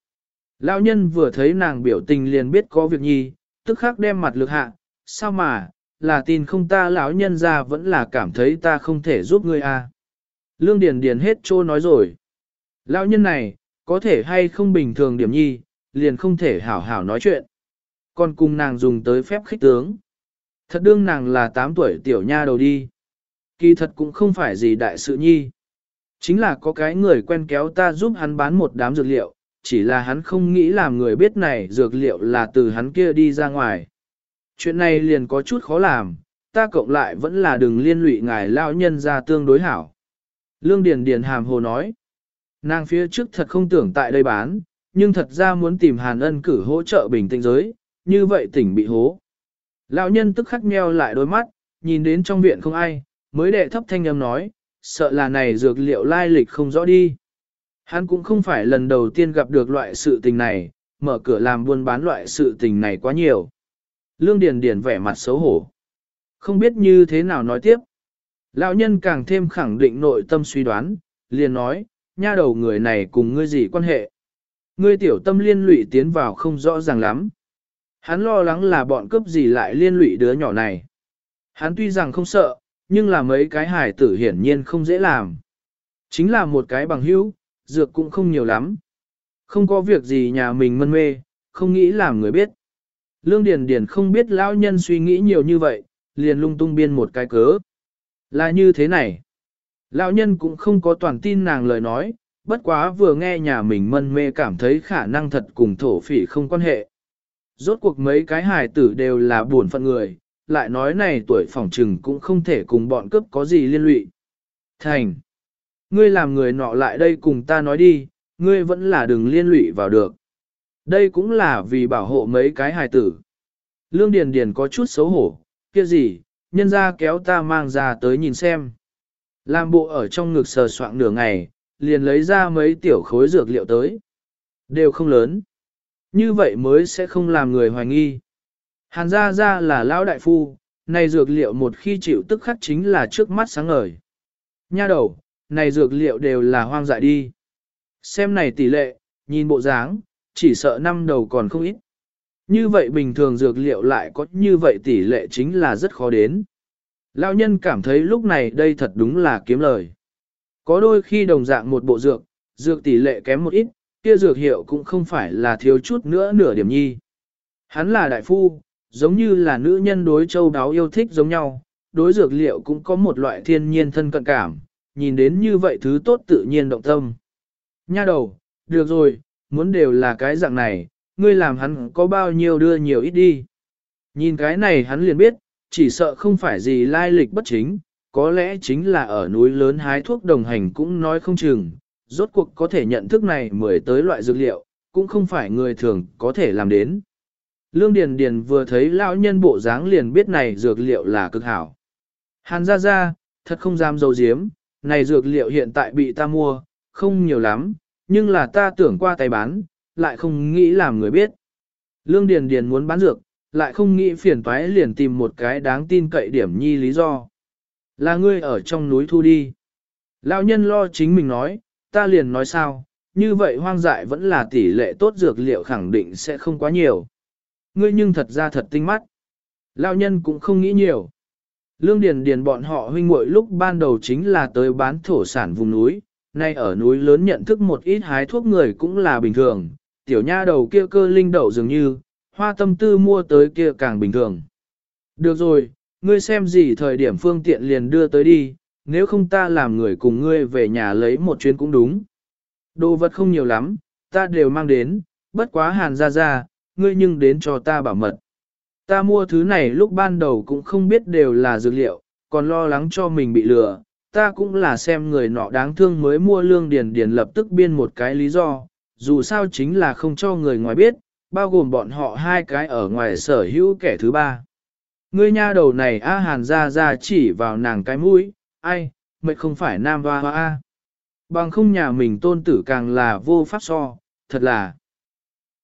Lão nhân vừa thấy nàng biểu tình liền biết có việc nhi, tức khắc đem mặt lực hạ, sao mà, là tin không ta lão nhân ra vẫn là cảm thấy ta không thể giúp ngươi à. Lương Điền Điền hết trô nói rồi. Lão nhân này, có thể hay không bình thường điểm nhi, liền không thể hảo hảo nói chuyện. Còn cùng nàng dùng tới phép khích tướng. Thật đương nàng là 8 tuổi tiểu nha đầu đi. Kỳ thật cũng không phải gì đại sự nhi. Chính là có cái người quen kéo ta giúp hắn bán một đám dược liệu, chỉ là hắn không nghĩ làm người biết này dược liệu là từ hắn kia đi ra ngoài. Chuyện này liền có chút khó làm, ta cộng lại vẫn là đừng liên lụy ngài lao nhân ra tương đối hảo. Lương Điền Điền hàm hồ nói, nàng phía trước thật không tưởng tại đây bán, nhưng thật ra muốn tìm Hàn Ân cử hỗ trợ bình tĩnh giới, như vậy tỉnh bị hố. Lão nhân tức khắc meo lại đôi mắt, nhìn đến trong viện không ai, mới đệ thấp thanh âm nói, sợ là này dược liệu lai lịch không rõ đi. Hắn cũng không phải lần đầu tiên gặp được loại sự tình này, mở cửa làm buôn bán loại sự tình này quá nhiều. Lương Điền Điền vẻ mặt xấu hổ. Không biết như thế nào nói tiếp. Lão nhân càng thêm khẳng định nội tâm suy đoán, liền nói, nha đầu người này cùng ngươi gì quan hệ. Ngươi tiểu tâm liên lụy tiến vào không rõ ràng lắm. Hắn lo lắng là bọn cướp gì lại liên lụy đứa nhỏ này. Hắn tuy rằng không sợ, nhưng là mấy cái hải tử hiển nhiên không dễ làm. Chính là một cái bằng hữu, dược cũng không nhiều lắm. Không có việc gì nhà mình mân mê, không nghĩ làm người biết. Lương Điền Điền không biết lão nhân suy nghĩ nhiều như vậy, liền lung tung biên một cái cớ. Là như thế này. Lão nhân cũng không có toàn tin nàng lời nói, bất quá vừa nghe nhà mình mân mê cảm thấy khả năng thật cùng thổ phỉ không quan hệ. Rốt cuộc mấy cái hài tử đều là buồn phận người, lại nói này tuổi phỏng trừng cũng không thể cùng bọn cướp có gì liên lụy. Thành! Ngươi làm người nọ lại đây cùng ta nói đi, ngươi vẫn là đừng liên lụy vào được. Đây cũng là vì bảo hộ mấy cái hài tử. Lương Điền Điền có chút xấu hổ, kia gì, nhân ra kéo ta mang ra tới nhìn xem. Làm bộ ở trong ngực sờ soạng nửa ngày, liền lấy ra mấy tiểu khối dược liệu tới. Đều không lớn. Như vậy mới sẽ không làm người hoài nghi. Hàn gia gia là lão đại phu, này dược liệu một khi chịu tức khắc chính là trước mắt sáng ngời. Nha đầu, này dược liệu đều là hoang dại đi. Xem này tỷ lệ, nhìn bộ dáng, chỉ sợ năm đầu còn không ít. Như vậy bình thường dược liệu lại có như vậy tỷ lệ chính là rất khó đến. Lão nhân cảm thấy lúc này đây thật đúng là kiếm lời. Có đôi khi đồng dạng một bộ dược, dược tỷ lệ kém một ít, kia dược hiệu cũng không phải là thiếu chút nữa nửa điểm nhi. Hắn là đại phu, giống như là nữ nhân đối châu đáo yêu thích giống nhau, đối dược liệu cũng có một loại thiên nhiên thân cận cảm, nhìn đến như vậy thứ tốt tự nhiên động tâm. Nha đầu, được rồi, muốn đều là cái dạng này, ngươi làm hắn có bao nhiêu đưa nhiều ít đi. Nhìn cái này hắn liền biết, chỉ sợ không phải gì lai lịch bất chính, có lẽ chính là ở núi lớn hái thuốc đồng hành cũng nói không chừng, rốt cuộc có thể nhận thức này mới tới loại dược liệu, cũng không phải người thường có thể làm đến. Lương Điền Điền vừa thấy lão nhân bộ dáng liền biết này dược liệu là cực hảo. Hàn gia gia, thật không dám dầu diếm, này dược liệu hiện tại bị ta mua, không nhiều lắm, nhưng là ta tưởng qua tay bán, lại không nghĩ làm người biết. Lương Điền Điền muốn bán dược, lại không nghĩ phiền toái liền tìm một cái đáng tin cậy điểm nhi lý do. Là ngươi ở trong núi thu đi. Lão nhân lo chính mình nói, ta liền nói sao, như vậy hoang dại vẫn là tỷ lệ tốt dược liệu khẳng định sẽ không quá nhiều. Ngươi nhưng thật ra thật tinh mắt. Lão nhân cũng không nghĩ nhiều. Lương Điền Điền bọn họ huynh muội lúc ban đầu chính là tới bán thổ sản vùng núi, nay ở núi lớn nhận thức một ít hái thuốc người cũng là bình thường, tiểu nha đầu kia cơ linh đậu dường như, hoa tâm tư mua tới kia càng bình thường. Được rồi, ngươi xem gì thời điểm phương tiện liền đưa tới đi, nếu không ta làm người cùng ngươi về nhà lấy một chuyến cũng đúng. Đồ vật không nhiều lắm, ta đều mang đến, bất quá hàn ra ra, ngươi nhưng đến cho ta bảo mật. Ta mua thứ này lúc ban đầu cũng không biết đều là dược liệu, còn lo lắng cho mình bị lừa. Ta cũng là xem người nọ đáng thương mới mua lương điền điền lập tức biên một cái lý do, dù sao chính là không cho người ngoài biết, bao gồm bọn họ hai cái ở ngoài sở hữu kẻ thứ ba. Ngươi nha đầu này A Hàn ra ra chỉ vào nàng cái mũi, ai, mệt không phải nam hoa hoa A. Bằng không nhà mình tôn tử càng là vô pháp so, thật là.